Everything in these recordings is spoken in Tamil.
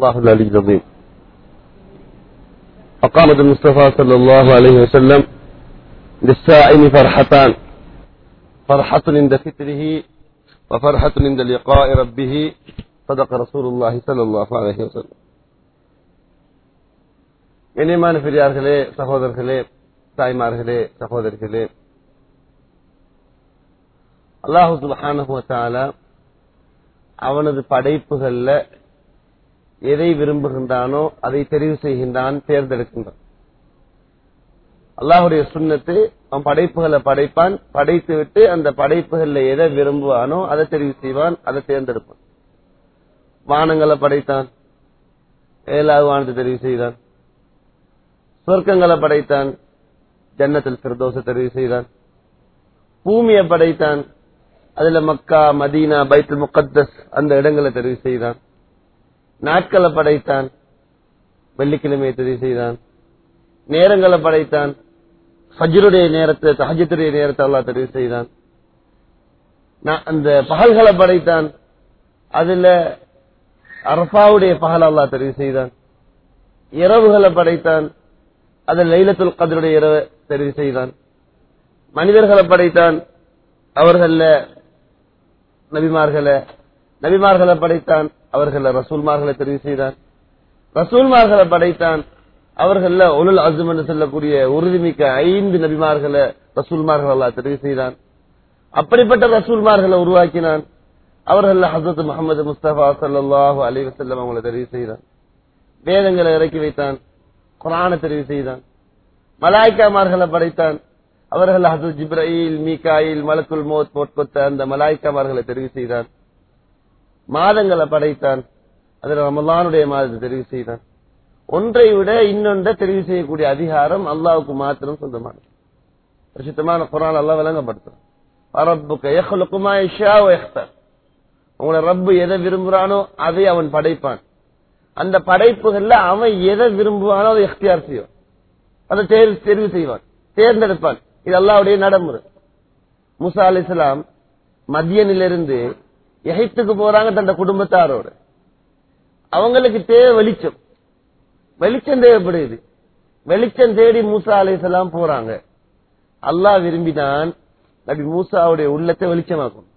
الله العلي العظيم فقامت المصطفى صلى الله عليه وسلم للسائم فرحتان فرحة عند فطره وفرحة عند لقاء ربه صدق رسول الله صلى الله عليه وسلم இனிமான பெரியார்களே சகோதரர்களே தாய்மார்களே சகோதரிகளே அல்லாஹு சுபஹானஹு வ தஆலா அவனது படைப்புகள்ல எதை விரும்புகின்றானோ அதை தெரிவு செய்கின்றான் தேர்ந்தெடுக்கின்றான். அல்லாஹுடைய சுண்ணத்து அவன் படைப்புகளை படைப்பான் படைத்து விட்டு அந்த படைப்புகள்ல எதை விரும்புவானோ அதை தெரிவு செய்வான் அதை தேர்ந்தெடுப்பான். வானங்களை படைத்தான். ஏழாவது வானத்தை தெரிவு செய்தான். சொர்க்கங்களை படைத்தான். ஜன்னத்தில் பிரதோஷ தெரிவு செய்தான். பூமியை படைத்தான். அதுல மக்கா மதீனா பைத்துல் முகத்தஸ் அந்த இடங்களை தெரிவு செய்தான். நாட்களை படைத்தான். வெள்ளிக்கிழமையை தெரிவு செய்தான்? நேரங்களை படைத்தான். ஃபஜ்ருடைய நேரத்தை தஹஜத்துடைய நேரத்தை அல்லாஹ் தெரிவு செய்தான். அந்த பகல்களை படைத்தான். அதுல அரபாவுடைய பகல் அல்லா தெரிவு செய்தான். இரவுகளை படைத்தான். அதில் லைலத்துல் கதருடைய இரவு தெரிவு செய்தான். மனிதர்களை படைத்தான். அவர்கள நபிமார்களை நபிமார்களை படைத்தான். அவர்கள ரசூல்மார்களை தெரிவு செய்தான் ரசூல்மார்களை படைத்தான் அவர்கள ஒலுல் அசும் என்று சொல்லக்கூடிய உறுதிமிக்க ஐந்து நபிமார்களை ரசூல்மார்கள் அல்லா தெரிவு செய்தான். அப்படிப்பட்ட ரசூல்மார்களை உருவாக்கினான். அவர்கள் ஹசரத் முகமது முஸ்தபா சல்லாஹூ அலி வசல்லம் அவங்களை தெரிவு செய்தான். வேதங்களை இறக்கி வைத்தான். குரான தெரிவு செய்தான். மலாய்க்காமார்களை படைத்தான். அவர்கள் ஹசரத் ஜிப்ரஹில் மீகாயில் மலக்குல் மோத் போட்கொத்த அந்த மலாய்க்காமார்களை தெரிவு செய்தான். மாதங்களை படைத்தான். அதில் ரமலானுடைய மாதத்தை தெரிவு செய்தான். ஒன்றை விட இன்னொன்றை தெரிவு செய்யக்கூடிய அதிகாரம் அல்லாவுக்கு மாத்திரம் சொந்தமானது. பிரசித்தமான குரான் அல்லா விளங்கப்படுத்தும் உங்களை ரப்பு எதை விரும்புறானோ அதை அவன் படைப்பான். அந்த படைப்புகள்ல அவன் எதை விரும்புவானோ அதை எஃப்டிஆர் செய்வான். அதை தெரிவு செய்வான். தேர்ந்தெடுப்பான். இது அல்லாவுடைய நடைமுறை. முசா அலி இஸ்லாம் மதியனிலிருந்து எகைத்துக்கு போறாங்க தன் குடும்பத்தாரோட. அவங்களுக்கு தேவை வெளிச்சம். வெளிச்சம் தேவைப்படுது. வெளிச்சம் தேடி மூசா அலைசலாம் போறாங்க. அல்லாஹ் விரும்பினான் நபி மூசாவுடைய உள்ளத்தை வெளிச்சமாக்கும்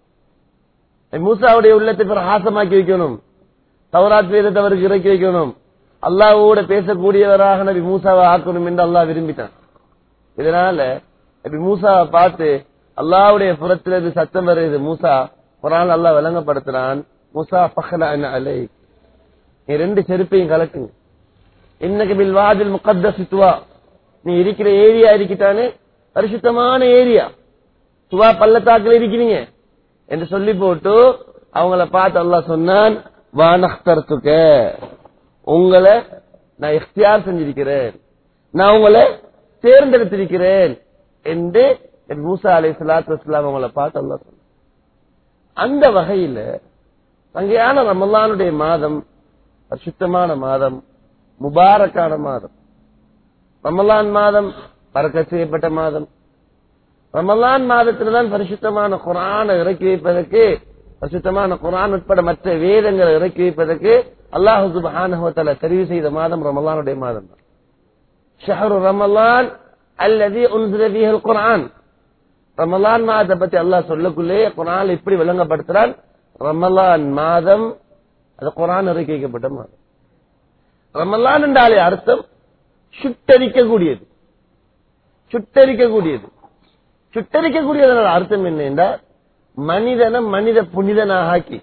மூசாவுடைய உள்ளத்தை பிரகாசமாக்கி வைக்கணும். தவராத் வேதத்தை அவருக்கு இறக்கி வைக்கணும். அல்லாவோட பேசக்கூடியவராக நபி மூசாவை ஆக்கணும் என்று அல்லாஹ் விரும்பிட்டான் இதனால நபி மூசாவை பார்த்து அல்லாவுடைய புறத்திலிருந்து சத்தம் வருது மூசா குரான் அல்லா விளங்கப்படுத்துறான் முசா பஹல அலை நீ ரெண்டு செருப்பையும் கலக்குங்க. இன்னைக்கு பில் வாதில் சித்துவா நீ இருக்கிற ஏரியா இருக்கிட்டானே பரிசுத்தமான ஏரியா. சுவா பள்ளத்தாக்கில் இருக்கிறீங்க என்று சொல்லி போட்டு அவங்கள பார்த்து அல்லா சொன்னான் வானக்தர்த்துக்க உங்களை நான் எஃப்டிஆர் செஞ்சிருக்கிறேன். நான் உங்களை தேர்ந்தெடுத்திருக்கிறேன். என்று மூசா அலை சலாத்து வஸ்லாம் அவங்கள பார்த்து அல்லா சொன்ன அந்த வகையில அங்கேயான ரமலானுடைய மாதம் பரிசுத்தமான மாதம் முபாரக்கான மாதம். ரமலான் மாதம் பறக்க செய்யப்பட்ட மாதம். ரமலான் மாதத்தில்தான் பரிசுத்தமான குரானை இறக்கி வைப்பதற்கு பரிசுத்தமான குரான் உட்பட மற்ற வேதங்களை இறக்கி வைப்பதற்கு அல்லாஹு சுபானுவத்தால தெரிவு செய்த மாதம் ரமலானுடைய மாதம் தான் ஷஹரு ரமலான் அல்லது குரான் ரமலான் மாதத்தை பத்தி அல்லாஹ் சொல்லக்குள்ளே குரான் இப்படி விளங்கப்படுத்துறான். ரமலான் மாதம் அது குரான் அறிக்கைக்கப்பட்ட மாதம். ரமலான் என்றாலே அர்த்தம் சுட்டரிக்கக்கூடியது. சுட்டரிக்கக்கூடியது. சுட்டரிக்கக்கூடியதனால அர்த்தம் என்ன என்றால் மனிதனை மனித புனிதனாக ஆக்கி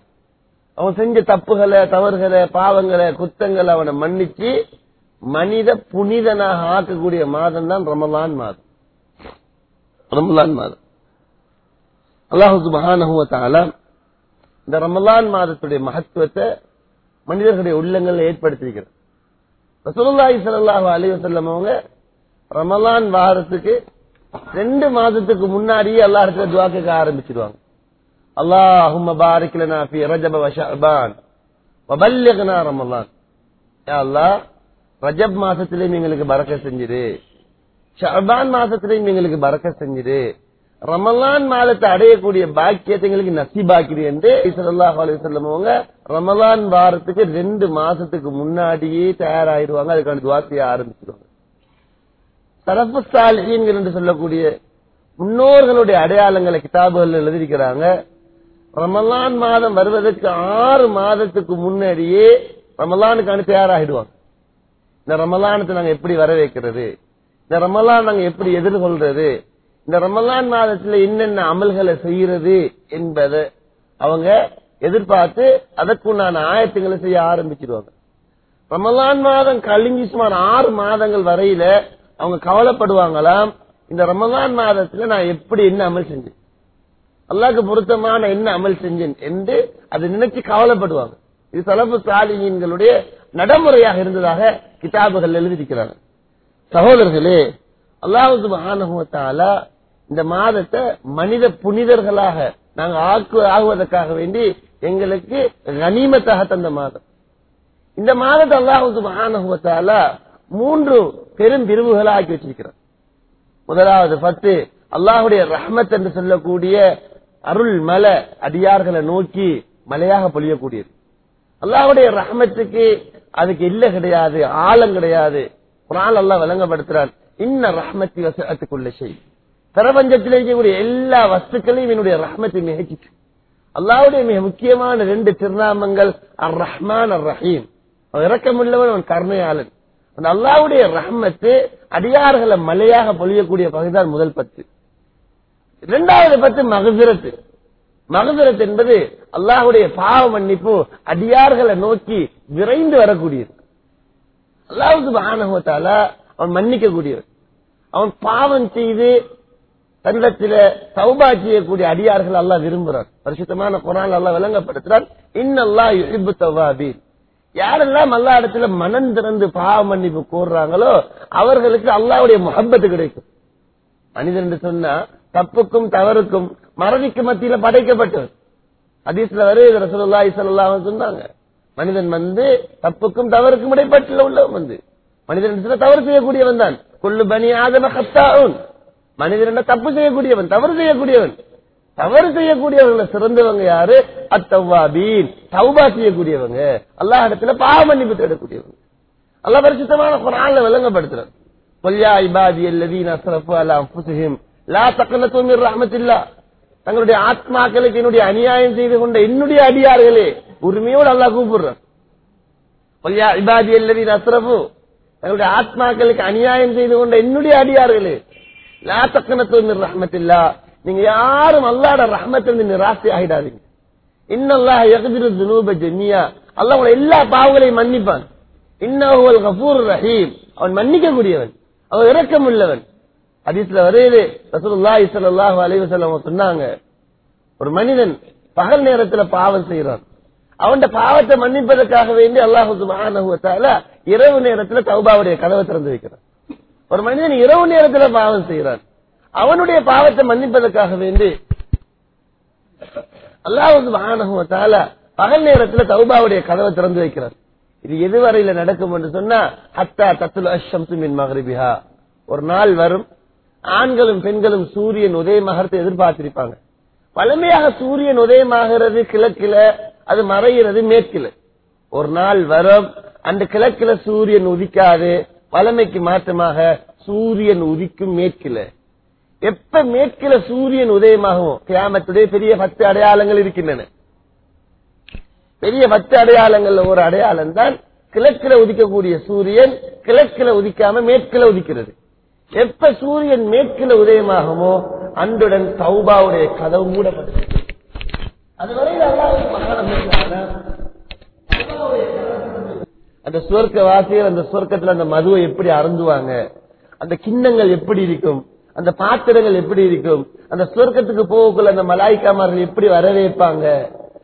அவன் செஞ்ச தப்புகளை தவறுகளை பாவங்களை குத்தங்களை அவனை மன்னிச்சு மனித புனிதனாக ஆக்கக்கூடிய மாதம் தான் ரமலான் மாதம். ரமலான் மாதம் அல்லாஹு மகானகுவத்தால இந்த ரமலான் மாதத்துடைய மகத்துவத்தை மனிதர்களுடைய உள்ளங்கள் ஏற்படுத்தியிருக்கிறார். ரசூலுல்லாஹி அவங்க ரமலான் வாரத்துக்கு ரெண்டு மாதத்துக்கு முன்னாடியே அல்லாஹ் இடத்துல துஆ கேட்க ஆரம்பிச்சிடுவாங்க அல்லாஹும்ம பாரிக் ரஜப வ ஷஅபான் ரமலான். யா அல்லாஹ் ரஜப் மாசத்திலேயும் எங்களுக்கு பறக்க செஞ்சிரு ஷபான் மாசத்திலையும் எங்களுக்கு பறக்க செஞ்சிரு ரமலான் மாதத்தை அடையக்கூடிய பாக்கியத்தை எங்களுக்கு நசிபாக்குது என்று ரமலான் வாரத்துக்கு ரெண்டு மாசத்துக்கு முன்னாடியே தயாராயிடுவாங்க அதுக்கான துவாசிய ஆரம்பிச்சிருவாங்க. சரப்பு சாலிஹீன்கள் என்று சொல்லக்கூடிய முன்னோர்களுடைய அடையாளங்களை கிதாபுகள் எழுதியிருக்கிறாங்க. ரமலான் மாதம் வருவதற்கு ஆறு மாதத்துக்கு முன்னாடியே ரமலானுக்கான தயாராகிடுவாங்க. இந்த ரமலானத்தை நாங்க எப்படி வரவேற்கிறது? இந்த ரமலான் நாங்க எப்படி எதிர்கொள்றது? இந்த ரமலான் மாதத்துல என்னென்ன அமல்களை செய்யறது என்பதை அவங்க எதிர்பார்த்து அதற்குண்டான ஆயத்தங்களை செய்ய ஆரம்பிச்சிருவாங்க. ரமலான் மாதம் கழிஞ்சு சுமார் ஆறு மாதங்கள் வரையில அவங்க கவலைப்படுவாங்களாம் இந்த ரமலான் மாதத்துல நான் எப்படி என்ன அமல் செஞ்சேன்? அல்லாக்கு பொருத்தமான என்ன அமல் செஞ்சேன் என்று அதை நினைச்சு கவலைப்படுவாங்க. இது சலப்பு சாலிகளுடைய நடைமுறையாக இருந்ததாக கிதாபுகள் எழுதியிருக்கிறாங்க. சகோதரர்களே அல்லாஹு சுபஹானஹுவத்தால இந்த மாதத்தை மனித புனிதர்களாக நாங்கள் ஆகுவதற்காக வேண்டி எங்களுக்கு கனிமத்தாக தந்த மாதம். இந்த மாதத்தை அல்லாஹு சுபஹானஹுவத்தால மூன்று பெரும் பிரிவுகளாக ஆக்கி வச்சிருக்கிறார். முதலாவது பத்து அல்லாஹுடைய ரஹ்மத் என்று சொல்லக்கூடிய அருள் மலை அடியார்களை நோக்கி மலையாக பொழியக்கூடியது. அல்லாஹுடைய ரஹமத்துக்கு அதுக்கு இல்ல கிடையாது ஆழம் கிடையாது. குரான் அல்லாஹ் விளங்கப்படுத்துறான். இன்ன ரஹ்மத்தி வசத்துக்குள்ள செய் பிரபஞ்சத்தில் இருக்கக்கூடிய எல்லா வஸ்துக்களையும் என்னுடைய ரஹ்மத்தை மிகச்சிட்டு அல்லாவுடைய மிக முக்கியமான ரெண்டு திருநாமங்கள் அர் ரஹ்மான் அர் ரஹீம் அவன் இறக்கமுள்ளவன் அவன் கருணையாளன். அந்த அல்லாஹ்வுடைய ரஹ்மத்து அடியார்களை மலையாக பொழியக்கூடிய பகுதிதான் முதல் பத்து. இரண்டாவது பத்து மகசிரத்து மகசிரத் என்பது அல்லாஹுடைய பாவ மன்னிப்பு அடியார்களை நோக்கி விரைந்து வரக்கூடியது. அல்லாவுக்கு மகானகத்தால அவன் மன்னிக்க கூடியவன் அவன் பாவம் செய்து தன்னிடத்தில சௌபா செய்யக்கூடிய அடியார்கள் அல்லா விரும்புறான் பரிசுத்தமான குரான் அல்லா விளங்கப்படுத்துறான் இன்னல்லா யுஹிப்பு தவாபீன். யாரெல்லாம் அல்லா இடத்துல மனம் திறந்து பாவ மன்னிப்பு கூறுறாங்களோ அவர்களுக்கு அல்லாவுடைய முகப்பத்து கிடைக்கும். மனிதன் என்று சொன்னா தப்புக்கும் தவறுக்கும் மறதிக்கு மத்தியில படைக்கப்பட்டவர். அதீஸ்ல வருகிற ரசூலுல்லாஹி ஸல்லல்லாஹு சொன்னாங்க. மனிதன் வந்து தப்புக்கும் தவறுக்கும் இடைப்பட்டுள்ள உள்ளவன் வந்து. மனிதன் தவறு செய்யக்கூடியவன் தான். கொள்ளு பனி ஆதம மனிதன் தப்பு செய்யக்கூடியவன் தவறு செய்யக்கூடியவன். தவறு செய்யக்கூடியவங்கள சிறந்தவங்க யாரு? அத்தவாபீன். தௌபா செய்யக்கூடியவங்க. அல்லாஹ் இடத்துல பாவ மன்னிப்பு தேடக்கூடியவங்க. அல்லாஹ் பரிசுத்தமான குரான்ல விளங்கப்படுத்துறது கொல்யா இபாதி அல்லதீன் அஸ்ரஃபு அலா அன்ஃபுஸிஹிம். லா தங்களுடைய ஆத்மாக்களுக்கு என்னுடைய அநியாயம் செய்து கொண்ட என்னுடைய அடியார்களே உரிமையோடு அல்லாஹ் கூப்பிடுறான். இபாதி அல்லதீன் அஸ்ரஃபு தங்களுடைய ஆத்மாக்களுக்கு அநியாயம் செய்து கொண்ட என்னுடைய அடியார்களே லா தக்னது மின் ரஹ்மத்தில்லாஹ் நீங்க யாரும் அல்லாட ரஹ்மத்திலிருந்து நிராசை ஆகிடாதீங்க. இன்னல்லாஹ் யக்திரு துனூப ஜமியா. அல்லாஹ் உங்களை எல்லா பாவங்களையும் மன்னிப்பான். இன்னஹுவல் கபூர் ரஹீம். அவன் மன்னிக்க கூடியவன் அவன் இரக்கம் உள்ளவன் ஹதீஸ்ல வருது ரசூலுல்லாஹி ஸல்லல்லாஹு அலைஹி வஸல்லம் சொன்னாங்க ஒரு மனிதன் பகல் நேரத்துல பாவம் செய்யறான் அவன் பாவத்தை மன்னிப்பதற்காக வேண்டி அல்லாஹு இரவு நேரத்துல தௌபாவுடைய கதவை திறந்து வைக்கிறான். ஒரு மனிதன் இரவு நேரத்துல பாவம் செய்யறான் அவனுடைய பாவத்தை மன்னிப்பதற்காக வேண்டி அல்லாஹு பகல் நேரத்துல தௌபாவுடைய கதவை திறந்து வைக்கிறார் இது எதுவரையில நடக்கும் என்று சொன்னா ஹத்தா தத்துல் அஷம்சு மின் மகரிபிஹா ஒரு நாள் வரும் ஆண்களும் பெண்களும் சூரியன் உதயமாகறதை எதிர்பார்த்திருப்பாங்க. பழமையாக சூரியன் உதயமாகிறது கிழக்கில அது மறைகிறது மேற்கில. ஒரு நாள் வரும் அந்த கிழக்கில சூரியன் உதிக்காது வளமைக்கு மாற்றமாக சூரியன் உதிக்கும் மேற்கில. எப்ப மேற்கில சூரியன் உதயமாகும்? கிராமத்துடைய பெரிய பத்து அடையாளங்கள் இருக்கின்றன. பெரிய பத்து அடையாளங்கள்ல ஒரு அடையாளம் தான் கிழக்கில உதிக்கக்கூடிய சூரியன் கிழக்கில உதிக்காம மேற்கில உதிக்கிறது. எப்ப சூரியன் மேற்கில உதயமாகுமோ அன்றுடன் சௌபாவுடைய கதவு மூடப்பட்டது அதுவரையில் அந்த சுவர்க்க வாசியர் அந்த சுவர்க்கத்துல அந்த மதுவை எப்படி அருந்துவாங்க? அந்த கிண்ணங்கள் எப்படி இருக்கும்? அந்த பாத்திரங்கள் எப்படி இருக்கும்? அந்த சுவர்க்கத்துக்கு போகக்குள்ள அந்த மலாய்க்காமார்கள் எப்படி வரவேற்பாங்க?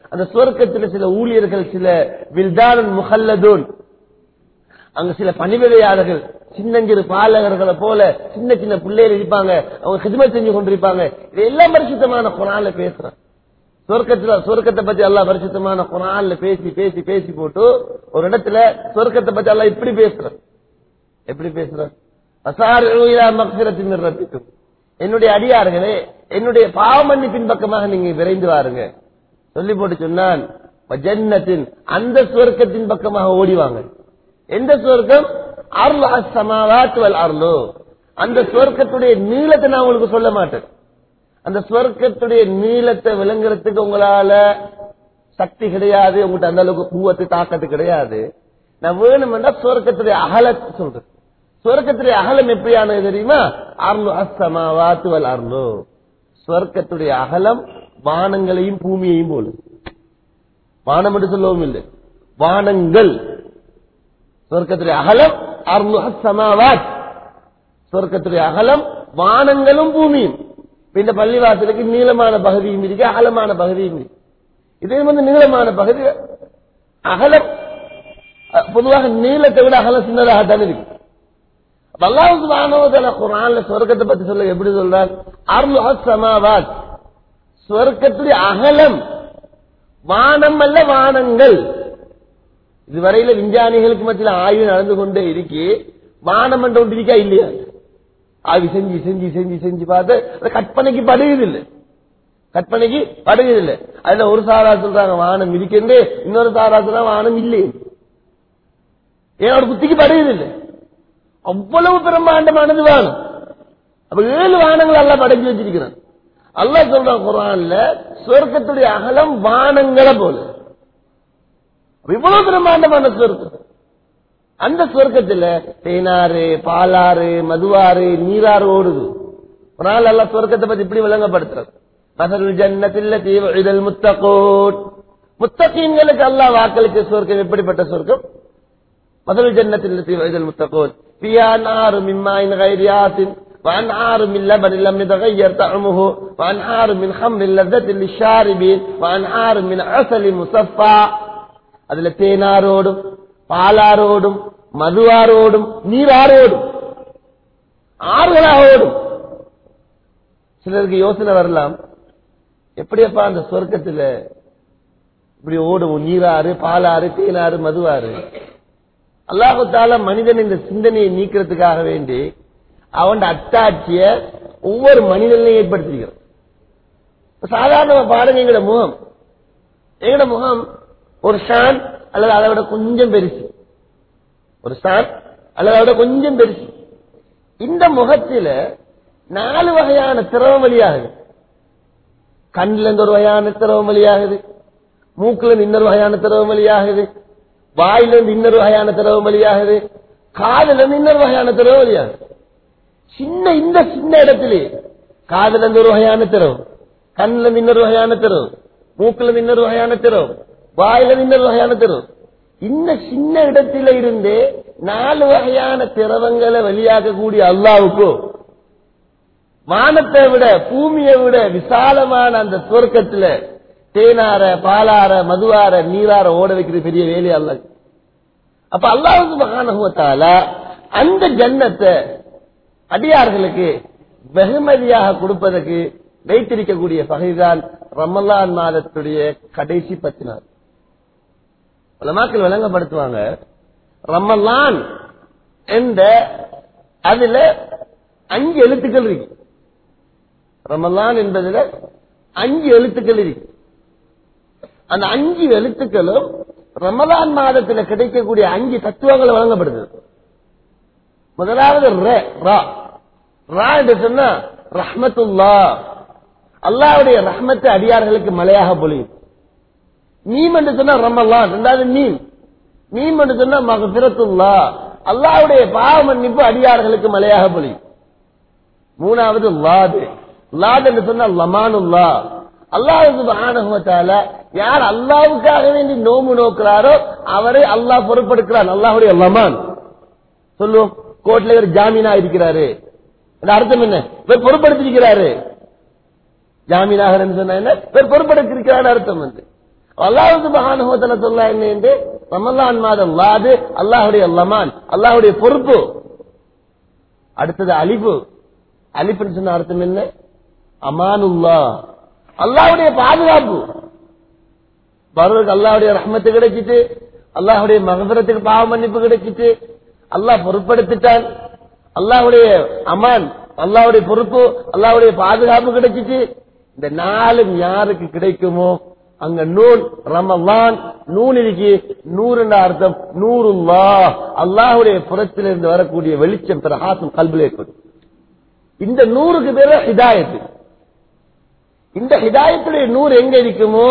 அந்த சுவர்க்கத்தில் சில ஊழியர்கள் சில வில்தானன் முகல்லதூன். அங்க சில பணிவிடையாளர்கள் சின்னஞ்சிறு பாலகர்களை போல சின்ன சின்ன பிள்ளைகள் இருப்பாங்க. அவங்க ஹிஜ்மத் செஞ்சு கொண்டிருப்பாங்க. இதெல்லாம் பரிசுத்தமான குரான்ல பேசுறான். சொர்க்கத்துல சொர்க்கத்தை பத்தி எல்லாம் பரிசுத்தமான குரான்ல பேசி பேசி பேசி போட்டு ஒரு இடத்துல சொர்க்கத்தை பத்தி எல்லாம் இப்படி பேசுற எப்படி பேசுறான் அசாரிக்கும் என்னுடைய அடியார்களே என்னுடைய பாவ மன்னிப்பின் பக்கமாக நீங்க விரைந்து வாருங்க. சொல்லி போட்டு சொன்னான் ஜன்னத்தின் அந்த சுவர்க்கத்தின் பக்கமாக ஓடிவாங்க எந்த சுவர்க்கம் அருள் அசமாவாத்துவல் அருளோ அந்த சுவர்க்கத்துடைய நீளத்தை நான் உங்களுக்கு சொல்ல மாட்டேன். அந்த சுவர்க்கத்துடைய நீளத்தை விளங்குறதுக்கு உங்களால சக்தி கிடையாது உங்கள்கிட்ட அந்த அளவுக்கு பூவத்து தாக்கத்து கிடையாது. நான் வேணுமென்றா சுவர்க்கத்துடைய அகல சொல்றேன். சுவர்க்கத்துடைய அகலம் எப்படியானது தெரியுமா? அருணு அஸ்தமா வாத்துவல் அருணு சுவர்க்கத்துடைய அகலம் வானங்களையும் பூமியையும் போல. வானம் என்று சொல்லவும் இல்லை. வானங்கள். சொர்க்கத்துடைய அகலம் அருள் சமாவாத் சொர்க்கத்துடைய அகலம் வானங்களும் பூமியும். இந்த பள்ளிவாசலுக்கு நீளமான பகுதியும் இருக்கு அகலமான பகுதியும் இருக்கு. இதே வந்து நீளமான பகுதி அகலம் பொதுவாக நீளத்தை விட அகலம் சின்னதாகத்தான் இருக்கு. அல்லாவுக்கு வானவதல குரான்ல சொர்க்கத்தை பத்தி சொல்ல எப்படி சொல்றார்? அருள் சமாவாத். சொர்க்கத்துடைய அகலம் வானம் அல்ல வானங்கள். இதுவரையில விஞ்ஞானிகளுக்கு மத்தியில் ஆய்வு நடந்து கொண்டே இருக்கு. வானம் என்ற ஒன்று இருக்கா இல்லையா? ஆய்வு செஞ்சு செஞ்சு செஞ்சு செஞ்சு பார்த்து அது கற்பனைக்கு படுகிறதில்லை. கற்பனைக்கு படுகிறதில்லை. அதுல ஒரு சாரா சொல்றாங்க வானம் இருக்கின்றே இன்னொரு சாரா சொல்றாங்க வானம் இல்லை. ஏன் புத்திக்கு படுகிறதில்லை? அவ்வளவு பிரம்மாண்டமானது வானம். அப்ப ஏழு வானங்கள் எல்லாம் படைஞ்சு வச்சிருக்கிறான். அல்லாஹ் சொல்றான் குரான்ல சொர்க்கத்துடைய அகலம் வானங்களை போல. இவ்வளவு பிரம்மாண்டமான சொர்க்கம். அந்த சொர்க்கத்துல தேனாறு பாலாறு மதுவாறு நீராறு ஓடுது ஒரு நாள் எல்லாம் சொர்க்கத்தை பத்தி இப்படி விளங்கப்படுத்துறது மசல் ஜன்னத்தில் தீவிதல் முத்தகோட் முத்தகீன்களுக்கு அல்லாஹ் வாக்களிச்ச சொர்க்கம் எப்படிப்பட்ட சொர்க்கம் முதல் ஜன்னத்தில் وعد المتقون فيها نار من ماء غير آت وأنهار من لبن لم يتغير طعمه وأنهار من خمر لذة للشاربين وأنهار من عسل مصفى அதுல தேனாரோடும் பாலாரோடும் மதுவாரோடும் நீராரோடும் ஆறுகளாக ஓடும் சிலருக்கு யோசனை வரலாம் எப்படியப்பா அந்த சொர்க்கத்துல இப்படி ஓடும்? நீராறு பாலாறு தேனாறு மதுவாறு. அல்லாஹு மனிதன் இந்த சிந்தனையை நீக்கிறதுக்காக வேண்டி அவன் அத்தாட்சிய ஒவ்வொரு மனிதனையும் ஏற்படுத்திக்கிறான் சாதாரண பாருங்க எங்கட முகம். எங்கட முகம் ஒரு ஷான் அல்லது அதை விட கொஞ்சம் பெருசு. ஒரு ஷான் அல்லது அதை கொஞ்சம் பெருசு. இந்த முகத்தில நாலு வகையான திரவம் வெளியாகுது. கண்ணுல இருந்து ஒரு வகையான திரவம் வெளியாகுது. மூக்குல இருந்து இன்னொரு வகையான திரவம் வெளியாகுது. வாயில இருந்து இன்னொரு வகையான திரவம் வெளியாகுது. காதுல இருந்து இன்னொரு வகையான திரவம் வெளியாகுது. சின்ன இந்த சின்ன இடத்திலே காதுல இருந்து ஒரு வகையான திரவம். கண்ணில் இன்னொரு வகையான திரவம். மூக்கில் இன்னொரு வகையான திரவம். வாயில இன்னொரு வகையான திரவம் இந்த சின்ன இடத்தில இருந்து நாலு வகையான திரவங்களை வெளியாகக்கூடிய அல்லாவுக்கு வானத்தை விட பூமியை விட விசாலமான அந்த சொர்க்கத்துல தேனார பாலார மதுவார நீரார ஓட வைக்கிறது பெரிய வேலை அல்ல. அப்ப அல்லாவுக்கு மகானகத்தால அந்த ஜன்னத்தை அடியார்களுக்கு வெகுமதியாக கொடுப்பதற்கு வைத்திருக்கக்கூடிய பகைதான் ரமலான் மாதத்துடைய கடைசி பத்து நாள் உலமாக்கள் விளங்கப்படுத்துவாங்க. ரமலான் என்ற அதுல அஞ்சு எழுத்துக்கள் இருக்கு. ரமலான் என்பதுல அஞ்சு எழுத்துக்கள் இருக்கு. அந்த அஞ்சு எழுத்துக்களும் ரமலான் மாதத்தில் கிடைக்கக்கூடிய அஞ்சு தத்துவங்கள் வழங்கப்படுது. முதலாவது ர, ரா. ரா என்று சொன்னா ரஹ்மத்துல்லா. அல்லாவுடைய ரஹ்மத்து அடியார்களுக்கு மலையாக பொழியும். மீம் என்று சொன்னா ரமலான் ரெண்டாவது மீம். மீம் என்று சொன்னா மகபிரத்துல்லா அல்லாவுடைய பாவ மன்னிப்பு அடியார்களுக்கு மலையாக பொழியும். மூணாவது லாது. லாத் என்று சொன்னா லமானுல்லா. அல்லாவுக்கு ஆனகத்தால யார் அல்லாவுக்காக வேண்டி நோம்பு நோக்கிறாரோ அவரை அல்லாஹ் பொறுப்படுக்கிறார் அல்லாஹுடைய லமான். சொல்லுவோம் கோர்ட்ல இவர் ஜாமீனா இருக்கிறாரு. அர்த்தம் என்ன? இவர் பொறுப்படுத்திருக்கிறாரு ஜாமீனாக சொன்னா என்ன? இவர் பொறுப்படுத்திருக்கிறார் அர்த்தம் வந்து. அல்லாஹு சுபஹானஹுவத்தால சொல்ல என்ன என்று? ரமலான் மாதம் லாது அல்லாஹுடைய லமான் அல்லாஹுடைய பொறுப்பு. அடுத்தது அலிபு. அலிப்புன்னு சொன்ன அர்த்தம் என்ன? அமானுல்லா அல்லாவுடைய பாதுகாப்பு. வருவதற்கு அல்லாவுடைய ரஹ்மத்து கிடைச்சிட்டு அல்லாஹுடைய மகபரத்துக்கு பாவ மன்னிப்பு கிடைச்சிட்டு அல்லாஹ் பொறுப்படுத்திட்டான் அல்லாஹுடைய அமான் அல்லாவுடைய பொறுப்பு அல்லாவுடைய பாதுகாப்பு கிடைச்சிச்சு இந்த நாளும் யாருக்கு கிடைக்குமோ? அங்க நூன் ரமலான் நூன் இருக்கு அர்த்தம் நூறுல்லா அல்லாஹுடைய புறத்திலிருந்து வரக்கூடிய வெளிச்சம் பிரகாசம் கல்வியில் ஏற்படும் இந்த நூறுக்கு பேர ஹிதாயத்து இந்த ஹிதாயத்துடைய நூறு எங்க இருக்குமோ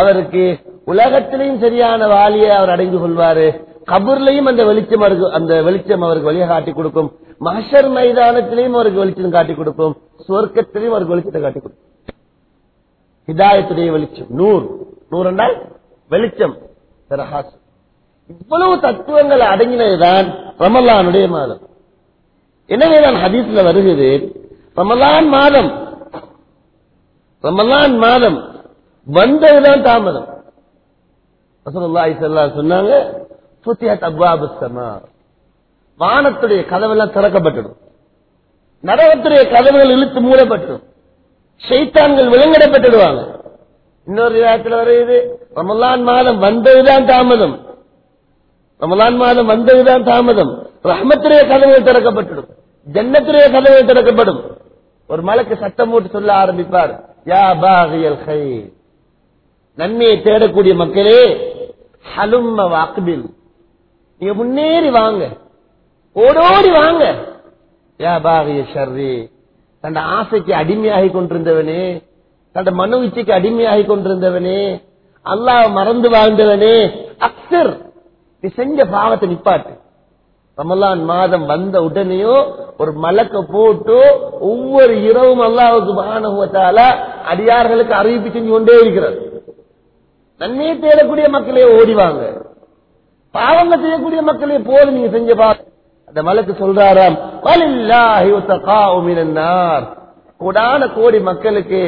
அவருக்கு உலகத்திலையும் சரியான வாலியை அவர் அடைந்து கொள்வாரு. கபூர்லையும் அந்த வெளிச்சம் அந்த வெளிச்சம் அவருக்கு வழியை காட்டி கொடுக்கும். மஹர் மைதானத்திலையும் அவருக்கு வெளிச்சம் காட்டி கொடுக்கும். சுவர்க்கத்திலையும் அவருக்கு வெளிச்சத்தை காட்டி கொடுக்கும். ஹிதாயத்துடைய வெளிச்சம். நூறு. நூறு என்றால் வெளிச்சம். பிரகாசம் இவ்வளவு தத்துவங்கள் அடங்கினதுதான் ரமலானுடைய மாதம். எனவே நான் ஹதீஸ்ல வருகிறது ரமலான் மாதம். ரமலான் மாதம். வந்ததுதான் தாமதம். சொன்னாங்க ஃபுத்திஹத் அப்வாபுஸ் வானத்துடைய கதவெல்லாம் திறக்கப்பட்டுடும். நரகத்துடைய கதவுகள் இழுத்து மூடப்பட்டுடும். சைத்தான்கள் விலங்கிடப்பட்டுடுவாங்க. இன்னொரு விதத்தில் வரையுது ரமலான் மாதம் வந்ததுதான் தாமதம். ரமலான் மாதம் வந்ததுதான் தாமதம். ரஹமத்துடைய கதவுகள் திறக்கப்பட்டுடும். ஜன்னத்துடைய கதவுகள் திறக்கப்படும். ஒரு மலைக்கு சத்தம் போட்டு சொல்ல ஆரம்பிப்பார் யா பாகியல் ஹை நன்மையை தேடக்கூடிய மக்களே ஹலும்ம வாக்குபில் நீங்க முன்னேறி வாங்க. ஓடோடி வாங்க. யா பாகிய ஷர்ரி. தன் ஆசைக்கு அடிமையாகி கொண்டிருந்தவனே தன் மனு இச்சைக்கு அடிமையாகி கொண்டிருந்தவனே அல்லாஹ் மறந்து வாழ்ந்தவனே அக்சர் நீ செஞ்ச பாவத்தை நிப்பாட்டு. ரமலான் மாதம் வந்த உடனேயோ ஒரு மலக்க போட்டு ஒவ்வொரு இரவும் அல்லாஹுக்கு மாணவத்தால அடியார்களுக்கு அறிவிப்பு செஞ்சு கொண்டே இருக்கிறது நன்மையை தேடக்கூடிய மக்களே ஓடிவாங்க. பாவங்கள் செய்யக்கூடிய மக்களே போது நீங்க செஞ்ச பாவம் அந்த மலக்கு சொல்றாராம் வலில்லாஹி கோடான கோடி மக்களுக்கு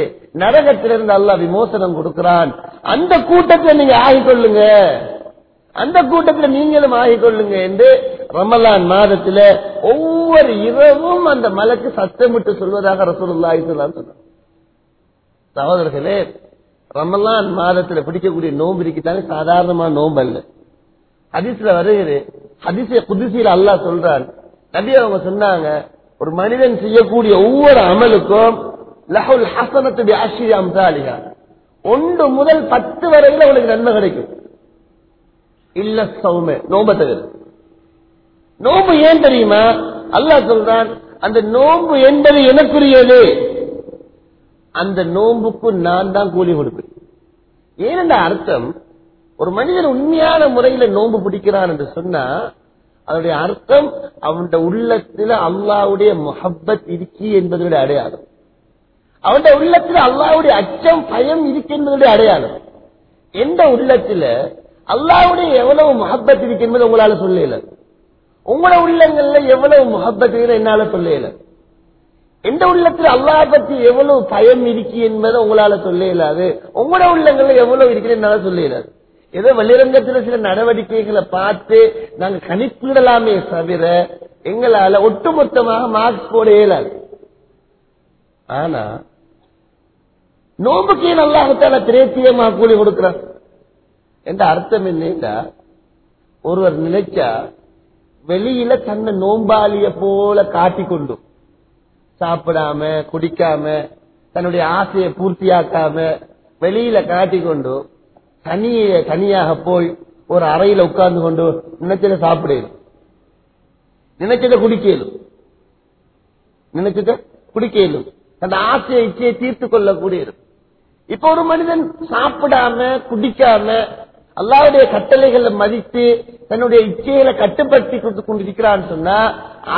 நரகத்திலிருந்து அல்ல விமோசனம் கொடுக்கிறான். அந்த கூட்டத்தில் நீங்க ஆகிக்கொள்ளுங்க அந்த கூட்டத்தில் நீங்களும் ஆகிக்கொள்ளுங்க என்று ரமலான் மாதத்துல ஒவ்வொரு இரவும் அந்த மலக்கு சத்தமிட்டு சொல்வதாக ரசூலுல்லாஹி ஸல்லல்லாஹு சகோதரர்களே ரமலான் மாதத்துல பிடிக்கக்கூடிய நோன்பு இருக்கிறாங்க சாதாரணமான நோன்பு அல்ல. அதிசல வருகிறது அதிசய குதிசையில் அல்லாஹ் சொல்றான் நபி அவங்க சொன்னாங்க ஒரு மனிதன் செய்யக்கூடிய ஒவ்வொரு அமலுக்கும் லஹுல் ஹசனத்துடைய ஆசிரிய அம்சாலிகா ஒன்று முதல் பத்து வரையில உனக்கு நன்மை கிடைக்கும். இல்ல சௌமே நோம்ப தவிர. நோம்பு ஏன் தெரியுமா? அல்லாஹ் சொல்றான் அந்த நோம்பு என்பது எனக்குரியது. அந்த நோம்புக்கு நான் தான் கூலி கொடுப்பேன். ஏனென்ற அர்த்தம் ஒரு மனிதன் உண்மையான முறையில நோன்பு பிடிக்கிறான் என்று சொன்னா அதனுடைய அர்த்தம் அவனுடைய உள்ளத்துல அல்லாவுடைய முஹப்பத் இருக்கி என்பதனுடைய அடையாளம். அவனுடைய உள்ளத்துல அல்லாவுடைய அச்சம் பயம் இருக்கு என்பதனுடைய அடையாளம். எந்த உள்ளத்துல அல்லாவுடைய எவ்வளவு முஹப்பத் இருக்கு என்பது உங்களால சொல்லல. உங்களோட உள்ளங்கள்ல எவ்வளவு முஹப்பத் இருக்கு என்னால சொல்லல. எந்த உள்ளத்துல அல்லாஹ் பத்தி எவ்வளவு பயம் இருக்கு என்பதை உங்களால சொல்ல இயலாது உங்களோட உள்ளங்கள்ல எவ்வளவு இருக்கு என்னால சொல்ல இயலாது ஏதோ வெளிரங்கத்தில் சில நடவடிக்கைகளை பார்த்து நாங்க கணிப்பிடலாமே தவிர எங்களால ஒட்டுமொத்தமாக மார்க்ஸ் போட இயலாது. ஆனா நோம்புக்கே நல்லாகத்தான திரேத்தியமா கூலி கொடுக்கிறார்? என்ற அர்த்தம் என்னன்னா ஒருவர் நினைச்சா வெளியில தன்னை நோம்பாளிய போல காட்டிக்கொண்டு சாப்பிடாம குடிக்காம தன்னுடைய ஆசையை பூர்த்தியாக்காம வெளியில காட்டிக்கொண்டு தனிய தனியாக போய் ஒரு அறையில உட்கார்ந்து கொண்டு நினைச்சத சாப்பிடும் நினைச்சத குடிக்கலும் நினைச்சத குடிக்கலும் அந்த ஆசையை இச்சையை தீர்த்து கொள்ளக்கூடியது. இப்ப ஒரு மனிதன் சாப்பிடாம குடிக்காம அல்லாவுடைய கட்டளைகளை மதித்து தன்னுடைய இச்சைகளை கட்டுப்படுத்தி கொடுத்து கொண்டிருக்கிறான்னு சொன்னா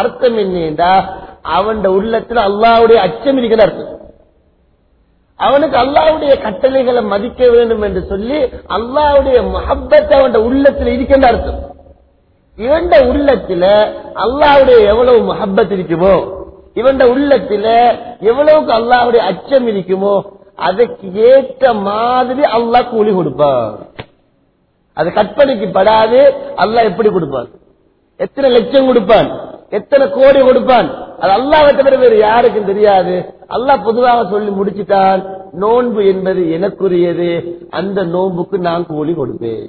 அர்த்தம் என்னடா அவன் உள்ளத்துல அல்லாவுடைய அச்சம் இருக்கிற அர்த்தம். அவனுக்கு அல்லாவுடைய கட்டளைகளை மதிக்க வேண்டும் என்று சொல்லி அல்லாவுடைய மஹப்பத் அவன் உள்ளத்துல இருக்கின்ற அர்த்தம். இவன் உள்ளத்துல அல்லாவுடைய எவ்வளவு மஹப்பத் இருக்குமோ இவன் உள்ளத்துல எவ்வளவுக்கு அல்லாவுடைய அச்சம் இருக்குமோ அதுக்கு ஏற்ற மாதிரி அல்லாஹ் கூலி கொடுப்பான். அது கற்பனைக்கு படாது அல்லாஹ் எப்படி கொடுப்பான்? எத்தனை லட்சம் கொடுப்பான்? எத்தனை கோடி கொடுப்பான்? அது அல்லாவை தவிர வேறு யாருக்கும் தெரியாது. அல்லா பொதுவாக சொல்லி முடிச்சுட்டான். நோன்பு என்பது எனக்குரியது. அந்த நோன்புக்கு நான் கூலி கொடுப்பேன்.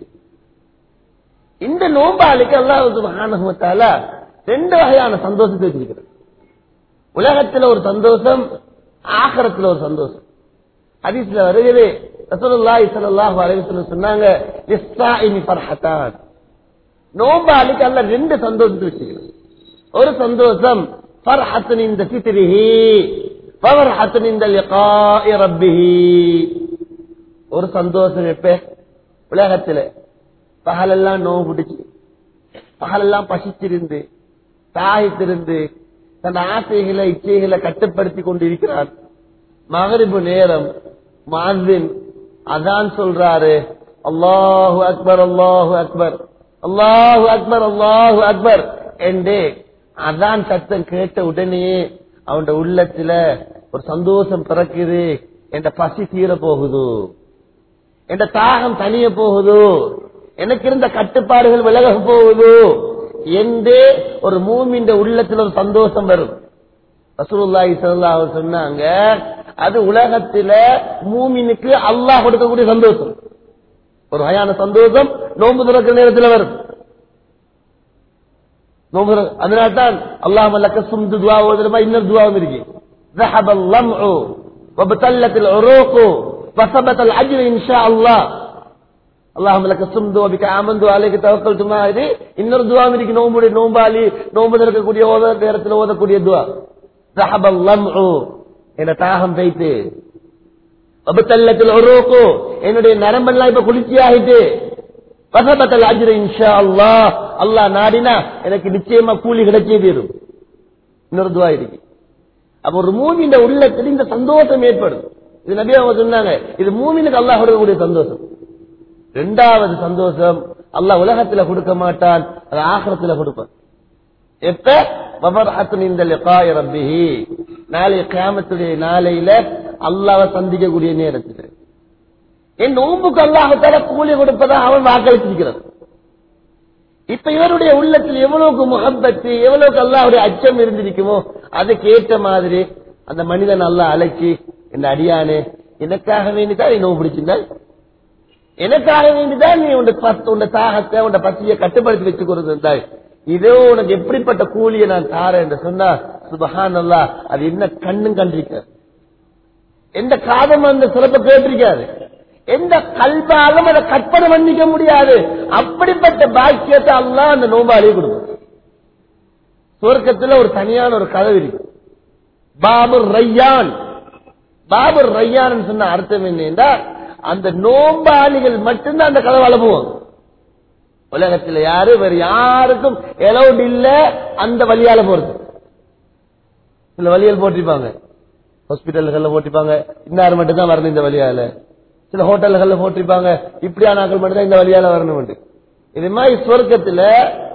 இந்த நோன்பாளிக்கு அல்லாஹால ரெண்டு வகையான சந்தோஷத்தை வச்சிருக்கிறது உலகத்துல ஒரு சந்தோஷம் ஆகரத்துல ஒரு சந்தோஷம். அதிசல வருகிறது. ரசூலுல்லாஹி ஸல்லல்லாஹு அலைஹி வஸல்லம் சொன்னாங்க லிஸ்ஸாயிமி ஃபர்ஹதான் நோம்பாளிக்கு அல்ல ரெண்டு சந்தோஷத்தை வச்சிருக்கிறது ஒரு சந்தோஷம். இந்த ஃபித்ரிஹி ஃபர்ஹத்துன் இந்த ரப்பிஹி. ஒரு சந்தோஷம் எப்ப? உலகத்துல. பகலெல்லாம் நோவு பிடிச்சு. பகலெல்லாம் பசிச்சிருந்து தாய்த்திருந்து தன் ஆசைகளை இச்சைகளை கட்டுப்படுத்தி கொண்டிருக்கிறார் மகரிபு நேரம் மாதின் அதான் சொல்றாரு. அல்லாஹு அக்பர் அல்லாஹு அக்பர் அல்லாஹு அக்பர் அல்லாஹு அக்பர் என்றே அதான் சத்தம் கேட்ட உடனே அவன் உள்ளத்துல ஒரு சந்தோஷம் பிறக்குது. என்ற பசி தீர போகுது. என்ற தாகம் தனிய போகுது. எனக்கு இருந்த கட்டுப்பாடுகள் விலக போகுது. என்று ஒரு மூமின்ற உள்ளத்துல ஒரு சந்தோஷம் வரும். ரசூலுல்லாஹி ஸல்லல்லாஹு அவர் சொன்னாங்க அது உலகத்துல மூமினுக்கு அல்லாஹ் கொடுக்கக்கூடிய சந்தோஷம். ஒரு வகையான சந்தோஷம் நோன்பு திறக்கிற நேரத்தில் வரும் நோன்பு திற- அதனால்தான் அல்லாஹ் மல்லக்க சும்து துவா ஓதுறமா இன்னொரு துவாவும் இருக்கு ذهب اللمع وابتلت العروق وثبت الاجر ان شاء الله اللهم لك الصمد وبك آمنت عليك توكلت மாதிரி இன்னொரு துவாவும் இருக்கு நோம்புடைய நோம்பாளி நோம்பு திறக்கக்கூடிய ஓத நேரத்தில் ஓதக்கூடிய துவா ذهب اللمع என்ற தாகம் வைத்து அபத்தல்லத்தில் ஒருக்கோ என்னுடைய நரம்பெல்லாம் இப்ப குளிர்ச்சி ஆகிட்டு வசபத்தல் அஜ்ர இன்ஷா அல்லாஹ் அல்லாஹ் நாடினா எனக்கு நிச்சயமா கூலி கிடைச்சே தீரும். இன்னொரு துவா இருக்கு. அப்ப ஒரு மூமின் உள்ளத்தில் இந்த சந்தோஷம் ஏற்படும். இது நபி அவங்க சொன்னாங்க. இது மூமினுக்கு அல்லாஹ் கொடுக்கக்கூடிய சந்தோஷம். ரெண்டாவது சந்தோஷம் அல்லாஹ் உலகத்துல கொடுக்க மாட்டான் அது ஆகரத்துல கொடுப்பான். எப்ப? நாளை கிராமத்துடைய நாளையில அல்லாவை சந்திக்கக்கூடிய நேரத்தில் என் நோம்புக்கு அல்லாஹத்தால கூலி கொடுப்பதா அவன் வாக்களிச்சிருக்கிறான் இப்ப இவருடைய உள்ளத்தில் எவ்வளவுக்கு முகப்பத்து எவ்வளவுக்கு அல்லாவுடைய அச்சம் இருந்திருக்குமோ அதுக்கு ஏற்ற மாதிரி அந்த மனிதன் நல்லா அழைச்சி இந்த அடியானே எனக்காக வேண்டிதான் நீ நோவு பிடிச்சிருந்தாய். எனக்காக வேண்டிதான் நீ உன் பத்து உன் தாகத்தை உன் பசியை கட்டுப்படுத்தி வச்சு கொடுத்திருந்தாய். இதோ உனக்கு எப்படிப்பட்ட கூலியை நான் தாரேன் என்று சொன்னா சுபஹான் அல்லா அது என்ன கண்ணும் கண்டிருக்க எந்த காதம் அந்த சிறப்பை கேட்டிருக்காது. எந்த கல்வாலும் அதை கற்பனை பண்ணிக்க முடியாது. அப்படிப்பட்ட பாக்கியத்தை எல்லாம் அந்த நோம்பாளியை கொடுக்கும் சுவர்க்கத்தில் ஒரு தனியான ஒரு கதவு இருக்கு. பாபுர் ரையான். பாபுர் ரையான் சொன்ன அர்த்தம் என்னன்னா அந்த நோம்பாளிகள் மட்டும்தான் அந்த கதவால போவாங்க. உலகத்துல யாரு வேற யாருக்கும் எலவுட் இல்ல அந்த வழியால போறது. சில வழியால் போட்டிருப்பாங்க. ஹாஸ்பிட்டல்கள்ல போட்டிருப்பாங்க. இன்னார் மட்டும் தான் வரணும் இந்த வழியால. சில ஹோட்டல்கள்ல போட்டிருப்பாங்க. இப்படியான மட்டும் தான் இந்த வழியால வரணும் இது மாதிரி சொர்க்கத்துல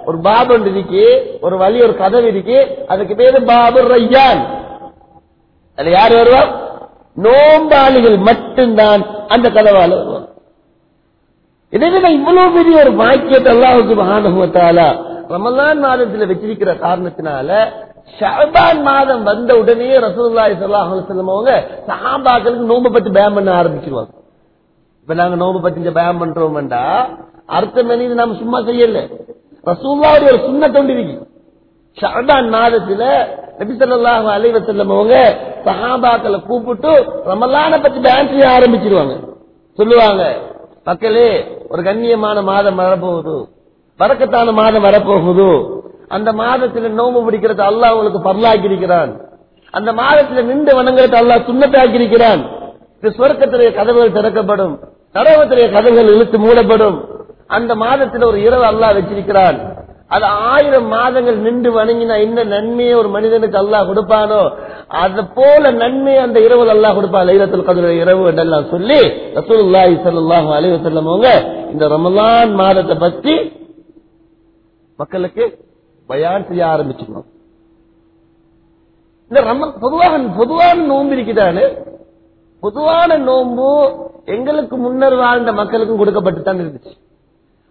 ஒரு பாபு இருக்கு. ஒரு வழி ஒரு கதவு இருக்கு. அதுக்கு பேரு பாபு ரையான். அதுல யார் வருவார் நோம்பாளிகள் மட்டும்தான் அந்த கதவால வருவார் இதை இவ்வளவு பெரிய ஒரு பாக்கியத்தை அல்லாஹுக்கு மகானுபவத்தால ரமலான் மாதத்துல வச்சிருக்கிற காரணத்தினால ஷாபான் மாதம் வந்த உடனே ரசூல்லாய் ஸல்லல்லாஹு அலைஹி அவங்க சஹாபாக்களுக்கு நோன்பு பத்தி பயம் பண்ண ஆரம்பிச்சிருவாங்க. இப்ப நாங்க நோம்பு பத்தி இந்த பயம் பண்றோம்டா அர்த்தம் என்ன நாம சும்மா செய்யல. ரசூலுல்லாஹுடைய ஒரு சுண்ண தொண்டிருக்கு இருக்கு ஷாபான் மாதத்துல நபி ஸல்லல்லாஹு அலைஹி அவங்க சஹாபாக்களை கூப்பிட்டு ரமலான பத்தி பயம் செய்ய ஆரம்பிச்சிருவாங்க. சொல்லுவாங்க மக்களே ஒரு கண்ணியமான மாதம் வரப்போகுது. வரக்கத்தான மாதம் வரப்போகுது. அந்த மாதத்துல நோம்பு பிடிக்கிறது அல்லாஹ் உங்களுக்கு பரலாக்கி இருக்கிறான் அந்த மாதத்துல நின்று வணங்குறது அல்லாஹ் சுண்ணத்தாக்கி இருக்கிறான் இது சுவர்க்கத்துடைய கதவுகள் திறக்கப்படும். நரகத்துடைய கதவுகள் இழுத்து மூடப்படும். அந்த மாதத்துல ஒரு இரவு அல்லாஹ் வச்சிருக்கிறான். அது ஆயிரம் மாதங்கள் நின்று வணங்கினா என்ன நன்மையை ஒரு மனிதனுக்கு அல்லாஹ் கொடுப்பானோ? அது போல நன்மை அந்த இரவு அல்லாஹ் கொடுப்பான். லைலத்தில் கதிர இரவு என்றெல்லாம் சொல்லி ரசூல்லாஹி ஸல்லல்லாஹு அலைஹி வஸல்லம் இந்த ரமலான் மாதத்தை பத்தி மக்களுக்கு பயான் செய்ய ஆரம்பிச்சுக்கணும் இந்த ரம பொதுவாக பொதுவான நோன்பு இருக்குதானே பொதுவான நோன்பு எங்களுக்கு முன்னர் வாழ்ந்த மக்களுக்கும் கொடுக்கப்பட்டு தான் இருந்துச்சு.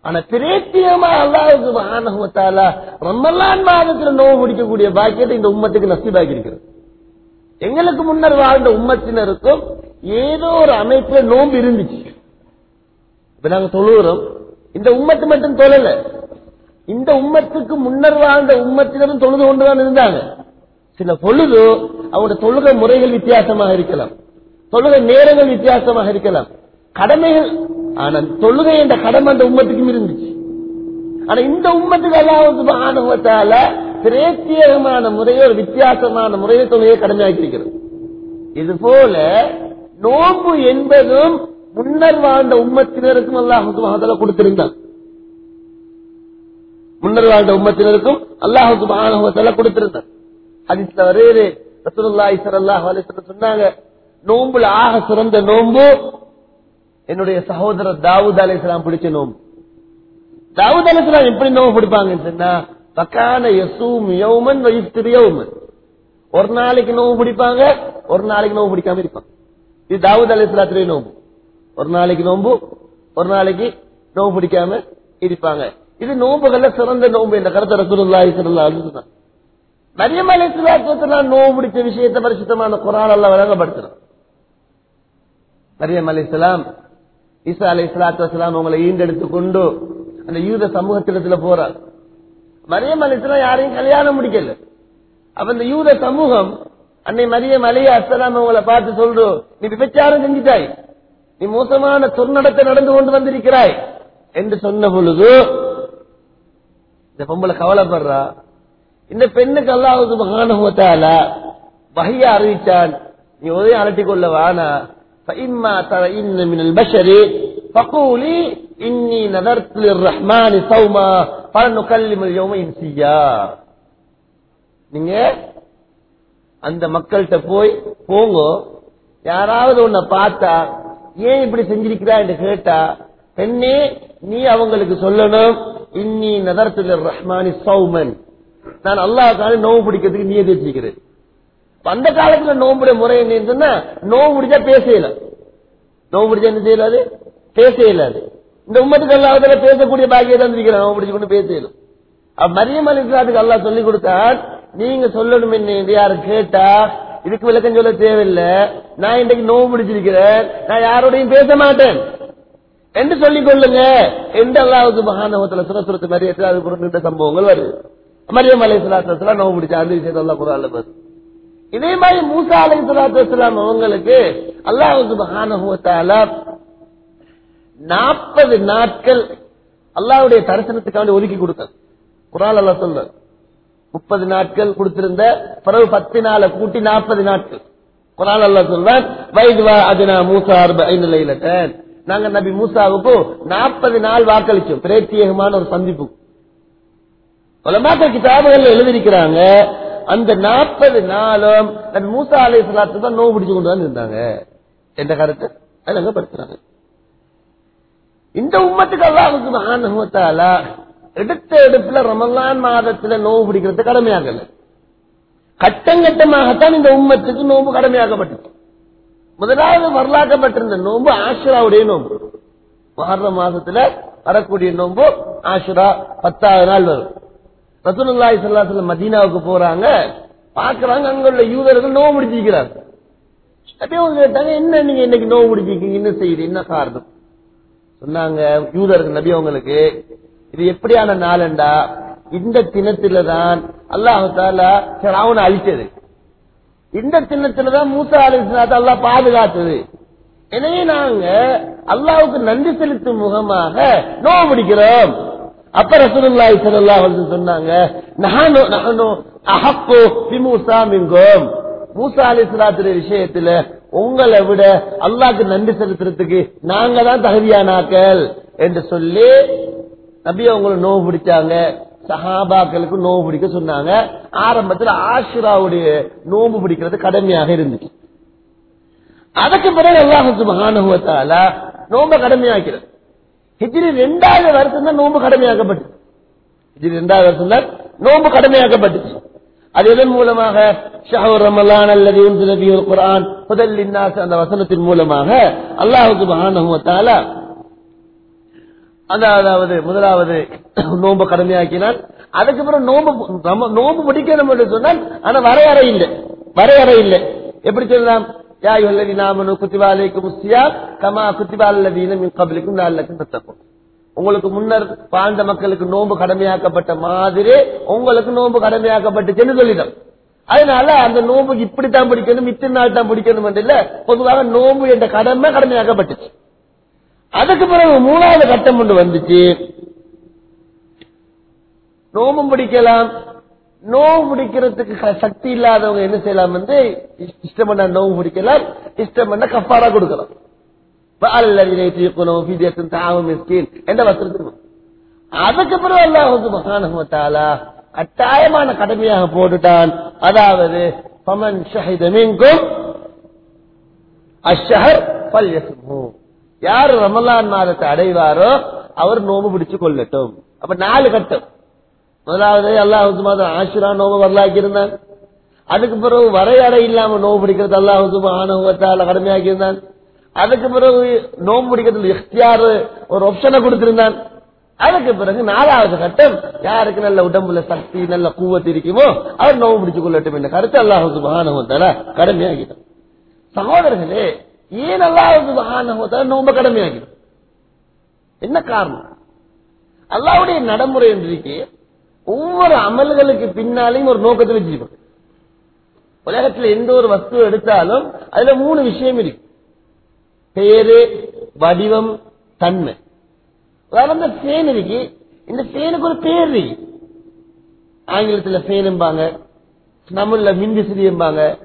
ஆனா பிரேத்தியமா அல்லாவுக்கு மகானகத்தால ரமலான் மாதத்துல நோவு பிடிக்கக்கூடிய பாக்கியத்தை இந்த உம்மத்துக்கு நசீபாக்கி இருக்கிறது. எங்களுக்கு முன்னர் வாழ்ந்த உம்மத்தினருக்கும் ஏதோ ஒரு அமைப்புல நோன்பு இருந்துச்சு. இப்ப நாங்க தொழுகிறோம். இந்த உம்மத்து மட்டும் தொழல. இந்த உம்மத்துக்கு முன்னர் வாழ்ந்த உம்மத்தினரும் தொழுது கொண்டுதான் இருந்தாங்க. சில பொழுது அவங்களோட தொழுக முறைகள் வித்தியாசமாக இருக்கலாம். தொழுகை நேரங்கள் வித்தியாசமாக இருக்கலாம். கடமைகள் ஆனா தொழுகை என்ற கடமை அந்த உம்மத்துக்கும் இருந்துச்சு. ஆனா இந்த உம்மத்துக்கு அல்லாவது ஆணவத்தால பிரேத்தியகமான முறையை ஒரு வித்தியாசமான முறையை தொழுகையை கடமையாக்கி இருக்கிறது இது போல நோம்பு என்பதும் முன்னர் வாழ்ந்த உம்மத்தினருக்கும் அல்லாஹு கொடுத்திருந்தான். முன்னர் வாழ்ந்த உம்மத்தினருக்கும் அல்லாஹு மகானவத்தால கொடுத்திருந்தான். ஹதீஸ்ல வருது ரசூலுல்லாஹி ஸல்லல்லாஹு அலைஹி சொன்னாங்க நோன்புல ஆக சிறந்த நோன்பு என்னுடைய சகோதரர் தாவூத் அலைஹிஸ்ஸலாம் பிடிச்ச நோம்பு. தாவூத் அலைஹிஸ்ஸலாம் எப்படி நோன்பு பிடிப்பாங்கன்னு சொன்னா பக்கான யசூம் யௌமன் வயிஃப்திர் ஒரு நாளைக்கு நோவு பிடிப்பாங்க ஒரு நாளைக்கு நோவு பிடிக்காம இருப்பாங்க. இது தாவூத் அலைஹிஸ்ஸலாத்துடைய நோம்பு. ஒரு நாளைக்கு நோம்பு ஒரு நாளைக்கு நோவு பிடிக்காம இருப்பாங்க. இது நோம்புகள்ல சிறந்த நோம்பு என்ற கருத்தை ரசூலுல்லாஹி ஸல்லல்லாஹு அலைஹி வஸல்லம் மரியம் அலைஹிஸ்ஸலாத்து நோவு பிடிச்ச விஷயத்தை பரிசுத்தமான குரான் அல்லாஹ் வழங்கப்படுத்துறான் மரியம் அலைஹிஸ்ஸலாம் ஈசா சலாத்து வசலாம் உங்களை ஈண்டெடுத்து கொண்டு அந்த யூத சமூகத்திடத்துல போறார். மரியம் அலைஹிஸ்ஸலாம் யாரையும் கல்யாணம் முடிக்கல. அப்ப இந்த யூத சமூகம் அன்னை மரியம் அலி அஸ்லாம் உங்களை பார்த்து சொல்றோம் நீ விபச்சாரம் செஞ்சிட்டாய். நீ மோசமான சொன்னடத்தை நடந்து கொண்டு வந்திருக்கிறாய். என்று சொன்ன பொழுது இந்த பொம்பளை கவலைப்படுறா. இந்த பெண்ணுக்கு அல்லாவது மகானுவத்தால வகைய அறிவிச்சான் நீ உதயம் அலட்டிக் கொள்ள வானா. فإما ترين من البشر فقولي إني نذرت للرحمن صوما فلنكلم اليوم إنسيا நீங்க அந்த மக்கள்கிட்ட போய் போங்க யாராவது உன்னை பார்த்தா ஏன் இப்படி செஞ்சிருக்கிறா என்று கேட்டா பெண்ணே நீ அவங்களுக்கு சொல்லணும் இன்னி நதர்த்துல ரஹ்மானி சௌமன் நான் அல்லாஹ் நோவு பிடிக்கிறதுக்கு நீ வச்சிருக்கிறேன் அந்த காலத்துல நோம்புடைய முறை என்ன சொன்னா நோவு முடிச்சா பேசல நோவு பிடிச்சா என்ன செய்யலாது பேச இயலாது இந்த உம்மத்துக்கு அல்லாஹ் பேசக்கூடிய பாக்கியம் தான் நோவு பிடிச்சு கொண்டு பேச இயலும் மரியம் அலிஸ்லாத்துக்கு அல்லாஹ் சொல்லி கொடுத்தான் நீங்க சொல்லணும் என்ன யாரு கேட்டா? இதுக்கு விளக்கம் சொல்ல தேவையில்லை. நான் இன்றைக்கு நோவு முடிச்சிருக்கிறேன். நான் யாரோடையும் பேச மாட்டேன். என்று சொல்லிக் கொள்ளுங்க. எந்த அல்லாவுக்கு மகாநகத்துல சுரசுரத்து மரியாதை அது சம்பவங்கள் வருது. மரியம் அலிஸ்லாத்துல நோவு முடிச்சா அந்த விஷயத்த அல்லா வருது இதே மாதிரி மூசா அலை சலாத்து அவங்களுக்கு அல்லாவுக்கு மகானவத்தால நாற்பது நாட்கள் அல்லாவுடைய தரிசனத்துக்காக ஒதுக்கி கொடுத்தார் குரால் அல்லா சொல்ற முப்பது நாட்கள் கொடுத்திருந்த பிறகு பத்து நாளை கூட்டி நாற்பது நாட்கள். குரால் அல்லா சொல்றான் வயதுவா அதுனா மூசா ஐந்து நாங்க நபி மூசாவுக்கு நாற்பது நாள் வாக்களிச்சோம். பிரத்யேகமான ஒரு சந்திப்பு. பல உலமாக்கள் கிதாபுகள் எழுதியிருக்கிறாங்க அந்த நாற்பது நாளும் நபி மூசா அலை சலாத்து தான் நோவு பிடிச்சு கொண்டு வந்து இருந்தாங்க என்ற கருத்தை அதுங்க படுத்துறாங்க இந்த உம்மத்துக்கு அல்லாவுக்கு மகானுவத்தால எடுத்த எடுப்புல ரமலான் மாதத்துல நோவு பிடிக்கிறது கடமையாகல கட்டங்கட்டமாகத்தான் இந்த உம்மத்துக்கு நோம்பு கடமையாக்கப்பட்டது. முதலாவது வரலாக்கப்பட்டிருந்த நோம்பு ஆஷுராவுடைய நோம்பு மகர மாசத்துல வரக்கூடிய நோம்பு ஆஷுரா பத்தாவது நாள் வரும். ரசூலுல்லாஹி ஸல்லல்லாஹு மதீனாவுக்கு போறாங்க. பாக்குறாங்க அங்க உள்ள யூதர்கள் நோவு பிடிச்சிருக்கிறாங்க அப்படியே அவங்க கேட்டாங்க என்ன நீங்க இன்னைக்கு நோவு பிடிச்சிருக்கீங்க என்ன செய்யுது? என்ன காரணம்? சொன்னாங்க யூதர்கள் நபி அவங்களுக்கு இது எப்படியான நாளண்டா? இந்த தினத்தில தான் அல்லாஹால அவனை அழிச்சது. இந்த தினத்துல தான் மூசா அலிஸ்லாத்த அல்லாஹ் பாதுகாத்தது. எனவே நாங்க அல்லாவுக்கு நன்றி செலுத்தும் முகமாக நோவு முடிக்கிறோம். அப்ப ரசூலுல்லாஹி ஸல்லல்லாஹு அலைஹி சொன்னாங்க நஹனு நஹனு அஹக்கு பிமூசா மின்கும். மூசா அலிஸ்லாத்துடைய விஷயத்துல உங்களை விட அல்லாஹ்க்கு நன்றி செலுத்துறதுக்கு நாங்க தான் தகுதியானாக்கள் என்று சொல்லி நபி அவங்களை நோவு பிடிச்சாங்க. சஹாபாக்களுக்கு நோவு பிடிக்க சொன்னாங்க. ஆரம்பத்தில் ஆஷுராவுடைய நோம்பு பிடிக்கிறது கடமையாக இருந்துச்சு. அதுக்கு பிறகு அல்லாஹு மகானுவத்தால நோம்ப கடமையாக்கிறது ஹிஜ்ரி ரெண்டாவது வருஷம் தான் நோம்பு கடமையாக்கப்பட்டது ஹிஜ்ரி ரெண்டாவது வருஷம் தான் நோம்பு கடமையாக்கப்பட்டுச்சு அது எதன் மூலமாக? ஷஹர் ரமலான் அல்லது முதல் இன்னாஸ் அந்த வசனத்தின் மூலமாக அல்லாஹுக்கு மகானுவத்தால அதாவது முதலாவது நோன்பு கடமையாக்கினால் அதுக்கப்புறம் நோம்பு நம்ம நோம்பு முடிக்கணும் என்று சொன்னால் ஆனா வரையறை இல்லை. வரையறை இல்லை. எப்படி சொல்லலாம்? يا أيها الذين آمنوا كتب عليكم الصيام كما كتب على الذين من قبلكم لعلكم تتقون. உங்களுக்கு முன்னர் வாழ்ந்த மக்களுக்கு நோன்பு கடமையாக்கப்பட்ட மாதிரி உங்களுக்கு நோன்பு கடமையாக்கப்பட்டுச்சுன்னு சொல்லிடும் அதனால அந்த நோன்பு இப்படித்தான் பிடிக்கணும் இத்தனை நாள் தான் பிடிக்கணும் இல்ல பொதுவாக நோன்பு என்ற கடமை கடமையாக்கப்பட்டுச்சு. அதுக்கு பிறகு மூணாவது கட்டம் ஒன்று வந்துச்சு. நோம்பும் பிடிக்கலாம் நோவு முடிக்கிறதுக்கு சக்தி இல்லாதவங்க என்ன செய்யலாம் வந்து இஷ்டம் பண்ண நோவு முடிக்கலாம் இஷ்டம் பண்ண கஃபாரா கொடுக்கலாம். அதுக்கு பிறகு அல்லாஹ் மகானகத்தாலா அட்டாயமான கடமையாக போட்டுட்டான். அதாவது பமன் ஷஹித மீன்கும் அஷஹர் பல்யசுமோ யார் ரமலான் மாதத்தை அடைவாரோ அவர் நோம்பு பிடிச்சு கொள்ளட்டும். அப்ப நாலு கட்டம். முதலாவது அல்லாஹ் மாதம் ஆஷிரா வரலாக்கி இருந்தான் அதுக்கு பிறகு வரையறை இல்லாம நோவு பிடிக்கிறது அல்லாஹ் சுபானுவத்தால கடமையாக்கி இருந்தான் அதுக்கு பிறகு நோம்பு பிடிக்கிறதுல இஃப்தியார் ஒரு ஆப்ஷனை கொடுத்திருந்தான். அதுக்கு பிறகு நாலாவது கட்டம் யாருக்கு நல்ல உடம்புல சக்தி நல்ல கூவத்து இருக்குமோ அவர் நோவு பிடிச்சு கொள்ளட்டும் என்ற கருத்து அல்லாஹ் சுபானுவத்தால கடமையாகிடும் சகோதரர்களே ஏன் அல்லாஹ் சுபானுவத்தால நோம்ப கடமையாகிடும் என்ன காரணம்? அல்லாவுடைய நடைமுறை இன்றைக்கு ஒவ்வொரு அமல்களுக்கு பின்னாலையும் ஒரு நோக்கத்தை வச்சிருக்கோம். உலகத்தில் எந்த ஒரு வஸ்து எடுத்தாலும் அதுல மூணு விஷயம் இருக்கு. பேரு வடிவம் தன்மை. வளர்ந்த இந்த ஃபேன் இருக்கு. இந்த பேனுக்கு ஒரு பேர் இருக்கு. ஆங்கிலத்துல ஃபேனும்பாங்க தமிழ்ல மின்விசிறியம்பாங்க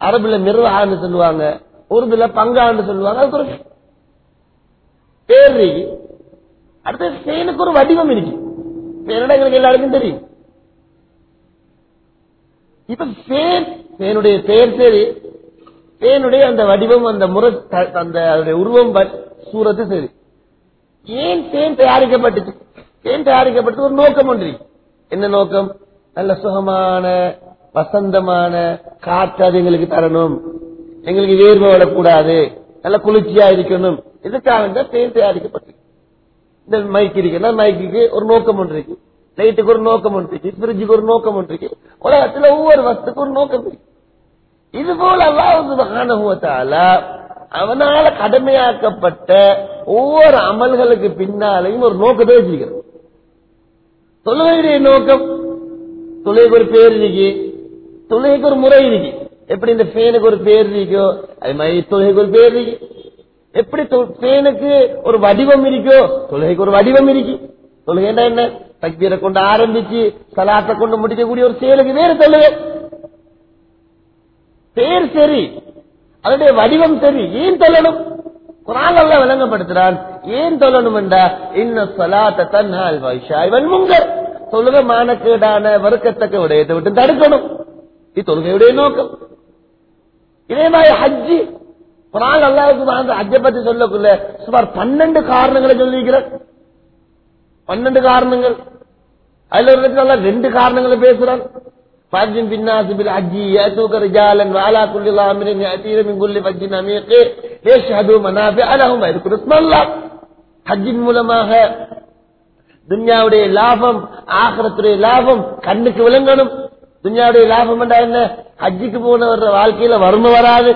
அரபுல மிருவான்னு சொல்லுவாங்க. உருதுல பங்கான்னு சொல்லுவாங்க. அதுக்கு ஒரு பேர் இருக்கு. அடுத்து ஃபேனுக்கு ஒரு வடிவம் இருக்கு. பேனடா எங்களுக்கு எல்லாருக்கும் தெரியும். இப்ப பேன் பேனுடைய பெயர் சரி பேனுடைய அந்த வடிவம் அந்த முறை அந்த அதனுடைய உருவம் சூரத்து சரி ஏன் தேன் தயாரிக்கப்பட்டுச்சு? தேன் தயாரிக்கப்பட்டு ஒரு நோக்கம் ஒன்று. என்ன நோக்கம்? நல்ல சுகமான வசந்தமான காற்று அது எங்களுக்கு தரணும். எங்களுக்கு வேர்வை விடக்கூடாது. நல்ல குளிர்ச்சியா இருக்கணும். இதுக்காக தான் தேன் தயாரிக்கப்பட்டு இந்த மைக் இருக்குன்னா மைக்குக்கு ஒரு நோக்கம் ஒன்று இருக்கு. லைட்டுக்கு ஒரு நோக்கம் ஒன்று இருக்கு. ஃப்ரிட்ஜுக்கு ஒரு நோக்கம் ஒன்று இருக்கு. உலகத்துல ஒவ்வொரு வசத்துக்கு ஒரு நோக்கம் இருக்கு. இது போல அல்லாஹால அவனால கடமையாக்கப்பட்ட ஒவ்வொரு அமல்களுக்கு பின்னாலையும் ஒரு நோக்கத்தை வச்சிருக்கிறது தொழுகையுடைய நோக்கம் தொழுகைக்கு ஒரு பேர் இருக்கு. தொழுகைக்கு ஒரு முறை இருக்கு. எப்படி இந்த ஃபேனுக்கு ஒரு பேர் இருக்கோ அது மாதிரி தொழுகைக்கு ஒரு பேர் இருக்கு. எப்படி பேனுக்கு ஒரு வடிவம் இருக்கோ தொழுகைக்கு ஒரு வடிவம் இருக்கு. தொழுகைன்னா என்ன? தக்பீரை கொண்டு ஆரம்பிச்சு சலாத்தை கொண்டு முடிக்கக்கூடிய ஒரு செயலுக்கு வேறு தொழுகை. பேர் சரி அதனுடைய வடிவம் சரி. ஏன் தொழணும்? குரான் அல்ல விளங்கப்படுத்துறான். ஏன் தொழணும் என்றா இன்னும் சலாத்த தன்னால் வைஷாய்வன் முங்கர். தொழுக மானக்கேடான வறுக்கத்தக்க விடயத்தை விட்டு தடுக்கணும். இது தொழுகையுடைய நோக்கம். இதே மாதிரி ஹஜ்ஜி குரான் அல்லாவுக்கு வாழ்ந்த ஹஜ்ஜை பத்தி சொல்லக்குள்ள சுமார் பன்னெண்டு காரணங்களை சொல்லியிருக்கிறார் பன்னெண்டு காரணங்கள் அதுல ஒரு இடத்துல அல்லாஹ் ரெண்டு காரணங்களை பேசுறான் فَأَذِّنْ فِي النَّاسِ بِالْحَجِّ يَأْتُوكَ رِجَالًا وَعَلَى كُلِّ ضَامِرٍ يَأْتِينَ مِنْ كُلِّ فَجٍّ عَمِيقٍ لِيَشْهَدُوا مَنَافِعَ لَهُمْ وَيَذْكُرُوا اسْمَ اللَّهِ ஹஜ்ஜின் மூலமாக துன்யாவுடைய லாபம் ஆகரத்துடைய லாபம் கண்ணுக்கு விளங்கணும் துன்யாவுடைய லாபம் என்றா என்ன ஹஜ்ஜுக்கு போனவர் வாழ்க்கையில வறுமை வராது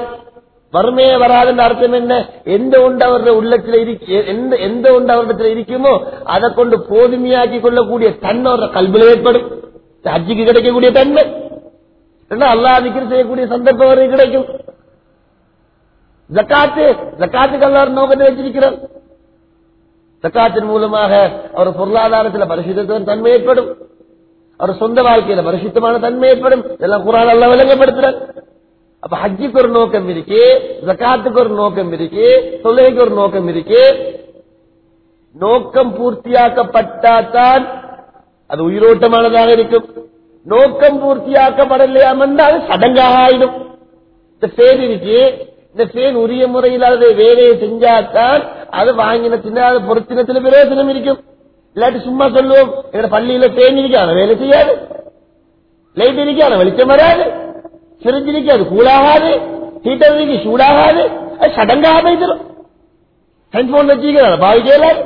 வறுமையே வராதுன்ற அர்த்தம் என்ன? எந்த உண்டு அவருடைய உள்ளத்தில் எந்த எந்த உண்டு அவரிடத்தில் இருக்குமோ அதை கொண்டு போதுமையாக்கி கொள்ளக்கூடிய தன்மை அவருடைய கல்வியில் ஏற்படும். இந்த கிடைக்கக்கூடிய தன்மை. அல்லா அதிகம் செய்யக்கூடிய சந்தர்ப்பம் அவருக்கு கிடைக்கும். ஜக்காத்து ஜக்காத்துக்கு எல்லாரும் நோக்கத்தை வச்சிருக்கிறார். ஜக்காத்தின் மூலமாக அவர் பொருளாதாரத்தில் பரிசுத்தமான தன்மை ஏற்படும். அவர் சொந்த வாழ்க்கையில பரிசுத்தமான தன்மை ஏற்படும். இதெல்லாம் குரான் எல்லாம் விளங்கப்படுத்துறார். அப்ப ஹஜ்ஜுக்கு ஒரு நோக்கம் இருக்கு ஜக்காத்துக்கு ஒரு நோக்கம் இருக்கு தொழுகைக்கு ஒரு நோக்கம் இருக்கு நோக்கம் பூர்த்தியாக்கப்பட்டால்தான் அது உயிரோட்டமானதாக இருக்கும் நோக்கம் பூர்த்தியாக்கப்படலையா என்றால் சடங்காக ஆயிடும் இந்த பேர் இருக்கு இந்த பேர் உரிய முறையில் அது வேலையை செஞ்சாதான் அது வாங்கினத்தின அது பொருத்தினத்துல பிரயோஜனம் இருக்கும் இல்லாட்டி சும்மா சொல்லுவோம் எங்க பள்ளியில தேன் இருக்கான வேலை செய்யாது லைட் இருக்கான வெளிச்சம் வராது ஃப்ரிட்ஜ் அது கூலாகாது ஹீட்டருக்கு சூடாகாது அது சடங்காக போய்த்திரும் ஹெட்போன் வச்சுக்க அதை பாவிக்கலாது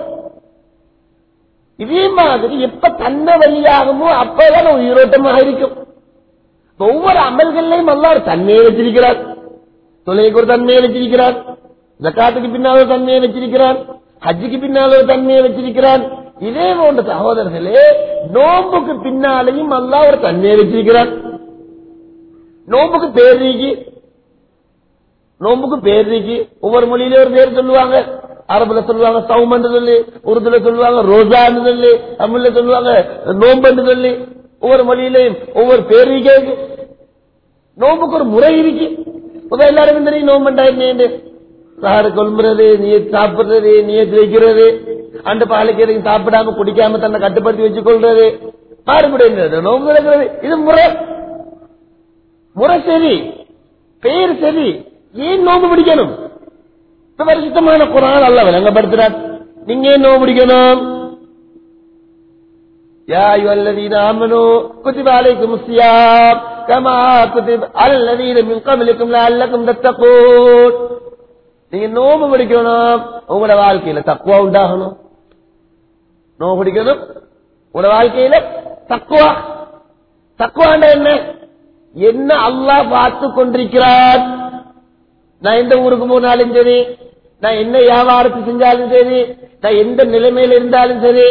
இதே மாதிரி எப்ப தன்னை வழியாகுமோ அப்பதான் உயிரோட்டமாக இருக்கும். ஒவ்வொரு அமல்கள்லையும் அல்லார் தன்மையை வச்சிருக்கிறார். தொலைக்கு ஒரு தன்மையை வச்சிருக்கிறார். ஜக்காத்துக்கு பின்னால் ஒரு தன்மையை வச்சிருக்கிறார். ஹஜ்ஜுக்கு பின்னால் ஒரு தன்மையை வச்சிருக்கிறார். இதே போன்ற சகோதரர்களே நோம்புக்கு பின்னாலையும் அல்லா ஒரு தன்மையை வச்சிருக்கிறார். நோம்புக்கு பேர் நீக்கி. நோம்புக்கு பேர் நீக்கி. ஒவ்வொரு மொழியில ஒரு பேர் சொல்லுவாங்க. அரபுல சொல்லுவாங்க சவுமன்னு சொல்லி உருதுல சொல்லுவாங்க ரோசான்னு சொல்லி தமிழ்ல சொல்லுவாங்க நோம்பு சொல்லி. ஒவ்வொரு மொழியிலையும் ஒவ்வொரு பேர் இருக்கு. நோம்புக்கு ஒரு முறை இருக்கு. இப்ப எல்லாருக்கும் தெரியும் நோம்பண்டா என்ன சாறு கொல்முறது நீ சாப்பிடுறது நீ வைக்கிறது அந்த பாலுக்கு சாப்பிடாம குடிக்காம தன்னை கட்டுப்படுத்தி வச்சு கொள்றது பாருபடுகிறது நோம்பு இருக்கிறது இது முறை. முறை சரி பேர் சரி ஏன் நோம்பு பிடிக்கணும் இப்ப பரிசுத்தமான குரான் அல்ல விளங்கப்படுத்துறார் நீங்க ஏன் நோம்பு பிடிக்கணும் يا أيها الذين آمنوا كتب عليكم الصيام كما كتب على الذين من قبلكم لعلكم تتقون நீங்க நோம்பு பிடிக்கணும் உங்களோட வாழ்க்கையில தக்குவா உண்டாகணும் நோம்பு பிடிக்கணும் உங்களோட வாழ்க்கையில தக்குவா தக்குவாண்ட என்ன என்ன அல்லாஹ் பார்த்து கொண்டிருக்கிறார்? நான் எந்த ஊருக்கு போனாலும் சரி நான் என்ன வியாபாரத்தை செஞ்சாலும் சரி நான் எந்த நிலைமையில இருந்தாலும் சரி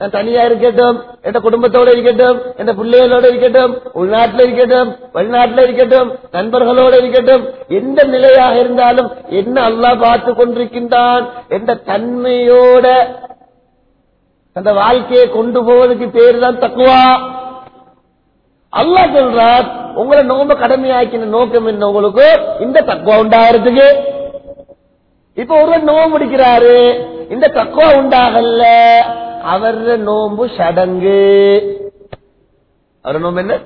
நான் தனியா இருக்கட்டும் என் குடும்பத்தோட இருக்கட்டும் என் பிள்ளைகளோட இருக்கட்டும் உள்நாட்டில் இருக்கட்டும் வெளிநாட்டில் இருக்கட்டும் நண்பர்களோட இருக்கட்டும் எந்த நிலையாக இருந்தாலும் என்ன அல்லாஹ் பார்த்து கொண்டிருக்கின்றான் என்ற தன்மையோட அந்த வாழ்க்கையை கொண்டு போவதற்கு பேர் தான் தக்குவா அல்லாஹ் சொல்றார் உங்களை நோம்ப கடமையாக்கின நோக்கம் என்ன உங்களுக்கு? இந்த தக்குவா உண்டாகிறதுக்கு. இப்ப ஒரு நோம்பு முடிக்கிறாரு. இந்த தக்குவா உண்டாகல. அவர் நோம்பு சடங்கு. அவர் நோம்பு என்ன?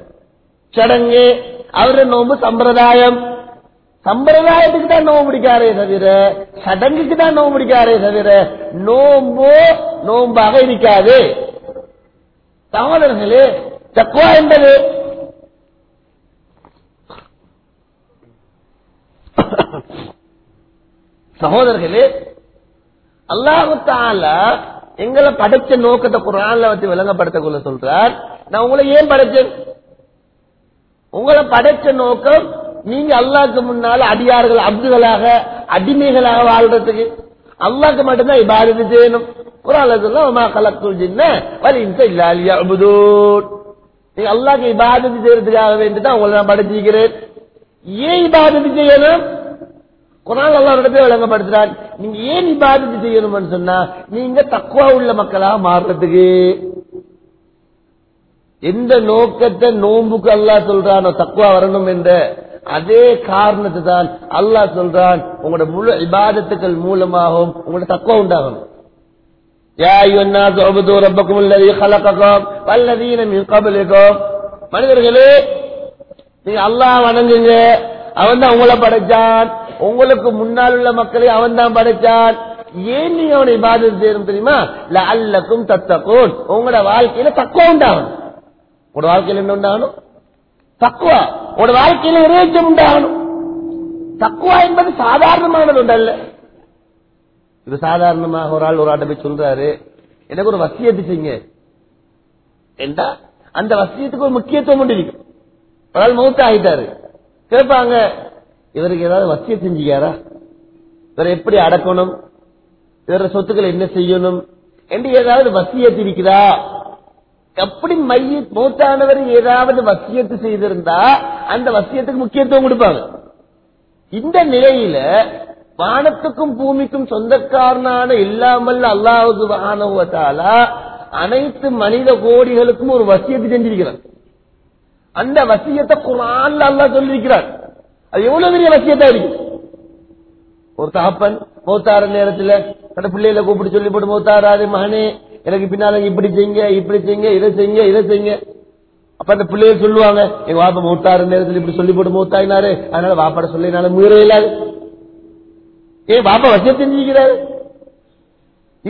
சடங்கு. அவர நோம்பு சம்பிரதாயம். சம்பிரதாயத்துக்கு தான் நோம்பு பிடிக்காரே தவிர சடங்குக்கு தான் நோம்பு பிடிக்காரே தவிர நோம்போ நோம்பாக இருக்காது. சகோதரர்களே தக்குவா என்பது சகோதரர்களே அல்லாஹால எங்களை படைச்ச நோக்கத்தை குரான்ல வச்சு விளங்கப்படுத்தக்குள்ள சொல்றார். நான் உங்களை ஏன் படைச்சேன்? உங்களை படைச்ச நோக்கம் நீங்க அல்லாக்கு முன்னால அடியார்கள் அப்துகளாக அடிமைகளாக வாழ்றதுக்கு. அல்லாக்கு மட்டும்தான் இபாதத்து செய்யணும். குரான்ல சொல்ல இல்லாலியா நீங்க அல்லாஹ்க்கு இபாதத்து செய்யறதுக்காக வேண்டி தான் உங்களை நான் படைச்சிக்கிறேன் ஏன் இபாதத்து செய்யணும்? குரான் எல்லாரிடத்தையும் விளங்கப்படுத்துறான் நீங்க ஏன் இபாதத்து செய்யணும்னு சொன்னா நீங்க தக்குவா உள்ள மக்களா மாறுறதுக்கு. எந்த நோக்கத்தை நோன்புக்கு அல்லா சொல்றான் தக்குவா வரணும் என்ற அதே காரணத்தை தான் அல்லாஹ் சொல்றான் உங்களோட முழு இபாதத்துக்கள் மூலமாகவும் உங்களோட தக்குவா உண்டாகணும். மனிதர்களே நீங்க அல்லா வணங்குங்க அவன் தான் உங்களை படைச்சான். உங்களுக்கு முன்னால் உள்ள மக்களை அவன் தான் படைச்சான் ஏன் நீ அவனை இபாதத் செய்யணும் தெரியுமா? அல்லக்கும் தத்தக்கும் உங்களோட வாழ்க்கையில தக்குவா உண்டாகணும். உங்களோட வாழ்க்கையில என்ன உண்டாகணும்? தக்குவா. உங்களோட வாழ்க்கையில இறைச்சம் உண்டாகணும். தக்குவா என்பது சாதாரணமானது உண்டல்ல இது சாதாரணமாக ஒரு ஆள் ஒரு ஆட்ட போய் சொல்றாரு. எனக்கு ஒரு வசியத்து செய்யுங்க. என்றா அந்த வசியத்துக்கு ஒரு முக்கியத்துவம் உண்டு ஒரு ஆள் மூத்த ஆகிட்டாரு கேட்பாங்க இவருக்கு ஏதாவது வசிய செஞ்சுக்காரா இவரை எப்படி அடக்கணும்? இவர சொத்துக்களை என்ன செய்யணும்? என்று ஏதாவது வசியத்து இருக்கிறா எப்படி மைய மூத்தானவர் ஏதாவது வசியத்து செய்திருந்தா அந்த வசியத்துக்கு முக்கியத்துவம் கொடுப்பாங்க. இந்த நிலையில வானத்துக்கும் பூமிக்கும் சொந்தக்காரனான இல்லாமல் அல்லாஹு வானவத்தாலா அனைத்து மனித கோடிகளுக்கும் ஒரு வசியத்தை செஞ்சிருக்கிறார் அந்த வசியத்தை குரான் அல்லா சொல்லியிருக்கிறார் அது எவ்வளவு பெரிய வசியத்தா இருக்கு ஒரு தகப்பன் மூத்தார நேரத்துல அந்த பிள்ளைகளை கூப்பிட்டு சொல்லி போட்டு மௌத்தாராது மகனே எனக்கு பின்னால இப்படி செய்யுங்க இப்படி செய்யுங்க இதை செய்யுங்க இதை செய்யுங்க. அப்ப அந்த பிள்ளைகள் சொல்லுவாங்க எங்க வாப்ப மௌத்தார நேரத்தில் இப்படி சொல்லி போட்டு மூத்தாயினாரு. அதனால வாப்பாட சொல்லினால மீற இல்லாது. ஏன் பாப்பா வசியம் செஞ்சுக்கிறாரு.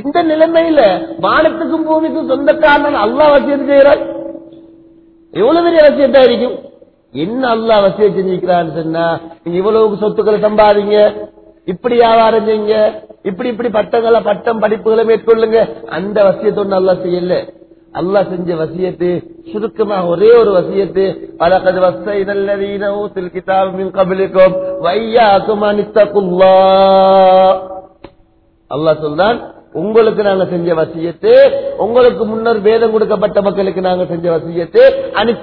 இந்த நிலைமையில வானத்துக்கும் பூமிக்கும் சொந்தக்காரன் அல்லா வசியம் செய்கிறார். எவ்வளவு பெரிய வசியத்தா இருக்கும் என்ன அல்லா வசதி செஞ்சிருக்கிறான்னு சொன்னா நீங்க இவ்வளவு சொத்துக்களை சம்பாதிங்க இப்படி வியாபாரம் செய்யுங்க இப்படி இப்படி பட்டங்களை பட்டம் படிப்புகளை மேற்கொள்ளுங்க. அந்த வசியத்தை ஒண்ணு அல்லா செய்யல. அல்லா செஞ்ச வசியத்து சுருக்கமாக ஒரே ஒரு வசியத்து பலகது வசை நல்லதீன ஊத்தில் கிதாபின் கபிலுக்கும் வையாக்கும் அனித்தகுல்லா. அல்லாஹ் சொல்றான் உங்களுக்கு நாங்க செஞ்ச வசியத்து உங்களுக்கு முன்னர் வேதம் கொடுக்கப்பட்ட மக்களுக்கு நாங்க செஞ்ச வசியத்து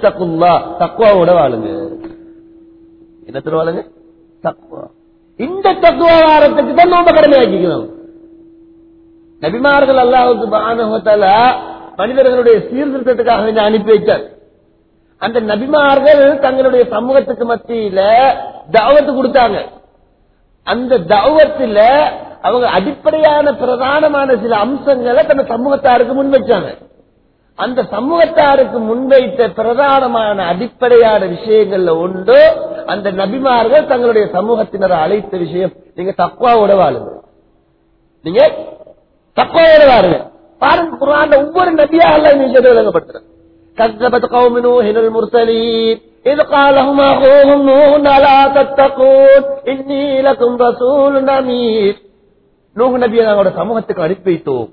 தக்குவா தக்குவாவோட வாழுங்க. என்ன வாழுங்க? தக்குவா இந்த தக்குவா வாரத்துக்கு தான் நோம்ப கடமையாக்கிக்கணும் நபிமார்கள் அல்லாவுக்கு பானகத்தால மனிதர்களுடைய சீர்திருத்தத்துக்காக அனுப்பி வைத்தார். அந்த நபிமார்கள் தங்களுடைய சமூகத்துக்கு மத்தியில தாவத்து கொடுத்தாங்க. அந்த தாவத்துல அவங்க அடிப்படையான பிரதானமான சில அம்சங்களை தன்னை சமூகத்தாருக்கு முன் வச்சாங்க அந்த சமூகத்தாருக்கு முன்வைத்த பிரதானமான அடிப்படையான விஷயங்கள்ல ஒன்று அந்த நபிமார்கள் தங்களுடைய சமூகத்தினரை அழைத்த விஷயம் நீங்க தக்குவாவோட வாழுங்க நீங்க தக்குவாவோட வாருங்க பாருங்க குரான்ல ஒவ்வொரு நபியா அல்ல இந்த விஷயத்தை விளங்கப்படுத்துறேன் كذبت قوم نوح المرسلين إذ قال لهم أخوهم نوح ألا تتقون إني لكم رسول أمين நோகு நபியை நாங்களோட சமூகத்துக்கு அனுப்பி வைத்தோம்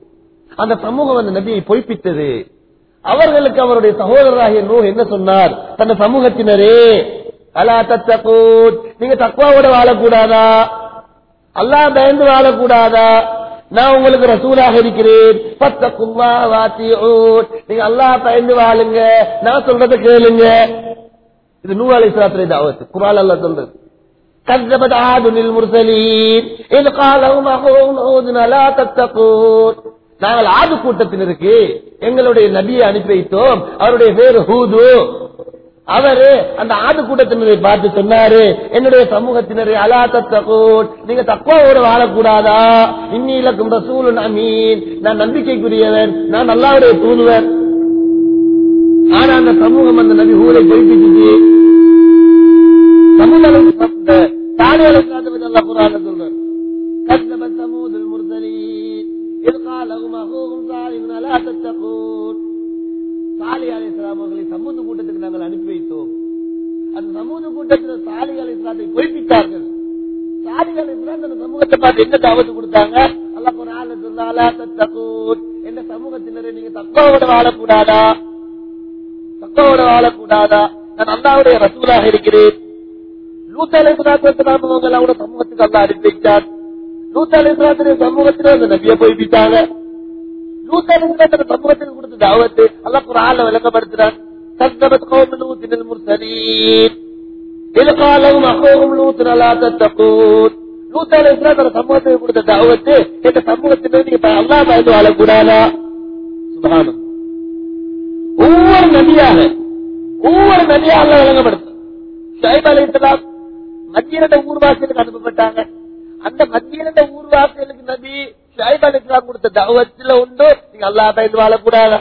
அந்த சமூகம் அந்த நபியை பொய்ப்பித்தது. அவர்களுக்கு அவருடைய சகோதரராகிய நூ என்ன சொன்னார்? தன் சமூகத்தினரே அலா நீங்க தக்குவாவோட வாழக்கூடாதா? அல்லாஹ் பயந்து வாழக்கூடாதா? நான் உங்களுக்கு ரசூலாக இருக்கிறேன். பத்தக்குல்லா வாத்தியூன் நீங்க அல்லாஹ் பயந்து வாழுங்க. நான் சொல்றதை கேளுங்க. இது நூ அலை சலாத்துறை தாவத்து. குரால் அல்லாஹ் சொல்றது. كذبت عاد المرسلين إذ قال لهم أخوهم هود لا تتقون நாங்கள் ஆது கூட்டத்தினருக்கு எங்களுடைய நபியை அனுப்பி வைத்தோம் அவருடைய பேரு ஹூது அவரு அந்த ஆது கூட்டத்தினரை பார்த்து சொன்னாரு என்னுடைய சமூகத்தினரை அலா தத்தகூன் நீங்க தக்குவாவோட வாழக்கூடாதா இன்னிலக்கும் ரசூல் அமீன் நான் நம்பிக்கைக்குரியவன் நான் நல்லாவுடைய தூதுவன் ஆனா அந்த சமூகம் அந்த நபி ஊரை பொய்ப்பிச்சு சமூகம் சமூக கூட்டத்துக்கு நாங்கள் அனுப்பி வைத்தோம். அந்த சமூக கூட்டத்தில் சாலி அலை இஸ்லாத்தை சாலி அலை அந்த சமூகத்தை பார்த்து என்ன தாவத்து கொடுத்தாங்க? அல்லா குரான் சொன்னாலா தத்தகூர் எந்த சமூகத்தினரை நீங்க தக்கோட வாழக்கூடாதா? தக்கோட வாழக்கூடாதா? நான் அல்லாவுடைய ரசூலாக இருக்கிறேன். நூத்தாலிஸ்லாத்துலாம் அவங்களோட சமூகத்துக்கு அல்ல அனுப்பி வைத்தார். நூத்தாலிஸ்லாத்தின சமூகத்திலே அந்த நபிய போய் விட்டாங்க. நூத்தாலிஸ்லாத்தின சமூகத்துக்கு கொடுத்த தாவத்து அல்ல குரால விளக்கப்படுத்தினார் கத்தபத் கோமலு தினல் முர்சலீன். எதிர்காலமும் அகோகம் நூத்தினலாத தப்பூர் நூத்தாலு இஸ்லாம் சமூகத்துக்கு கொடுத்த தாவத்து இந்த சமூகத்திலிருந்து நீங்க அல்லா பயந்து வாழக்கூடாதா? சுபானம் ஒவ்வொரு நதியாக ஒவ்வொரு நதியாக அல்ல வழங்கப்படுத்த ஷைப் அலி இஸ்லாம் மத்தியிலிருந்த ஊர்வாசிகளுக்கு அனுப்பப்பட்டாங்க. அந்த மத்தியிலிருந்த ஊர்வாசிகளுக்கு நபி ஷாயிபாலுக்கு கொடுத்த தௌவத்தில் உண்டு நீங்க அல்லா பயந்து வாழக்கூடாதா.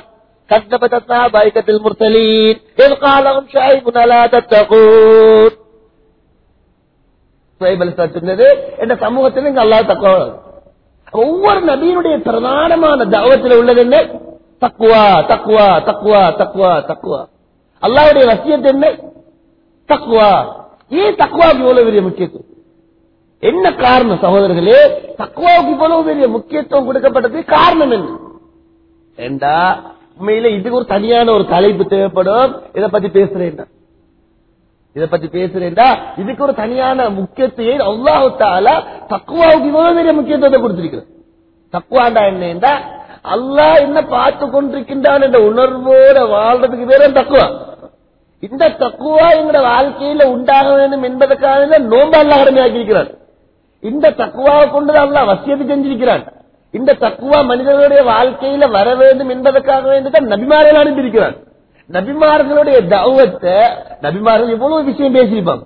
கஷ்டப்பட்டா பயக்கத்தில் முர்த்தலீன் காலம் ஷாயிபு நலா தத்தகூர் சொன்னது சமூகத்தில் அல்லா தக்குவா. ஒவ்வொரு நபியினுடைய பிரதானமான தவத்தில் உள்ளது என்ன? தக்குவா தக்குவா தக்குவா தக்குவா தக்குவா அல்லாவுடைய வசியத்து என்ன? தக்குவா ஏன் தக்குவாவுக்கு இவ்வளவு பெரிய முக்கியத்துவம்? என்ன காரணம் சகோதரர்களே? தக்குவாவுக்கு இவ்வளவு பெரிய முக்கியத்துவம் கொடுக்கப்பட்டது காரணம் என்ன? ஏண்டா உண்மையில இதுக்கு ஒரு தனியான ஒரு தலைப்பு தேவைப்படும். இதை பத்தி பேசுறேன் இதை பத்தி பேசுறேன்டா. இதுக்கு ஒரு தனியான முக்கியத்துவம் அல்லாஹு தக்குவாவுக்கு இவ்வளவு பெரிய முக்கியத்துவத்தை கொடுத்திருக்கிறது தக்குவாண்டா என்னண்டா அல்லாஹ் என்ன பார்த்து கொண்டிருக்கின்றான் என்ற உணர்வோட வாழ்றதுக்கு பேரும் தக்குவா இந்த தக்குவா எங்களோட வாழ்க்கையில உண்டாக வேண்டும் என்பதற்காக நோம்பு கடமையாக்கி கடமையாக்கியிருக்கிறான் இந்த தக்குவாவை கொண்டு அல்லாஹ் வசியத்து செஞ்சிருக்கிறான் இந்த தக்குவா மனிதர்களுடைய வாழ்க்கையில வர வேண்டும் என்பதற்காக வேண்டிதான் நபிமார்கள் அனுப்பியிருக்கிறான் நபிமார்களுடைய தௌவத்தை நபிமார்கள் எவ்வளவு விஷயம் பேசியிருப்பாங்க?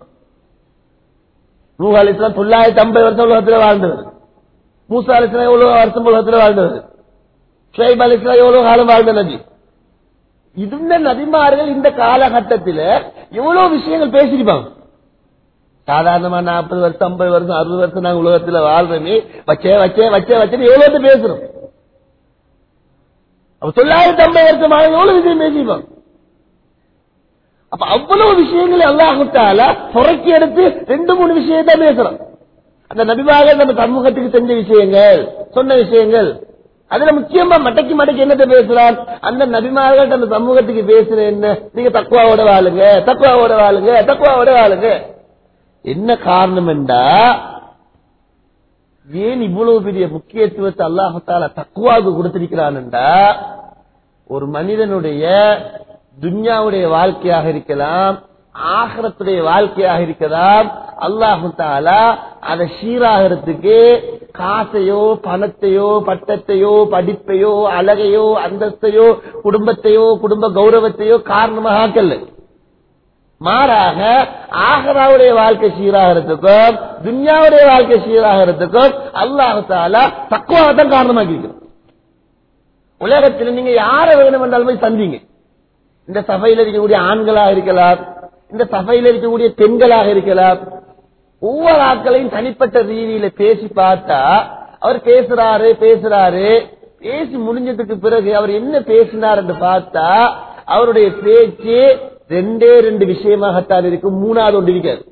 நூஹ் தொள்ளாயிரத்தி ஐம்பது வருஷம் உலகத்தில் வாழ்ந்தவர். மூசா அலிஸ்லாம் எவ்வளவு வருஷம் உலகத்தில் வாழ்ந்தவர்? ஷைப் அலிஸ்லாம் எவ்வளவு காலம் வாழ்ந்த நபி இந்த நபிமார்கள் இந்த காலகட்டத்தில் எவ்வளவு விஷயங்கள் பேசிருப்பாங்க சாதாரணமா நாற்பது வருஷம் ஐம்பது வருஷம் அறுபது வருஷம் நாங்க உலகத்துல வாழ்றோமே வச்சே வச்சே வச்சே வச்சே எவ்வளவு பேசுறோம். தொள்ளாயிரத்தி ஐம்பது வருஷம் எவ்வளவு விஷயம் பேசிருப்பாங்க அப்ப அவ்வளவு விஷயங்களை அல்லாஹால புறக்கி எடுத்து ரெண்டு மூணு விஷயத்தான் பேசுறோம் அந்த நபிமாக நம்ம சமூகத்துக்கு செஞ்ச விஷயங்கள் சொன்ன விஷயங்கள் அதுல முக்கியமா மட்டைக்கு மட்டைக்கு என்னத்தை பேசுறான்? அந்த நபிமார்கள் அந்த சமூகத்துக்கு பேசுற என்ன? நீங்க தக்குவாவோட வாழுங்க தக்குவாவோட வாழுங்க தக்குவாவோட வாழுங்க. என்ன காரணம் என்றா ஏன் இவ்வளவு பெரிய முக்கியத்துவத்தை அல்லாஹால தக்குவாவுக்கு கொடுத்திருக்கிறான்டா ஒரு மனிதனுடைய துன்யாவுடைய வாழ்க்கையாக இருக்கலாம் ஆகரத்துடைய வாழ்க்கையாக இருக்கிறதா அல்லாஹு தாலா அதை சீராகிறதுக்கு காசையோ பணத்தையோ பட்டத்தையோ படிப்பையோ அழகையோ அந்தஸ்தையோ குடும்பத்தையோ குடும்ப கௌரவத்தையோ காரணமாக ஆக்கல்ல மாறாக ஆகராவுடைய வாழ்க்கை சீராகிறதுக்கும் துன்யாவுடைய வாழ்க்கை சீராகிறதுக்கும் அல்லாஹு தாலா தக்குவாகத்தான் காரணமாக்கி உலகத்தில் நீங்க யாரை வேணும் என்றாலுமே சந்திங்க. இந்த சபையில் இருக்கக்கூடிய ஆண்களாக இருக்கலாம் இந்த சபையில் இருக்கக்கூடிய பெண்களாக இருக்கலாம். ஒவ்வொரு ஆட்களையும் தனிப்பட்ட ரீதியில பேசி பார்த்தா அவர் பேசுறாரு பேசுறாரு. பேசி முடிஞ்சதுக்கு பிறகு அவர் என்ன பேசினார் என்று பார்த்தா அவருடைய பேச்சு ரெண்டே ரெண்டு விஷயமாகத்தான் இருக்கும். மூணாவது ஒன்று இருக்காது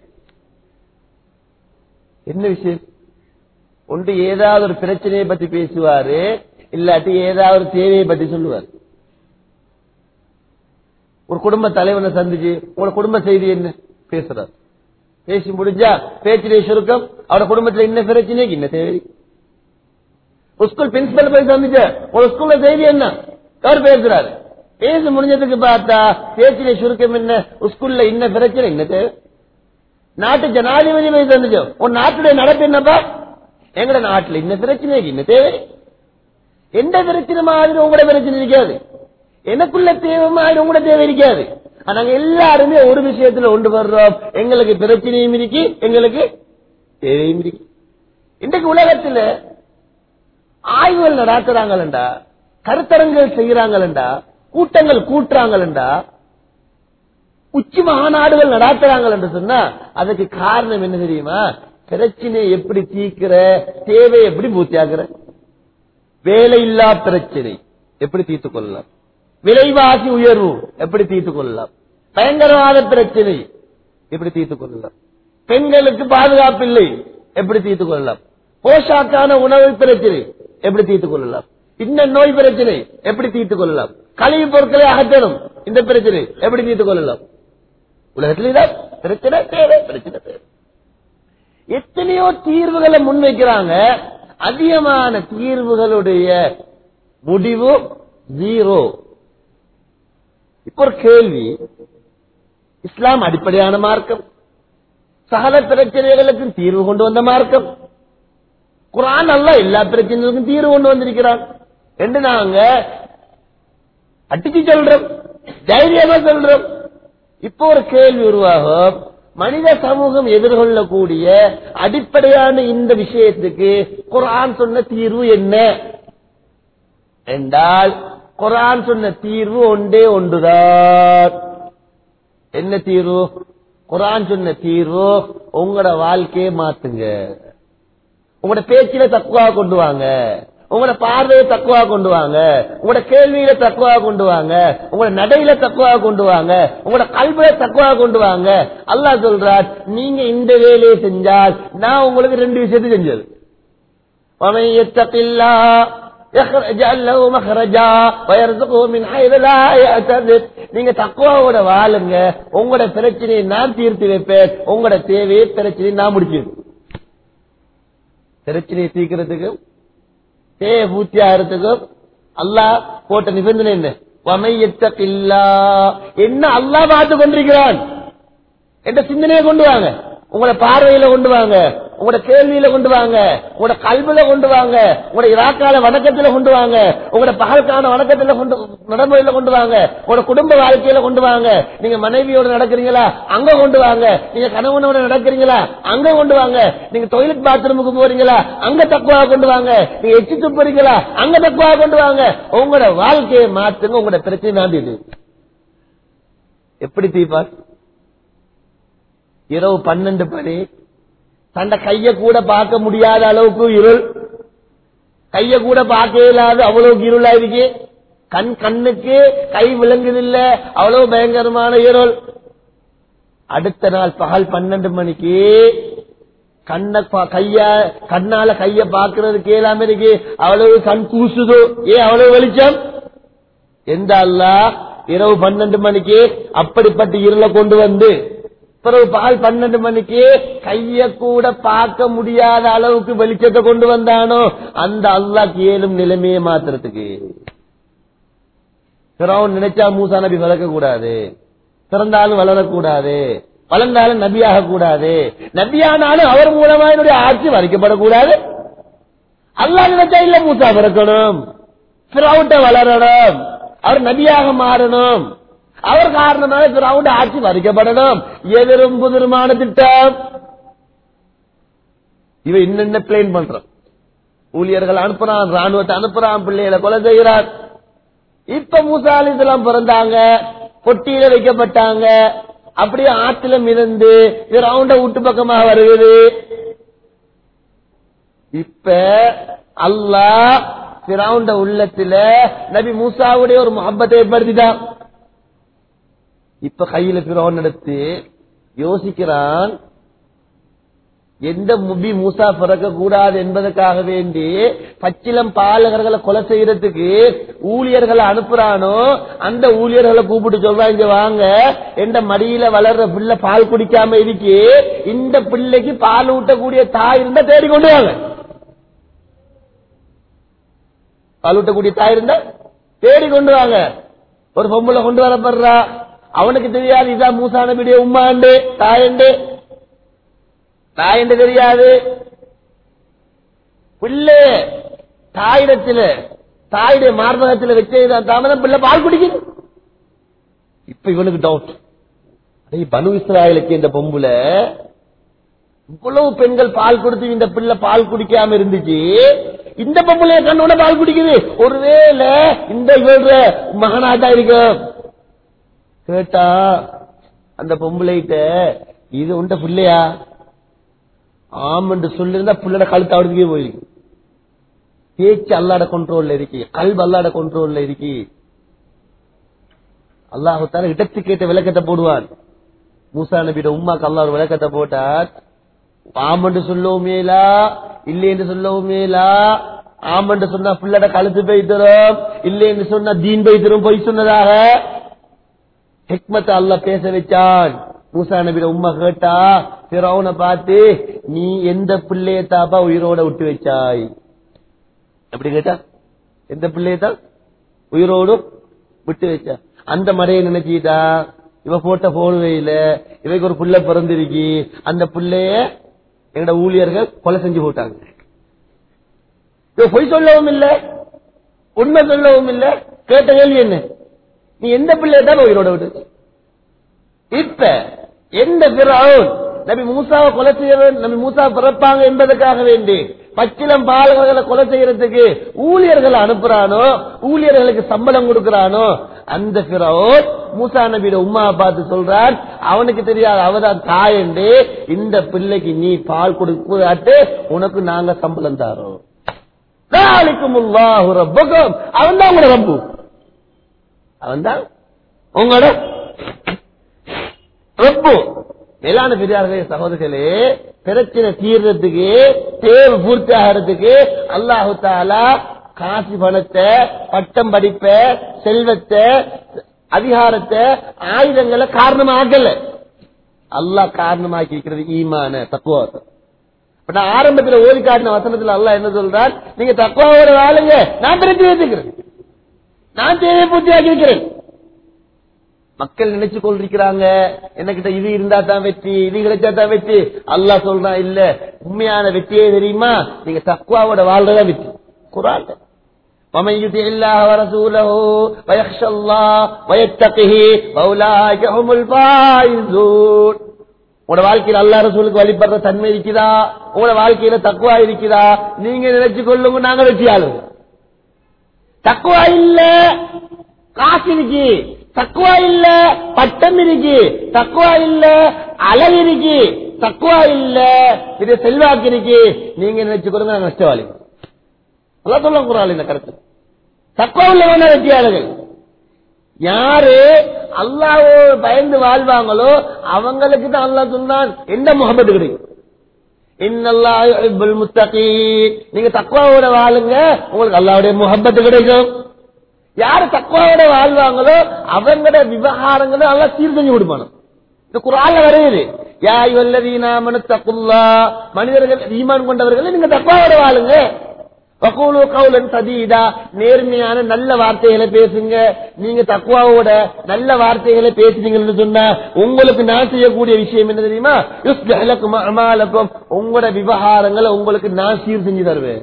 என்ன விஷயம்? ஒன்று ஏதாவது ஒரு பிரச்சனையை பத்தி பேசுவாரு இல்லாட்டி ஏதாவது ஒரு தேவையை பத்தி சொல்லுவார். ஒரு குடும்ப தலைவனை சந்திச்சு உங்களோட குடும்ப செய்தி என்ன? பேசுறாரு. பேசி முடிஞ்சா பேச்சிலே சுருக்கம் அவரோட குடும்பத்துல என்ன பிரச்சனைக்கு என்ன தேவை? ஒரு ஸ்கூல் பிரின்சிபல் போய் சந்திச்ச ஒரு ஸ்கூல்ல செய்தி என்ன? அவர் பேசுறாரு? பேசி முடிஞ்சதுக்கு பார்த்தா பேச்சிலே சுருக்கம் என்ன? ஸ்கூல்ல என்ன பிரச்சனை? என்ன தேவை? நாட்டு ஜனாதிபதி போய் சந்திச்சோம் உன் நாட்டுடைய நடப்பு என்னப்பா? எங்கட நாட்டுல இந்த பிரச்சனைக்கு என்ன தேவை? எந்த பிரச்சனை மாதிரி உங்களோட பிரச்சனை இருக்காது. எனக்குள்ள தேவை மாதிரி உங்களோட தேவை இருக்காது. நாங்க எல்லாருமே ஒரு விஷயத்துல ஒன்று வர்றோம் எங்களுக்கு பிரச்சனையும் இருக்கு எங்களுக்கு தேவையும் இருக்கு. இன்றைக்கு உலகத்துல ஆய்வுகள் நடாத்துறாங்களா கருத்தரங்கள் செய்யறாங்களா கூட்டங்கள் கூட்டுறாங்களா உச்சி மாநாடுகள் நடாத்துறாங்க என்று சொன்னா அதுக்கு காரணம் என்ன தெரியுமா? பிரச்சனை எப்படி தீக்கிற தேவை எப்படி பூர்த்தியாக்குற? வேலையில்லா பிரச்சனை. எப்படி தீர்த்து கொள்ளலாம்? விலைவாசி உயர்வு எப்படி தீர்த்து கொள்ளலாம்? பயங்கரவாத பிரச்சனை எப்படி தீர்த்து கொள்ளலாம்? பெண்களுக்கு பாதுகாப்பு இல்லை எப்படி தீர்த்து கொள்ளலாம்? போஷாக்கான உணவு பிரச்சனை எப்படி தீர்த்து கொள்ளலாம்? இந்த நோய் பிரச்சனை எப்படி தீர்த்து கொள்ளலாம்? கழிவு பொருட்களை அகற்றணும் இந்த பிரச்சனை எப்படி தீர்த்து கொள்ளலாம்? உலகத்தில்தான் பிரச்சனை தேவை பிரச்சனை தேவை. எத்தனையோ தீர்வுகளை முன்வைக்கிறாங்க. அதிகமான தீர்வுகளுடைய முடிவு ஜீரோ இப்ப ஒரு கேள்வி. இஸ்லாம் அடிப்படையான மார்க்கம். சகல பிரச்சனைகளுக்கு தீர்வு கொண்டு வந்த மார்க்கம். குரான் அல்ல எல்லா பிரச்சனைகளுக்கும் தீர்வு கொண்டு வந்திருக்கிறான். என்று நாங்க அடிச்சு சொல்றோம். தைரியமா சொல்றோம். இப்போ ஒரு கேள்வி உருவாகும். மனித சமூகம் எதிர்கொள்ளக்கூடிய அடிப்படையான இந்த விஷயத்துக்கு குரான் சொன்ன தீர்வு என்ன? என்றால் குரான் சொன்ன தீர்வு ஒன்றே ஒன்றுதான் என்ன தீர்வு குரான் சொன்ன தீர்வு உங்களோட வாழ்க்கையை மாத்துங்க உங்களோட பேச்சில தக்குவா கொண்டு வாங்க உங்களோட பார்வையை தக்குவா கொண்டு வாங்க உங்களோட கேள்வியில தக்குவா கொண்டு வாங்க உங்களோட நடையில தக்குவா கொண்டு வாங்க உங்களோட கல்வியில தக்குவா கொண்டு வாங்க அல்லாஹ் சொல்றார் நீங்க இந்த வேலையை செஞ்சால் நான் உங்களுக்கு ரெண்டு விஷயத்தை செஞ்சது ومن يتق الله يجعل له مخرجا ويرزقه من حيث لا يحتسب நீங்க தக்குவாவோட வாழுங்க உங்களோட பிரச்சனையை நான் தீர்த்து வைப்பேன் உங்களோட தேவையை பிரச்சனையை நான் முடிச்சு பிரச்சனையை தீர்க்கிறதுக்கு தேவை பூர்த்தி ஆகிறதுக்கும் அல்லாஹ் போட்ட நிபந்தனை என்ன வமையத்தகில்லா என்ன அல்லாஹ் பார்த்து கொண்டிருக்கிறான் என்ற சிந்தனையை கொண்டு வாங்க உங்களோட பார்வையில கொண்டு வாங்க உங்களோட கேள்வியில கொண்டு வாங்க உங்களோட கல்வியில கொண்டு வாங்க உங்களோட இராக்கால வணக்கத்துல கொண்டு வாங்க உங்களோட பகல்கான வணக்கத்துல கொண்டு நடைமுறையில கொண்டு வாங்க உங்களோட குடும்ப வாழ்க்கையில கொண்டு வாங்க. நீங்க மனைவியோட நடக்கிறீங்களா? அங்க கொண்டு வாங்க. நீங்க கணவனோட நடக்கிறீங்களா? அங்க கொண்டு வாங்க. நீங்க டொய்லெட் பாத்ரூமுக்கு போறீங்களா? அங்க தக்குவா கொண்டு வாங்க. நீங்க எச்சு துப்புறீங்களா? அங்க தக்குவா கொண்டு வாங்க. உங்களோட வாழ்க்கையை மாத்துங்க. உங்களோட பிரச்சனை தான் இது. எப்படி தீபா இரவு பன்னெண்டு மணி. தன்னை கைய கூட பார்க்க முடியாத அளவுக்கு இருள். கைய கூட பார்க்க இல்லாத அவ்வளவுக்கு இருளா இருக்கு. கண் கண்ணுக்கு கை விளங்குதில்ல. அவ்வளவு பயங்கரமான இருள். அடுத்த நாள் பகல் பன்னெண்டு மணிக்கு கண்ண பா- கைய கண்ணால கைய பாக்குறதுக்கு எல்லாமே இருக்கு. அவ்வளவு கண் கூசுதோ. ஏன் அவ்வளவு வெளிச்சம்? எந்த அல்ல இரவு பன்னெண்டு மணிக்கு அப்படிப்பட்ட இருளை கொண்டு வந்து பிறகு பால் பன்னெண்டு மணிக்கு கைய கூட பார்க்க முடியாத அளவுக்கு வெளிச்சத்தை கொண்டு வந்தானோ அந்த அல்லா கேளும் நிலைமையை மாத்துறதுக்கு. பிறவன் நினைச்சா மூசா நபி வளர்க்க கூடாது பிறந்தாலும் வளரக்கூடாது. வளர்ந்தாலும் நபியாக கூடாது நபியானாலும் அவர் மூலமா என்னுடைய ஆட்சி வரைக்கப்படக்கூடாது அல்லா நினைச்சா இல்ல மூசா பிறக்கணும். பிறவுட்ட வளரணும். அவர் நபியாக மாறணும். அவர் காரணமாக பிறவுட்ட ஆட்சி வரைக்கப்படணும் எதிரும் புதிருமான திட்டம். இவ என்னென்ன பிளேன் பண்றான்? ஊழியர்கள் அனுப்புறான் ராணுவத்தை அனுப்புறான் பிள்ளைகளை கொலை செய்கிறான். இப்ப மூசாலி இதெல்லாம் பிறந்தாங்க பொட்டியில வைக்கப்பட்டாங்க. அப்படியே ஆத்துல மிதந்து ரவுண்ட வீட்டு பக்கமா வருகிறது. இப்ப அல்லாஹ் பிறவுண்ட உள்ளத்துல நபி மூசாவுடைய ஒரு முகப்பத்தை ஏற்படுத்திட்டான். இப்ப கையில பிறவன் எடுத்து யோசிக்கிறான் எந்த முபி மூசா பிறக்க கூடாது என்பதற்காக வேண்டி பச்சிலம் பாலகர்களை கொலை செய்யறதுக்கு ஊழியர்களை அனுப்புறானோ அந்த ஊழியர்களை கூப்பிட்டு சொல்றான் இங்க வாங்க எந்த மடியில வளர்ற பிள்ளை பால் குடிக்காம இருக்கு இந்த பிள்ளைக்கு பால் ஊட்டக்கூடிய தாய் இருந்தா தேடி கொண்டு வாங்க. பால் ஊட்டக்கூடிய தாய் இருந்தா தேடி கொண்டு வாங்க. ஒரு பொம்பளை கொண்டு வரப்படுறா. அவனுக்கு தெரியாது இதான் மூசா நபியுடைய உம்மாண்டு தாயண்டு. தாயண்டு தெரியாது. பிள்ளை தாயிடத்துல தாயுடைய மார்பகத்தில் வச்சதுதான் தாமதம். பிள்ளை பால் குடிக்குது. இப்ப இவனுக்கு டவுட் பனு இஸ்ராயலுக்கு இந்த பொம்புல இவ்வளவு பெண்கள் பால் கொடுத்து இந்த பிள்ளை பால் குடிக்காம இருந்துச்சு. இந்த பொம்புல கண்ணோட பால் குடிக்குது. ஒருவேளை இந்த இவர மகனாட்டா இருக்கும் கேட்டா அந்த பொம்பளைகிட்ட இது உண்ட பிள்ளையா? ஆமன்று சொல்லிருந்தா பிள்ளைட கழுத்து அவடுக்கே போயிருக்கு. பேச்சு அல்லாட கண்ட்ரோல்ல இருக்கு கல்வி அல்லாட கண்ட்ரோல்ல இருக்கு. அல்லாஹால இடத்துக்கு கேட்ட விளக்கத்தை போடுவான். மூசா நபியோட உமாக்கு அல்லா ஒரு விளக்கத்தை போட்டார். ஆமண்டு சொல்லவுமேலா இல்லை என்று சொல்லவுமேலா ஆமண்டு சொன்னா பிள்ளட கழுத்து போய் தரும் இல்லை என்று சொன்னா தீன் போய் தரும் பொய் சொன்னதாக. ஹெக்மத்தை அல்லாஹ் பேச வச்சான். மூசா நபியோட உண்மை கேட்டா பிறவனை பார்த்து நீ எந்த பிள்ளைய தாப்பா உயிரோட விட்டு வச்சாய்? அப்படி கேட்டா எந்த பிள்ளையத்தான் உயிரோடு விட்டு வச்சா. அந்த மடையை நினைச்சிட்டா இவ போட்ட போனவே இல்ல. இவைக்கு ஒரு புள்ள பிறந்திருக்கி. அந்த பிள்ளைய எங்கட ஊழியர்கள் கொலை செஞ்சு போட்டாங்க. இவ பொய் சொல்லவும் இல்ல. உண்மை சொல்லவும் இல்ல. கேட்ட கேள்வி என்ன? நீ எந்த பிள்ளை தான் உயிரோட விட்டு இப்ப எந்த பிறவுன் நபி மூசாவை கொலை செய்ய நபி மூசா பிறப்பாங்க என்பதற்காக வேண்டி பச்சிலம் பாலகர்களை கொலை செய்யறதுக்கு ஊழியர்களை அனுப்புறானோ ஊழியர்களுக்கு சம்பளம் கொடுக்கறானோ அந்த பிறவோன் மூசா நபியோட உமாவை பார்த்து சொல்றான் அவனுக்கு தெரியாது அவதான் தாயண்டு இந்த பிள்ளைக்கு நீ பால் கொடுக்காட்டு உனக்கு நாங்க சம்பளம் தாரோம். அவன் தான் உங்களோட ரப்பு. அவன் தான் உங்களோட ரப்பு மேலான பெரியார்களே சகோதரர்களே பிரச்சனை தீர்றதுக்கு தேவை பூர்த்தி ஆகிறதுக்கு அல்லாஹு தாலா காசு பணத்தை பட்டம் படிப்ப செல்வத்தை அதிகாரத்தை ஆயுதங்களை காரணமாக்கல. அல்லாஹ் காரணமாக்கி இருக்கிறது ஈமான தக்குவத்தை ஆரம்பத்தில் ஓதி காட்டின வசனத்தில் அல்லா என்ன சொல்றார் நீங்க தக்குவாவோட வாழுங்க. நான் பிரச்சனை வச்சுக்கிறேன் நான் தேவை பூர்த்தியாக்கி இருக்கிறேன் மக்கள் நினைச்சு கொண்டிருக்கிறாங்க என்னகிட்ட இது இருந்தா தான் வெற்றி இது கிடைச்சா தான் வெற்றி அல்லாஹ் சொல்றான் இல்ல உண்மையான வெற்றியே தெரியுமா நீங்க தக்குவாவோட வாழ்றதா வெற்றி குரான் ومن يطع الله ورسوله ويخشى الله ويتقه فاولئك هم الفائزون உங்களோட வாழ்க்கையில அல்லா ரசூலுக்கு வழிபடுற தன்மை இருக்குதா உங்களோட வாழ்க்கையில தக்குவா இருக்குதா நீங்க நினைச்சு கொள்ளுங்க நாங்க வெற்றியாளர்கள் தக்குவா இல்ல காசு இருக்கு. தக்குவா இல்ல பட்டம் இருக்கு. தக்குவா இல்ல அழகு இருக்கு. தக்குவா இல்ல இது செல்வாக்கு இருக்கு. நீங்க நினைச்சு கொடுங்க நாங்க நஷ்டவாளி. நல்லா சொல்ல கூறாள் இந்த கருத்து. தக்குவா உள்ளவன வெற்றியாளர்கள். யாரு அல்லாவோ பயந்து வாழ்வாங்களோ அவங்களுக்கு தான் அல்லா சொன்னான் எந்த முகமது கிடைக்கும். நீங்க தக்குவாவோட வாழுங்க உங்களுக்கு அல்லாவுடைய முகப்பத்து கிடைக்கும். யாரு தக்குவாவோட வாழ்வாங்களோ அவங்களோட விவகாரங்களை நல்லா சீர் செஞ்சு கொடுப்பானு. இந்த குரால வரையுது. யாய் வல்லதீனா மனு தக்குல்லா மனிதர்கள் ஈமான் கொண்டவர்கள் நீங்க தக்குவாவோட வாழுங்க. வகூலு கவுலன் சதீதா நேர்மையான நல்ல வார்த்தைகளை பேசுங்க. நீங்க தக்குவாவோட நல்ல வார்த்தைகளை பேசுனீங்கன்னு சொன்னா உங்களுக்கு நான் செய்யக்கூடிய விஷயம் என்ன தெரியுமா? அமாலக்கும். உங்களோட விவகாரங்களை உங்களுக்கு நான் சீர் செஞ்சு தருவேன்.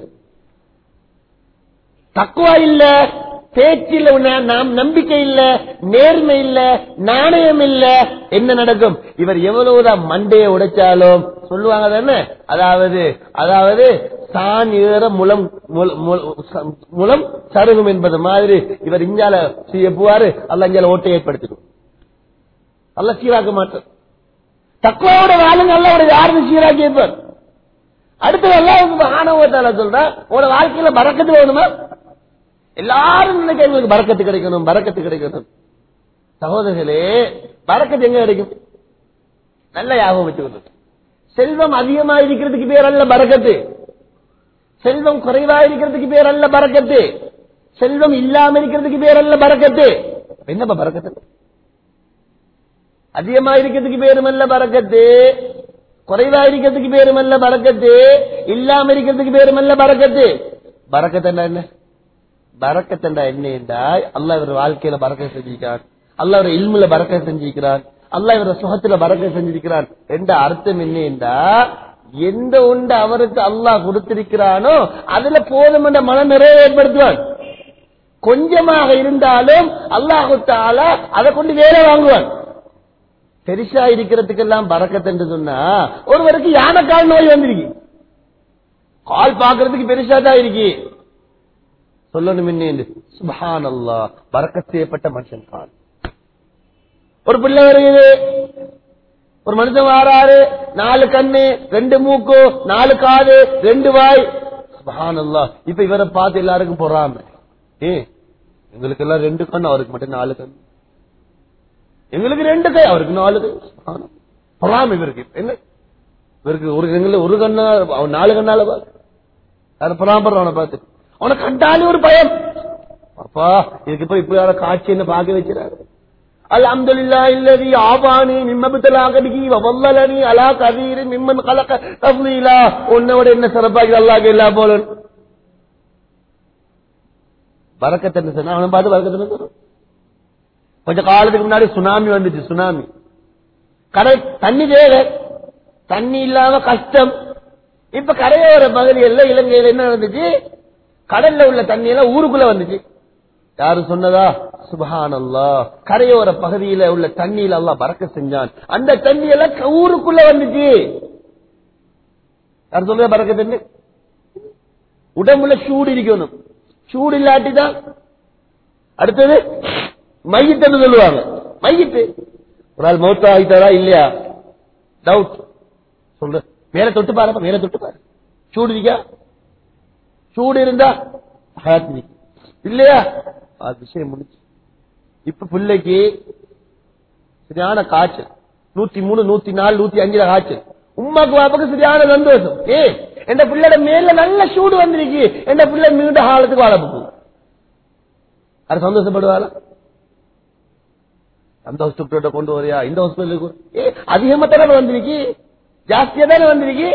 தக்குவா இல்ல. பேச்சில் நாம் நம்பிக்கை இல்ல நேர்மை இல்ல நாணயம் இல்ல என்ன நடக்கும்? இவர் எவ்வளவுதான் மண்டையை உடைச்சாலும் சொல்லுவாங்க தானே? அதாவது அதாவது தான் ஏற முலம் முல- முலம் சருகும் என்பது மாதிரி இவர் இஞ்சால செய்ய போவாரு அல்ல இஞ்சால ஓட்டை ஏற்படுத்திடும். அல்ல சீராக்க மாட்டார். தக்குவாவோட வாழுங்க அல்ல யாருன்னு சீராக்கி இருப்பார் அடுத்தது எல்லாம் ஆணவத்தால சொல்ற ஒரு வாழ்க்கையில மறக்கிறது வேணுமா எல்லாரும் நினைக்க எங்களுக்கு பறக்கத்து கிடைக்கணும் பறக்கத்து கிடைக்கணும். சகோதரர்களே பறக்கத்து எங்க கிடைக்கும்? நல்ல யாபம் வச்சுக்கணும் செல்வம் அதிகமா இருக்கிறதுக்கு பேர் அல்ல பறக்கத்து. செல்வம் குறைவா இருக்கிறதுக்கு பேர் அல்ல பறக்கத்து. செல்வம் இல்லாம இருக்கிறதுக்கு பேர் அல்ல பறக்கத்து. என்னப்பா பறக்கத்து? அதிகமா இருக்கிறதுக்கு பேரும் அல்ல பறக்கத்து. குறைவா இருக்கிறதுக்கு பேரும் அல்ல பறக்கத்து. இல்லாம இருக்கிறதுக்கு பேரும் அல்ல பறக்கத்து. பறக்கத்தண்டா என்ன? பறக்கத்தண்டா என்னண்டா அல்லாஹ் இவர் வாழ்க்கையில பறக்க செஞ்சிருக்கான் அல்லாஹ் இவர் இல்முல பறக்க செஞ்சிருக்கிறான். அல்லாஹ் இவர் சுகத்துல பறக்க செஞ்சிருக்கிறான். என்ற அர்த்தம் என்னண்டா எந்த ஒன்று அவருக்கு அல்லாஹ் கொடுத்திருக்கிறானோ அதுல போதும் என்ற மன நிறைவு ஏற்படுத்துவான் கொஞ்சமாக இருந்தாலும் அல்லாஹு தாலா அதை கொண்டு வேலை வாங்குவான். பெருசா இருக்கிறதுக்கெல்லாம் பறக்கத்து என்று சொன்னா ஒருவருக்கு யானைக்கால் நோய் வந்திருக்கு. கால் பாக்குறதுக்கு பெருசா தான் இருக்கு. சொல்லணும் என்ன சுபஹான் அல்லா வரக்க செய்யப்பட்ட மனுஷன் தான். ஒரு பிள்ளை வருகிறது ஒரு மனுஷன் வாராரு. நாலு கண்ணு ரெண்டு மூக்கு நாலு காது ரெண்டு வாய். சுபஹான் அல்லா இப்ப இவரை பார்த்து எல்லாருக்கும் பொறாம. ஏ எங்களுக்கு எல்லாம் ரெண்டு கண் அவருக்கு மட்டும் நாலு கண் எங்களுக்கு ரெண்டு கை அவருக்கு நாலு கை. பொறாம இவருக்கு. என்ன? இவருக்கு ஒரு எங்களை ஒரு கண்ணா அவன் நாலு கண்ணால பாரு யாரும் அவனை பார்த்து உனக்கு கண்டாலே ஒரு பயம். அப்பா இதுக்கு இப்ப இப்படி காட்சி என்ன பார்க்க வச்சிடாரு அல்ஹம்துலில்லா இல்லதி ஆபானி மிம்மபுத்தலாக பிகி வவல்லலனி அலா கதீரி மிம்மன் கலக்க தஃலீலா. உன்னோட என்ன சிறப்பாக அல்லாஹ் எல்லா போல பறக்கத்தை சொன்னா? அவனை பார்த்து பறக்கத்தை சொல்றான் கொஞ்ச காலத்துக்கு முன்னாடி சுனாமி வந்துச்சு சுனாமி. கடை தண்ணி தேவை. தண்ணி இல்லாம கஷ்டம். இப்ப கரையோர பகுதிகளில் இலங்கையில் என்ன நடந்துச்சு? கடல்ல உள்ள தண்ணி எல்லாம் ஊருக்குள்ள வந்துச்சு. யாரு சொன்னதா? சுபஹானல்லா. கரையோர பகுதியில உள்ள தண்ணியில எல்லாம் பறக்க செஞ்சான். அந்த தண்ணி எல்லாம் ஊருக்குள்ள வந்துச்சு. யார் சொல்ற பறக்க தண்ணி? உடம்புல சூடு இருக்கணும். சூடு இல்லாட்டிதான். அடுத்தது மையத்தன்னு சொல்லுவாங்க. மையத்து. ஒரு ஆள் மௌத்த ஆகிட்டாரா இல்லையா? டவுட். சொல்ற மேல தொட்டு பாருப்பா மேல தொட்டு பாரு சூடு இருக்கா? சூடு இருந்தா ஹயாத் இல்லையா? அது விஷயம் முடிச்சு இப்ப பிள்ளைக்கு சரியான காய்ச்சல். நூத்தி மூணு நூத்தி நாலு நூத்தி அஞ்சுல காய்ச்சல். உமாக்கு பாப்பாக்கு சரியான சந்தோஷம். ஏ எந்த பிள்ளையோட மேல நல்ல சூடு வந்திருக்கு. எந்த பிள்ளை மீண்ட காலத்துக்கு வாழ போகும் அது சந்தோஷப்படுவாரா அந்த ஹாஸ்பிட்டல் கொண்டு வரியா? இந்த ஹாஸ்பிட்டலுக்கு ஏ அதிகமா தானே வந்திருக்கு. ஜாஸ்தியா தானே வந்திருக்கு.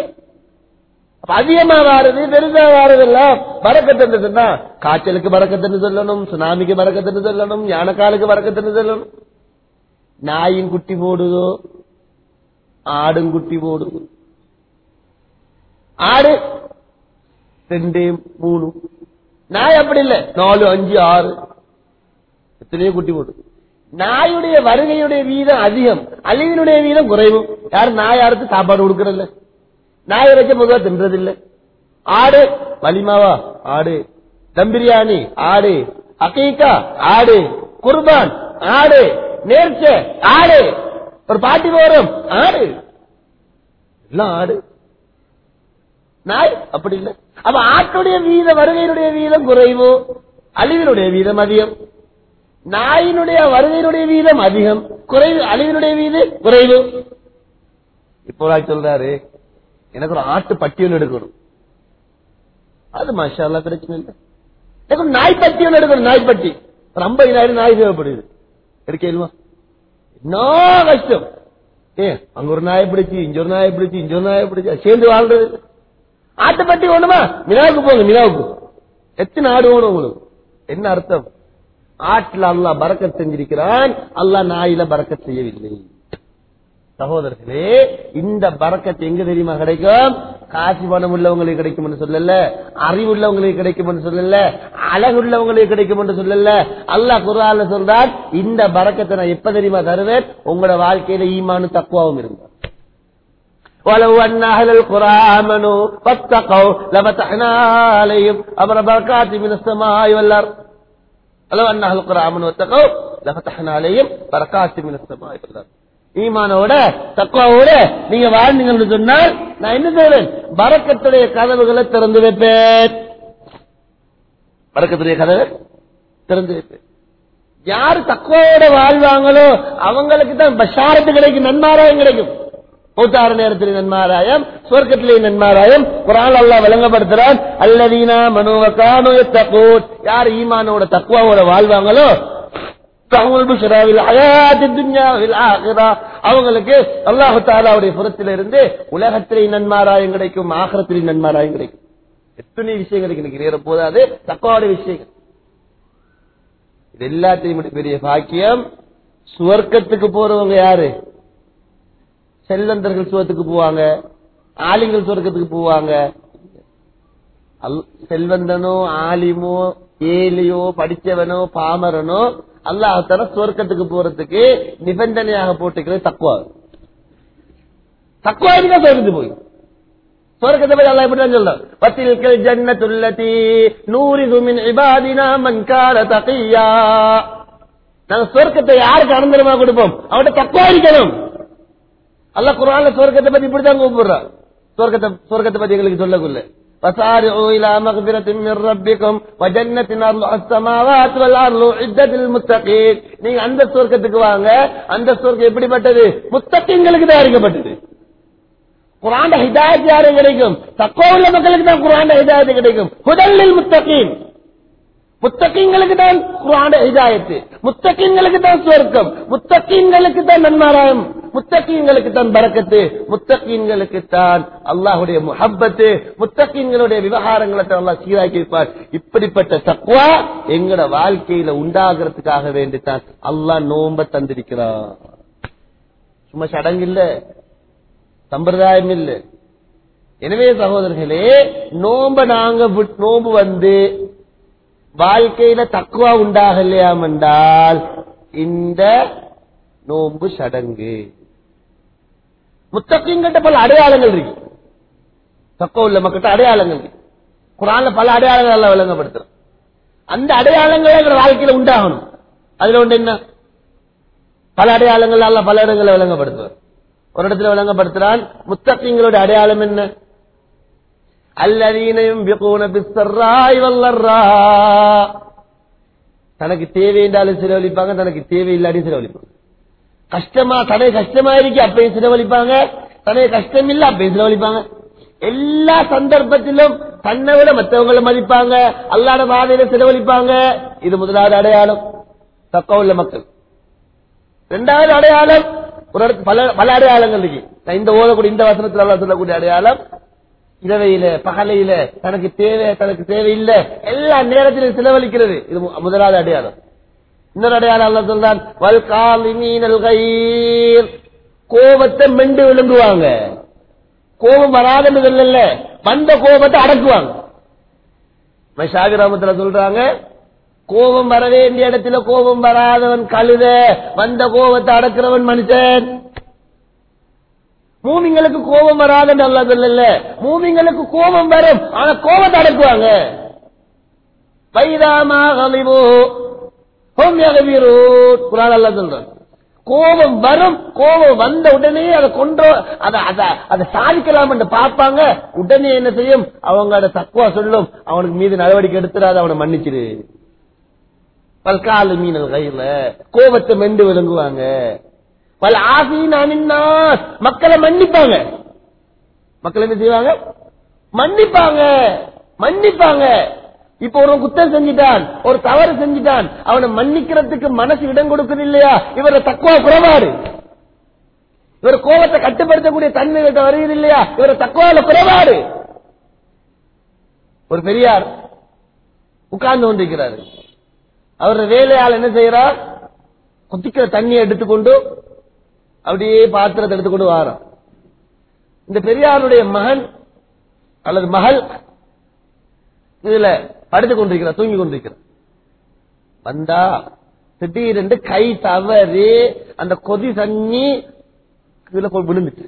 அதிகமா வாருது பெருசா வாருது இல்ல பறக்கத்துன்னு சொன்னா காய்ச்சலுக்கு பறக்கத்துன்னு சொல்லணும் சுனாமிக்கு பறக்கத்துன்னு சொல்லணும் யானைக்காலுக்கு பறக்கத்துன்னு சொல்லணும். நாயும் குட்டி போடுதோ ஆடும் குட்டி போடுதோ. ஆடு ரெண்டு மூணு. நாய் அப்படி இல்ல நாலு அஞ்சு ஆறு. எத்தனையோ குட்டி போடுது நாயுடைய வருகையுடைய வீதம் அதிகம் அழிவினுடைய வீதம் குறைவும் யாரும் நாய் யாருக்கு சாப்பாடு கொடுக்கறதில்ல? நாய் வச்ச பொதுவா தின்றதில்லை. ஆடு வலிமாவா? ஆடு. தம் பிரியாணி ஆடு. அகீக்கா ஆடு. குர்பான் ஆடு. நேர்ச்ச ஆடு. ஒரு பாட்டி போறோம் ஆடு. எல்லாம் ஆடு. நாய் அப்படி இல்லை. அப்ப ஆட்டுடைய வீத வருகையினுடைய வீதம் குறைவு அழிவினுடைய வீதம் அதிகம். நாயினுடைய வருகையினுடைய வீதம் அதிகம். குறைவு அழிவினுடைய வீதம் குறைவு. இப்போ சொல்றாரு எனக்கு ஒரு ஆட்டு பட்டி எடுக்கணும். அது மாஷா பிரச்சனை இல்லை. எனக்கு ஒரு நாய் பட்டி எடுக்கணும் நாய் பட்டி. ஒரு ஐம்பதினாயிரம் நாய் தேவைப்படுது. எடுக்கலுமா என்ன கஷ்டம். ஏ அங்க ஒரு நாயை பிடிச்சி இங்க ஒரு நாயை பிடிச்சு இங்க ஒரு நாயை பிடிச்சி சேர்ந்து வாழ்றது. ஆட்டுப்பட்டி ஒண்ணுமா? மினாவுக்கு போங்க மினாவுக்கு. எத்தனை ஆடு ஓடும் உங்களுக்கு? என்ன அர்த்தம்? ஆட்டில் அல்லா பறக்க செஞ்சிருக்கிறான் அல்லாஹ் நாயில பறக்க செய்யவில்லை. சகோதரர்களே இந்த பறக்கத்து எங்க தெரியுமா கிடைக்கும் காசு பணம் உள்ளவங்களுக்கு கிடைக்கும் என்று சொல்லல அறிவு உள்ளவங்களுக்கு கிடைக்கும் என்று சொல்லல அழகு உள்ளவங்களுக்கு கிடைக்கும் என்று சொல்லல அல்லாஹ் குரான்ல சொல்றான் இந்த பறக்கத்தை நான் எப்ப தெரியுமா தருவேன் உங்களோட வாழ்க்கையில ஈமானு தக்குவாவும் இருந்தா ولو أن أهل القرى آمنوا فاتقوا لفتحنا عليهم أمر بركات من السماء والأرض ولو أن أهل القرى آمنوا واتقوا لفتحنا عليهم بركات من السماء والأرض ஈமானோட தக்குவாவோட நீங்க வாழ்ந்தீங்கன்னு சொன்னால் நான் என்ன செய்வேன்? பறக்கத்துடைய கதவுகளை திறந்து வைப்பேன். பறக்கத்துடைய கதவை திறந்து வைப்பேன். யாரு தக்குவாவோட வாழ்வாங்களோ அவங்களுக்கு தான் பஷாரத்து கிடைக்கும் நன்மாராயம் கிடைக்கும். மூத்தாறு நேரத்திலே நன்மாராயம் சுவர்க்கத்திலே நன்மாராயம் குரான் அல்லாஹ் விளங்கப்படுத்துறான் அல்லதீனா மனோவக்கானோ தக்கூர் யார் ஈமானோட தக்குவாவோட வாழ்வாங்களோ அவங்களுக்கு அல்லாஹு தாலாவுடைய புறத்திலிருந்து உலகத்திலே நன்மாராயம் கிடைக்கும் ஆகரத்திலே நன்மாராயம் கிடைக்கும். எத்தனை விஷயங்கள் இன்னைக்கு நேர போதாது? தக்குவாவுடைய விஷயங்கள். இது எல்லாத்தையும் பெரிய பாக்கியம். சுவர்க்கத்துக்கு போறவங்க யாரு? செல்வந்தர்கள் சுவத்துக்கு போவாங்க. ஆலிங்கள் சுவர்க்கத்துக்கு போவாங்க. அல்- செல்வந்தனோ ஆலிமோ ஏலியோ படிச்சவனோ பாமரனோ அல்லாஹால சுவர்க்கத்துக்கு போறதுக்கு நிபந்தனையாக போட்டுக்கிறது தக்குவா தக்குவா தான் சொல்றது போய்? சொர்க்கத்தை பத்தி அல்லாஹ் இப்படி தான் சொல்றான். வத்தில்கல் ஜன்னத்துல்லதி நூரிது மின் இபாதினா மன்கார கான நாங்க சொர்க்கத்தை யாருக்கு அனந்தரமா கொடுப்போம்? அவட்ட தக்குவா இருக்கணும். அல்லாஹ் குர்ஆன்ல சொர்க்கத்தை பத்தி இப்படிதான் கூப்பிடுறான். சொர்க்கத்தை சொர்க்கத்தை பத்தி எங்களுக்கு சொல்லக்குள்ள. فسارعوا إلى مغفرة من ربكم وجنة أرضها السماوات والأرض عدة للمتقين நீங்க அந்த சுவர்க்கத்துக்கு வாங்க அந்த சுவர்க்கம் எப்படிப்பட்டது முத்தகிங்களுக்கு தயாரிக்கப்பட்டது குரான் ஹிதாயத் யாரும் கிடைக்கும் தக்குவ உள்ள மக்களுக்கு தான் குரான் ஹிதாயத்து கிடைக்கும் முதலில் முத்தகீன் முத்தகீன்களுக்கு தான் குரான இதாயத்து முத்தகீன்களுக்கு தான் சுவர்க்கம் முத்தகீன்களுக்கு தான் நன்மாராயம் முத்தகீன்களுக்கு தான் பறக்கத்து முத்தகீன்களுக்கு தான் அல்லாஹுடைய முஹப்பத்து முத்தகீன்களுடைய விவகாரங்களை தான் சீராக்கி வைப்பார் இப்படிப்பட்ட தக்குவா எங்கட வாழ்க்கையில உண்டாகிறதுக்காக வேண்டித்தான் அல்லாஹ் நோம்ப தந்திருக்கிறான். சும்மா சடங்கு இல்ல சம்பிரதாயம் இல்ல. எனவே சகோதரர்களே நோம்ப நாங்க நோம்பு வந்து வாழ்க்கையில தக்குவா உண்டாகலையாம் என்றால் இந்த நோம்பு சடங்கு. முத்தக்கிங்கிட்ட பல அடையாளங்கள் இருக்கு. தக்குவ உள்ள மக்கள்கிட்ட அடையாளங்கள் இருக்கு. குரான்ல பல அடையாளங்கள் எல்லாம் விளங்கப்படுத்துறோம் அந்த அடையாளங்கள் வாழ்க்கையில உண்டாகணும். அதுல ஒன்று என்ன? பல அடையாளங்கள் அல்ல பல இடங்களில் விளங்கப்படுத்துவார். ஒரு இடத்துல விளங்கப்படுத்துறான் முத்தக்கிங்களுடைய அடையாளம் என்ன? அல்லதீனையும் தனக்கு தேவை என்றாலும் செலவழிப்பாங்க தனக்கு தேவையில்லாடி செலவழிப்பாங்க. கஷ்டமா தனே கஷ்டமா இருக்கு அப்பயும் செலவழிப்பாங்க. தனே கஷ்டம் இல்ல அப்பயும் செலவழிப்பாங்க. எல்லா சந்தர்ப்பத்திலும் தன்னை விட மற்றவங்களை மதிப்பாங்க. அல்லாட பாதையில செலவழிப்பாங்க. இது முதலாவது அடையாளம். தக்க உள்ள மக்கள். இரண்டாவது அடையாளம் ஒரு பல பல அடையாளங்கள் இருக்கு. இந்த ஓதக்கூடிய இந்த வசனத்துல சொல்லக்கூடிய அடையாளம் இரவையில பகலையில தனக்கு தேவை தனக்கு தேவையில்லை எல்லா நேரத்திலும் செலவழிக்கிறது. இது முதலாவது அடையாளம். இன்னொரு அடையாளம் அல்ல சொல்றான் வல் காலிமீனல் கோபத்தை மெண்டு விழுங்குவாங்க. கோபம் வராத முதல்ல வந்த கோபத்தை அடக்குவாங்க. ஷாகிராமத்துல சொல்றாங்க கோபம் வர வேண்டிய இடத்துல கோபம் வராதவன் கழுத வந்த கோபத்தை அடக்கிறவன் மனுஷன். மூமிங்களுக்கு கோபம் வராதுன்னு அல்லா சொல்லல. மூமிங்களுக்கு கோபம் வரும். ஆனா கோபத்தை அடக்குவாங்க. கோபம் வரும். கோபம் வந்த உடனே அதை கொண்டு அதை அதை அதை சாதிக்கலாம் என்று பார்ப்பாங்க. உடனே என்ன செய்யும்? அவங்க அதை தக்குவா சொல்லும். அவனுக்கு மீது நடவடிக்கை எடுத்துறாது அவனை மன்னிச்சிரு பல்கால மீனல் கையில கோபத்தை மெண்டு விளங்குவாங்க. மக்களை மன்னிப்பாங்க. மக்கள் என்ன செய்வாங்க? மன்னிப்பாங்க. மன்னிப்பாங்க. இப்ப ஒரு குத்தம் செஞ்சிட்டான். ஒரு தவறு செஞ்சிட்டான். அவனை மன்னிக்கிறதுக்கு மனசு இடம் கொடுக்குது இல்லையா? இவர தக்குவா குறைவாரு இவர் கோபத்தை கட்டுப்படுத்தக்கூடிய தன்மை கிட்ட வருகிறது இல்லையா? இவர தக்குவால குறைபாடு. ஒரு பெரியார் உட்கார்ந்து கொண்டிருக்கிறாரு. அவரோட வேலையால் என்ன செய்யறார் குத்திக்கிற தண்ணியை எடுத்துக்கொண்டு அப்படியே பாத்திரத்தை எடுத்துக்கொண்டு வாரம் இந்த பெரியாருடைய மகன் அல்லது மகள் இதுல படுத்துக் கொண்டிருக்கிறார் தூங்கி கொண்டிருக்கிறார். வந்தா திடீரென்று கை தவறி அந்த கொதி தண்ணி கீழே போய் விழுந்துச்சு.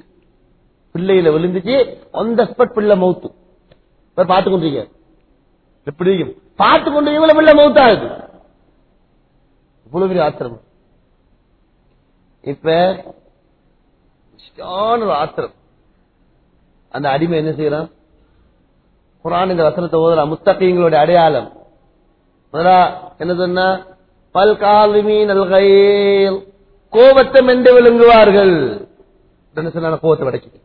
பிள்ளையில விழுந்துச்சு அந்த ஸ்பட் பிள்ளை மவுத்து. இப்ப பார்த்து கொண்டிருக்க எப்படியும் பார்த்து கொண்டு இவ்வளவு பிள்ளை மவுத்தாகுது. இவ்வளவு பெரிய ஆத்திரம். இப்ப சரியான ஒரு ஆத்திரம். அந்த அடிமை என்ன செய்யறான்? குரான் இந்த வசனத்தை ஓதுறா முத்தகைங்களுடைய அடையாளம். முதலா என்ன சொன்னா? பல்காலுமீன் நல்கையில் கோபத்தை மென்று விழுங்குவார்கள். என்ன சொன்னா கோபத்தை வடக்கி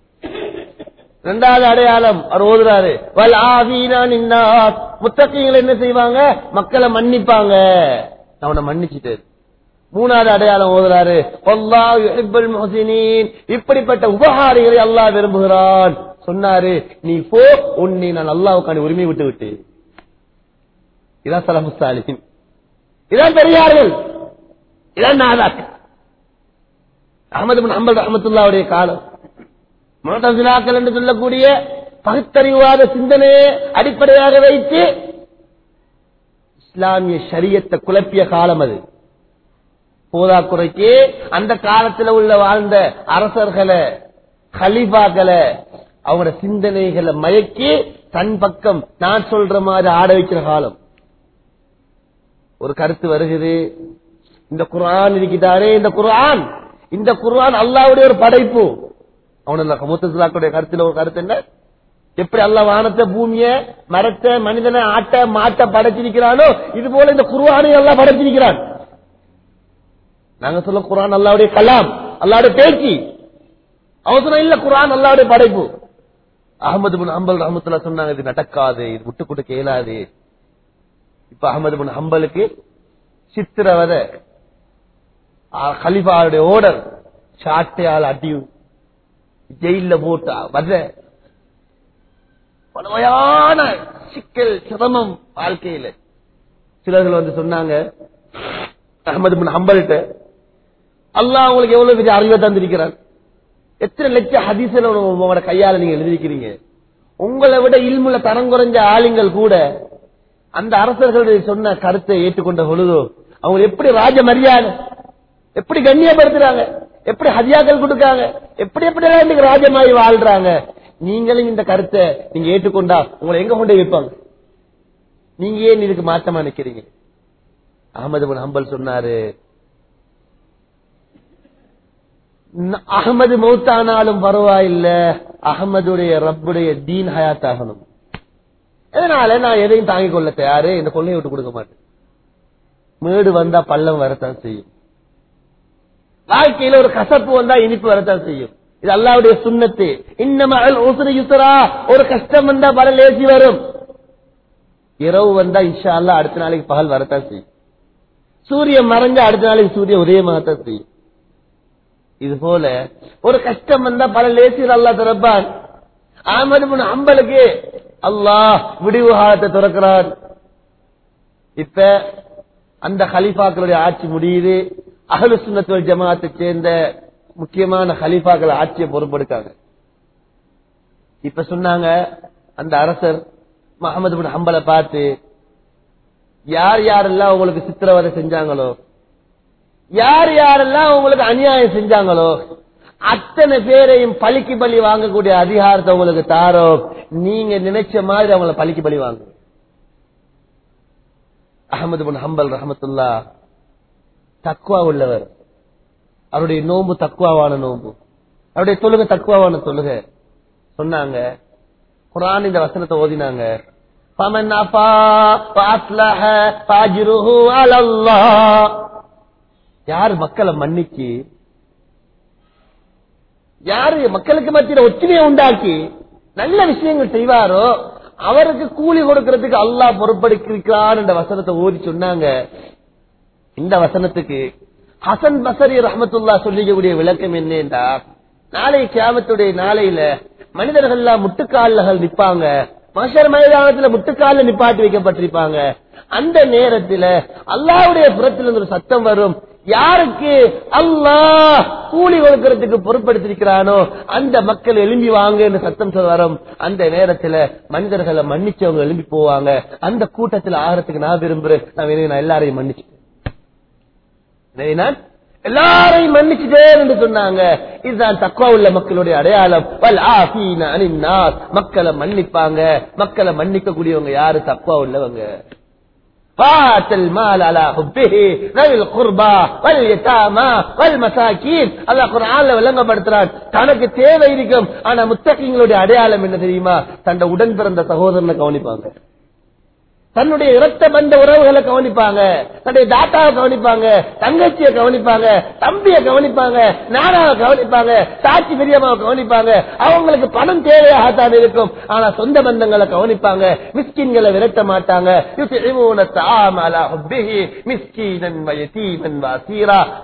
இரண்டாவது அடையாளம் அவர் ஓதுறாரு. வல் ஆவீனா நின்னா முத்தகைகள் என்ன செய்வாங்க? மக்களை மன்னிப்பாங்க. அவனை மன்னிச்சுட்டு மூணாவது அடையாளம் ஓதுறாரு. இப்படிப்பட்ட உபகாரிகளை அல்லாஹ் விரும்புகிறான். சொன்னாரு நீ போ உன்னை நான் அல்லாவுக்கான உரிமை விட்டு விட்டு இதான் சலமுஸ்தாலின் இதான் பெரியார்கள். இதான் நாதாக் அகமது அம்பல் காலம். முகத்தசிலாக்கள் என்று சொல்லக்கூடிய பகுத்தறிவாத சிந்தனையை அடிப்படையாக வைத்து இஸ்லாமிய ஷரியத்தை குழப்பிய காலம் அது. போதாக்குறைக்கு அந்த காலத்துல உள்ள வாழ்ந்த அரசர்களை ஹலீஃபாக்களை அவங்களோட சிந்தனைகளை மயக்கி தன் பக்கம் நான் சொல்ற மாதிரி ஆட வைக்கிற காலம். ஒரு கருத்து வருகிறது. இந்த குர்ஆன் இருக்கிறாரே இந்த குர்ஆன். இந்த குரான் அல்லாவுடைய ஒரு படைப்பு. அவன முத்தலாக்குடைய கருத்துல ஒரு கருத்து என்ன? எப்படி அல்ல வானத்தை பூமிய மரத்தை மனிதனை ஆட்ட மாட்ட படைச்சிருக்கிறானோ இது போல இந்த குர்ஆனை எல்லாம் படைச்சிருக்கிறான். நாங்க சொல்ல குரான் அல்லாவுடைய கலாம் அல்லாவுடைய பேச்சு. அவசரம் இல்ல குரான் அல்லாவுடைய படைப்பு. அகமது பின் ஹம்பல் ரஹமத்துல சொன்னாங்க இது நடக்காது இது விட்டு கொடுக்க இயலாது. இப்ப அகமது பின் ஹம்பலுக்கு சித்திரவத கலிபாவுடைய ஓடர் சாட்டையால் அடி ஜெயில போட்டா வத. பலவையான சிக்கல் சிரமம் வாழ்க்கையில. சிலர்கள் வந்து சொன்னாங்க அகமது பின் ஹம்பல்கிட்ட அல்லா உங்களுக்கு எவ்வளவு பெரிய அறிவை தந்திருக்கிறார்? எத்தனை லட்சம் ஹதீஸ்ல உங்களோட கையால நீங்க எழுதிருக்கிறீங்க உங்களை விட இல்முல தரம் குறைஞ்ச ஆளுங்கள் கூட அந்த அரசர்களுடைய சொன்ன கருத்தை ஏற்றுக்கொண்ட பொழுதோ அவங்க எப்படி ராஜ மரியாதை எப்படி கண்ணியப்படுத்துறாங்க எப்படி ஹதியாக்கள் கொடுக்காங்க எப்படி எப்படி இன்னைக்கு ராஜமாயி வாழ்றாங்க? நீங்களும் இந்த கருத்தை நீங்க ஏற்றுக்கொண்டா உங்களை எங்க கொண்டு வைப்பாங்க? நீங்க ஏன் இதுக்கு மாற்றமா நிக்கிறீங்க? அகமது பின் ஹம்பல் சொன்னாரு ந- அகமது மௌத்தானாலும் பரவாயில்ல. அகமதுடைய ரப்புடைய தீன் ஹயாத் ஆகணும் இதனால நான் எதையும் தாங்கிக் கொள்ள தயாரு. இந்த கொள்ளையை விட்டு கொடுக்க மாட்டேன். மேடு வந்தா பள்ளம் வரத்தான் செய்யும். வாழ்க்கையில ஒரு கசப்பு வந்தா இனிப்பு வரத்தான் செய்யும். இது அல்லாவுடைய சுண்ணத்து. இன்னமல் ஒரு கஷ்டம் வந்தா பல லேசி வரும். இரவு வந்தா இன்ஷா அல்லா அடுத்த நாளைக்கு பகல் வரத்தான் செய்யும். சூரியன் மறைஞ்சா அடுத்த நாளைக்கு சூரிய உதயமாகத்தான் செய்யும். இது போல ஒரு கஷ்டம் வந்தா பல லேசியர் அல்லா திறப்பான் ஆமது அம்பலுக்கு அல்லாஹ் விடிவு காலத்தை திறக்கிறான் இப்ப அந்த ஹலீஃபாக்களுடைய ஆட்சி முடியுது. அகலு சுன்னத்துவல் ஜமாத்தை சேர்ந்த முக்கியமான ஹலீஃபாக்கள் ஆட்சியை பொறுப்பெடுக்காங்க. இப்ப சொன்னாங்க அந்த அரசர் முகமது பின் ஹம்பலை பார்த்து யார் யாரெல்லாம் உங்களுக்கு சித்திரவதை செஞ்சாங்களோ யார் யாரெல்லாம் உங்களுக்கு அநியாயம் செஞ்சாங்களோ அத்தனை பேரையும் பழிக்கு பலி வாங்கக்கூடிய அதிகாரத்தை உங்களுக்கு தாரோ நீங்க நினைச்ச மாதிரி அவங்கள பலிக்கு பலி வாங்க. அகமது பின் ஹம்பல் ரஹமத்துல்லா தக்குவா உள்ளவர். அவருடைய நோன்பு தக்குவாவான நோம்பு அவருடைய தொழுக தக்குவாவான தொழுக. சொன்னாங்க. குரான் இந்த வசனத்தை ஓதினாங்க. பமன் அப்பா பாஸ்லஹ பாஜிருஹு அலல்லா யார் மக்களை மன்னிச்சு? யாரு மக்களுக்கு மத்தியில ஒற்றுமையை உண்டாக்கி நல்ல விஷயங்கள் செய்வாரோ அவருக்கு கூலி கொடுக்கறதுக்கு அல்லாஹ் பொறுப்படுக்கிறான் என்ற வசனத்தை ஓதி சொன்னாங்க. இந்த வசனத்துக்கு ஹசன் பசரி ரஹமத்துல்லா சொல்லிக்கக்கூடிய விளக்கம் என்னன்னா நாளை கியாமத்துடைய நாளையில மனிதர்கள் எல்லாம் முட்டுக்கால்கள் நிப்பாங்க. மஷர் மைதானத்துல முட்டுக்கால நிப்பாட்டி வைக்கப்பட்டிருப்பாங்க. அந்த நேரத்துல அல்லாவுடைய புறத்திலிருந்து ஒரு சத்தம் வரும். யாருக்கு அல்லாஹ் கூலி கொடுக்கறதுக்கு பொறுப்படுத்திருக்கிறானோ அந்த மக்கள் எழும்பி வாங்கன்னு சத்தம் சொல்ல அந்த நேரத்துல மனிதர்களை மன்னிச்சவங்க எழும்பி போவாங்க. அந்த கூட்டத்தில் ஆகிறதுக்கு நான் விரும்புறேன். நான் நான் எல்லாரையும் மன்னிச்சு நான்? எல்லாரையும் மன்னிச்சுட்டேன் என்று சொன்னாங்க. இதுதான் தக்குவா உள்ள மக்களுடைய அடையாளம். மக்களை மன்னிப்பாங்க. மக்களை மன்னிக்க கூடியவங்க யாரு? தக்குவா உள்ளவங்க. فات المال على حبه ذوي القربى واليتامى والمساكين அல்லாஹ் குர்ஆன்ல விளங்கப்படுத்துறான் தனக்கு தேவை இருக்கும் ஆனா முத்தகிங்களுடைய அடையாளம் என்ன தெரியுமா தன்னுடைய உடன் பிறந்த சகோதரனை கவனிப்பாங்க தன்னுடைய இரத்த பந்த உறவுகளை கவனிப்பாங்க. தன்னுடைய தாத்தாவை கவனிப்பாங்க. தங்கச்சியை கவனிப்பாங்க. தம்பியை கவனிப்பாங்க. நானாவை கவனிப்பாங்க. சாட்சி பிரியமாவை கவனிப்பாங்க. அவங்களுக்கு பணம் தேவையாகத்தான் இருக்கும். ஆனா சொந்த பந்தங்களை கவனிப்பாங்க. மிஸ்கின்களை விரட்ட மாட்டாங்க.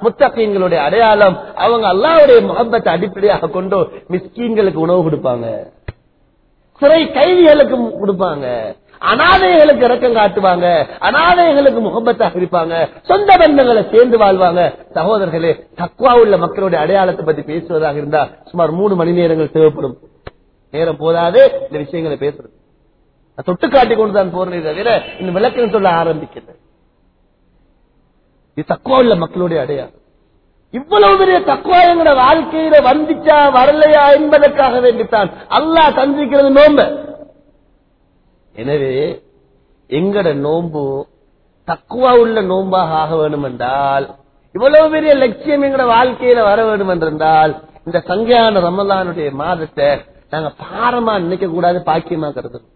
முத்தகீன்களுடைய அடையாளம் அவங்க அல்லாவுடைய முகம்பத்தை அடிப்படையாக கொண்டு மிஸ்கீன்களுக்கு உணவு கொடுப்பாங்க. சிறை கைதிகளுக்கும் கொடுப்பாங்க. அனாதைகளுக்கு இறக்கம் காட்டுவாங்க. அனாதைகளுக்கு முகப்பத்தாக இருப்பாங்க சொந்த பந்தங்களை சேர்ந்து வாழ்வாங்க. சகோதரர்களே தக்குவா உள்ள மக்களுடைய அடையாளத்தை பத்தி பேசுவதாக இருந்தா சுமார் மூணு மணி நேரங்கள் தேவைப்படும். நேரம் போதாது. இந்த விஷயங்களை பேசுறது. தொட்டு காட்டி கொண்டு தான் போறேனே தவிர இந்த விளக்கம் சொல்ல ஆரம்பிக்கிறேன் இது தக்குவா உள்ள மக்களுடைய அடையாளம். இவ்வளவு பெரிய தக்குவா எங்களோட வாழ்க்கையில வந்துச்சா வரலையா என்பதற்காக வேண்டித்தான். அல்லாஹ் தந்திருக்கிறது நோம்ப எனவே எங்கட நோன்பு தக்குவா உள்ள நோன்பாக ஆக வேண்டும் என்றால் இவ்வளவு பெரிய லட்சியம் எங்கட வாழ்க்கையில வர வேண்டும் என்றால் இந்த சங்கையான ரமலானுடைய மாதத்தை நாங்க பாரமா நினைக்க கூடாது பாக்கியமா கருதணும்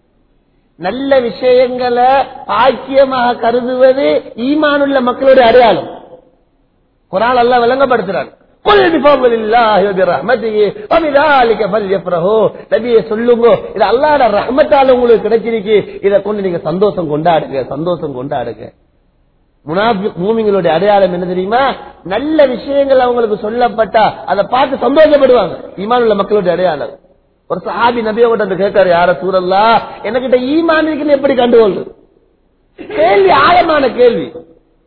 நல்ல விஷயங்களை பாக்கியமாக கருதுவது ஈமானுள்ள மக்களுடைய அடையாளம். குரால் எல்லாம் விளங்கப்படுத்துறாங்க قل بفضل الله وبرحمته وبذلك فليفرحوا நபியே சொல்லுங்க இது அல்லாஹ்வோட ரஹ்மத்தால உங்களுக்கு கிடைச்சிருக்கு இத கொண்டு நீங்க சந்தோஷம் கொண்டாடுங்க சந்தோஷம் கொண்டாடுங்க முனாஃபிக் மூமிங்களுடைய அடையாளம் என்ன தெரியுமா நல்ல விஷயங்கள் அவங்களுக்கு சொல்லப்பட்டா அதை பார்த்து சந்தோஷப்படுவாங்க ஈமான் உள்ள மக்களுடைய அடையாளம் ஒரு சஹாபி நபியோட வந்து கேட்காரு யார சூழல்லா எனக்கிட்ட ஈமான் இருக்குன்னு எப்படி கண்டுகொள்றது கேள்வி ஆழமான கேள்வி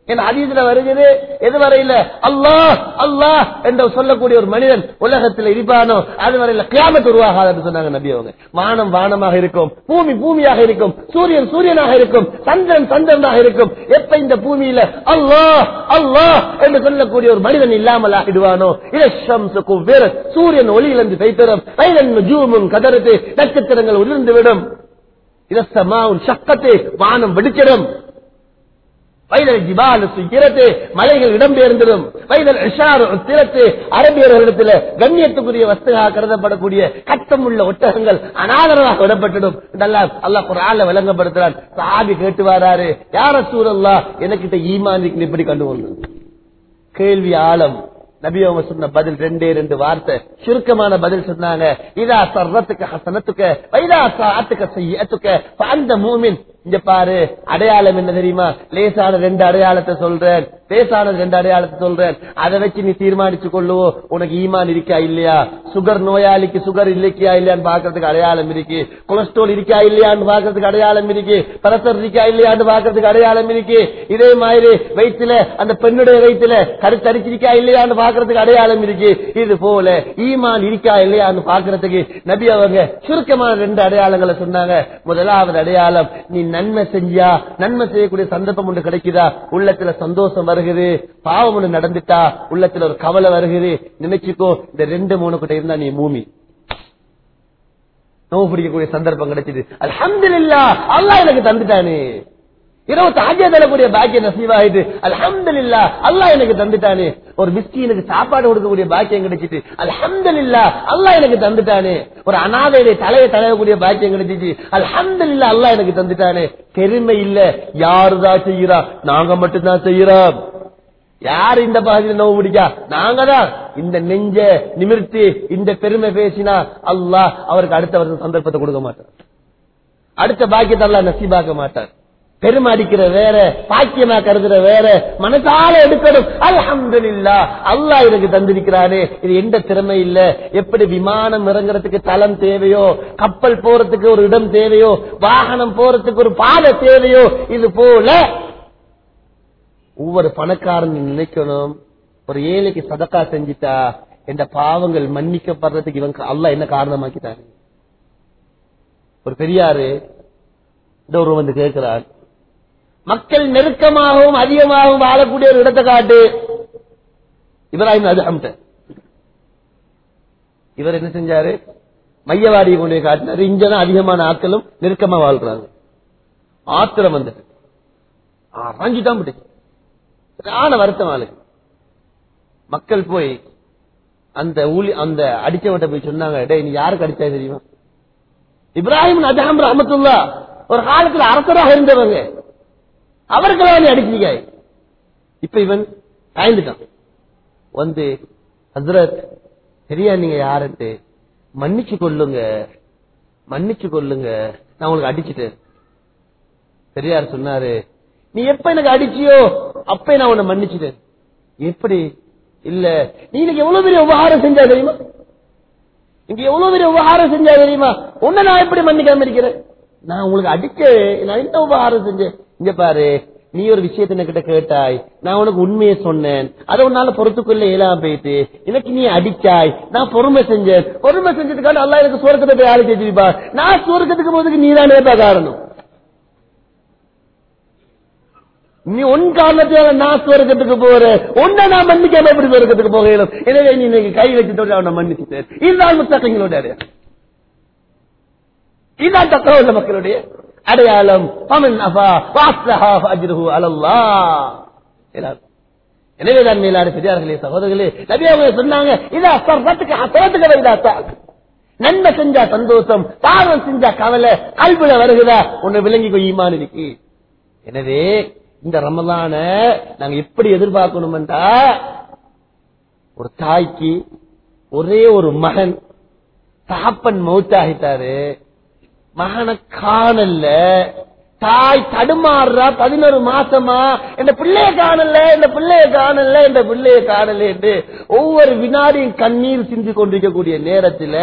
என் அதீதுல வருகிறது. எது வரையில? அல்லாஹ் அல்லாஹ் என்று சொல்லக்கூடிய ஒரு மனிதன் உலகத்தில் இருப்பானோ அது வரையில கியாமத் உருவாகாது சொன்னாங்க நபி அவங்க. வானம் வானமாக இருக்கும் பூமி பூமியாக இருக்கும் சூரியன் சூரியனாக இருக்கும் சந்திரன் சந்திரனாக இருக்கும். எப்ப இந்த பூமியில அல்லாஹ் அல்லாஹ் என்று சொல்லக்கூடிய ஒரு மனிதன் இல்லாமல் ஆகிடுவானோ? இலஷம் வேற சூரியன் ஒளியிலிருந்து பெய்தரும் ஜூமும் கதறுத்து நட்சத்திரங்கள் உதிர்ந்து விடும் இதமாவும் சக்கத்தை வானம் வெடிச்சிடும். வைதல் ஜிபால் சுயிரத்து மலைகள் இடம்பெயர்ந்திடும் வைதல் இஷாரு திறத்து அரபியர்களிடத்தில் கண்ணியத்துக்குரிய வஸ்துகளாக கருதப்படக்கூடிய கட்டம் உள்ள ஒட்டகங்கள் அனாதரமாக விடப்பட்டிடும் இதெல்லாம் அல்லாஹ் குரான்ல விளங்கப்படுத்துறான். சாபி கேட்டு வராரு. யார சூழல்லா எனக்கிட்ட ஈமான் இப்படி கண்டு கொண்டு கேள்வி ஆழம். நபியவங்க சொன்ன பதில் ரெண்டே ரெண்டு வார்த்தை. சுருக்கமான பதில் சொன்னாங்க. இதா சர்றத்துக்கு ஹசனத்துக்கு வைதா சாத்துக்க செய்யத்துக்க அந்த மூமின் இங்க பாரு அடையாளம் என்ன தெரியுமா? லேசான ரெண்டு அடையாளத்தை சொல்றேன். லேசான ரெண்டு அடையாளத்தை சொல்றேன். அதை வச்சு நீ தீர்மானிச்சு கொள்ளுவோ. உனக்கு ஈமான் இருக்கா இல்லையா? சுகர் நோயாளிக்கு சுகர் இல்லைக்கியா இல்லையான்னு பாக்குறதுக்கு அடையாளம் இருக்கு. கொலஸ்ட்ரால் இருக்கா இல்லையான்னு பாக்குறதுக்கு அடையாளம் இருக்கு. பிரசர் இருக்கா இல்லையான்னு பாக்குறதுக்கு அடையாளம் இருக்கு. இதே மாதிரி வயிற்றுல அந்த பெண்ணுடைய வயிற்றுல கருத்தரிச்சிருக்கா இல்லையான்னு பாக்குறதுக்கு அடையாளம் இருக்கு. இது போல ஈமான் இருக்கா இல்லையான்னு பாக்குறதுக்கு நபி அவங்க சுருக்கமான ரெண்டு அடையாளங்களை சொன்னாங்க. முதலாவது அடையாளம் நீ நன்மை செஞ்சா நன்மை செய்யக்கூடிய சந்தர்ப்பம் ஒன்று கிடைக்குதா? உள்ளத்துல சந்தோஷம் வருகுது பாவம் ஒண்ணு நடந்துட்டா உள்ளத்துல ஒரு கவலை வருகுது. நினைச்சுக்கோ இந்த ரெண்டு மூணு கிட்ட இருந்தா நீ மூமி. நோவு பிடிக்கக்கூடிய சந்தர்ப்பம் கிடைச்சது. அல்ஹம்துலில்லா அல்லா எனக்கு தந்துட்டானே. இரவு தாஜியா தரக்கூடிய பாக்கியம் நசீவாயிட்டு இல்லா அல்லாஹ் எனக்கு தந்துட்டானே. ஒரு மிஸ்கீனுக்கு சாப்பாடு கொடுக்கக்கூடிய பாக்கியம் கிடைச்சிட்டு இல்லா அல்லாஹ் எனக்கு தந்துட்டானே. ஒரு அனாதையிலே தலையை தலையக்கூடிய பாக்கியம் கிடைச்சிச்சு இல்லா அல்லாஹ் எனக்கு தந்துட்டானே. பெருமை இல்ல. யாருதான் செய்யறா நாங்க மட்டும்தான் செய்யறோம் யார் இந்த பகுதியில் நோவு பிடிக்கா? நாங்க தான். இந்த நெஞ்ச நிமிர்த்தி இந்த பெருமை பேசினா அல்லாஹ் அவருக்கு அடுத்த வருஷம் சந்தர்ப்பத்தை கொடுக்க மாட்டார். அடுத்த பாக்கியத்தை அல்லாஹ் நசீபாக்க மாட்டார். பெருமடிக்கிற வேற பாக்கியமா கருதுற வேற மனசால எடுக்கணும். அல்ஹம்துலில்லா அல்லாஹ் எனக்கு தந்திருக்கிறானே. இது எந்த திறமை இல்ல. எப்படி விமானம் இறங்குறதுக்கு தளம் தேவையோ கப்பல் போறதுக்கு ஒரு இடம் தேவையோ வாகனம் போறதுக்கு ஒரு பாதை தேவையோ இது போல ஒவ்வொரு பணக்காரன் நினைக்கணும். ஒரு ஏழைக்கு சதக்கா செஞ்சிட்டா என்ற பாவங்கள் மன்னிக்கப்படுறதுக்கு இவன் அல்ல என்ன காரணமாக்கிட்டாரு? ஒரு பெரியாரு இந்த ஒருவன் வந்து கேட்கிறார் மக்கள் நெருக்கமாகவும் அதிகமாகவும் வாழக்கூடிய ஒரு இடத்தை காட்டு இப்ராஹிம் அது இவர் என்ன செஞ்சாரு? மையவாடியை கொண்டு போய் காட்டினாரு. இங்கதான் அதிகமான ஆட்களும் நெருக்கமா வாழ்றாங்க ஆத்திரம் வந்துட்டு. அரைஞ்சுதான் பிடிச்சு வருத்தம் ஆளுக்கு மக்கள் போய் அந்த ஊழி அந்த அடிச்சவட்ட போய் சொன்னாங்க டே நீ யாருக்கு அடிச்சா தெரியுமா? இப்ராஹிம் அஜாம் ரஹமத்துல்லா ஒரு காலத்துல அரசராக இருந்தவங்க. அவருக்கெல்லாம் நீ அடிச்சீங்க இப்ப இவன் சாய்ந்துட்டான். வந்து ஹசரத் சரியா நீங்க யாருன்ட்டு? மன்னிச்சு கொள்ளுங்க மன்னிச்சு கொள்ளுங்க நான் உங்களுக்கு அடிச்சுட்டேன் பெரியார் சொன்னாரு நீ எப்ப எனக்கு அடிச்சியோ அப்ப நான் உன்னை மன்னிச்சுட்டேன் எப்படி? இல்ல. நீ இன்னைக்கு எவ்வளவு பெரிய உபகாரம் செஞ்சா தெரியுமா? இங்க எவ்வளவு பெரிய உபகாரம் செஞ்சா தெரியுமா? உன்னை நான் எப்படி மன்னிக்காம இருக்கிறேன்? நான் உங்களுக்கு அடிக்க நான் என்ன உபகாரம் செஞ்சேன்? இங்க பாரு நீ ஒரு விஷயத்த என்கிட்ட கேட்டாய் நான் உனக்கு உண்மையை சொன்னேன். அதை உன்னால பொறுத்துக்கொள்ள இயலாம போயிட்டு எனக்கு நீ அடிச்சாய். நான் பொறுமை செஞ்சேன். பொறுமை செஞ்சதுக்காக அல்லா எனக்கு சுவர்க்கத்தை போய் ஆளு செஞ்சிருப்பா நான் சுவர்க்கத்துக்கு போதுக்கு நீ தானே காரணம். நீ உன் காரணத்தால நான் சுவர்க்கத்துக்கு போற உன்னை நான் மன்னிக்காம எப்படி சுவர்க்கத்துக்கு போகணும்? எனவே நீ இன்னைக்கு கை வச்சுட்டு அவனை மன்னிச்சுட்டேன். இதுதான் முத்தகங்களோட இதுதான் தக்க மக்களுடைய அடையாளம். பமன் அஃபா எனவேதான் மேலாடு பெரியார்களே சகோதரர்களே நபி சொன்னாங்க இதா சர்வத்துக்கு அசரத்துக்கு வருதா நன்மை செஞ்சா சந்தோஷம் பாவம் செஞ்சா கவலை கல்வில வருகிறா உன்னை விளங்கி கொய்யுமான் இருக்கு. எனவே இந்த ரமலான நாங்க எப்படி எதிர்பார்க்கணும்டா ஒரு தாய்க்கு ஒரே ஒரு மகன் தகப்பன் மௌத்தாகிட்டாரு. மகனை காணல தாய் தடுமாறுறா பதினோரு மாசமா இந்த பிள்ளைய காணல இந்த பிள்ளைய காணல இந்த பிள்ளைய காணல என்று ஒவ்வொரு வினாடியும் கண்ணீர் சிந்தி கொண்டிருக்கக்கூடிய நேரத்துல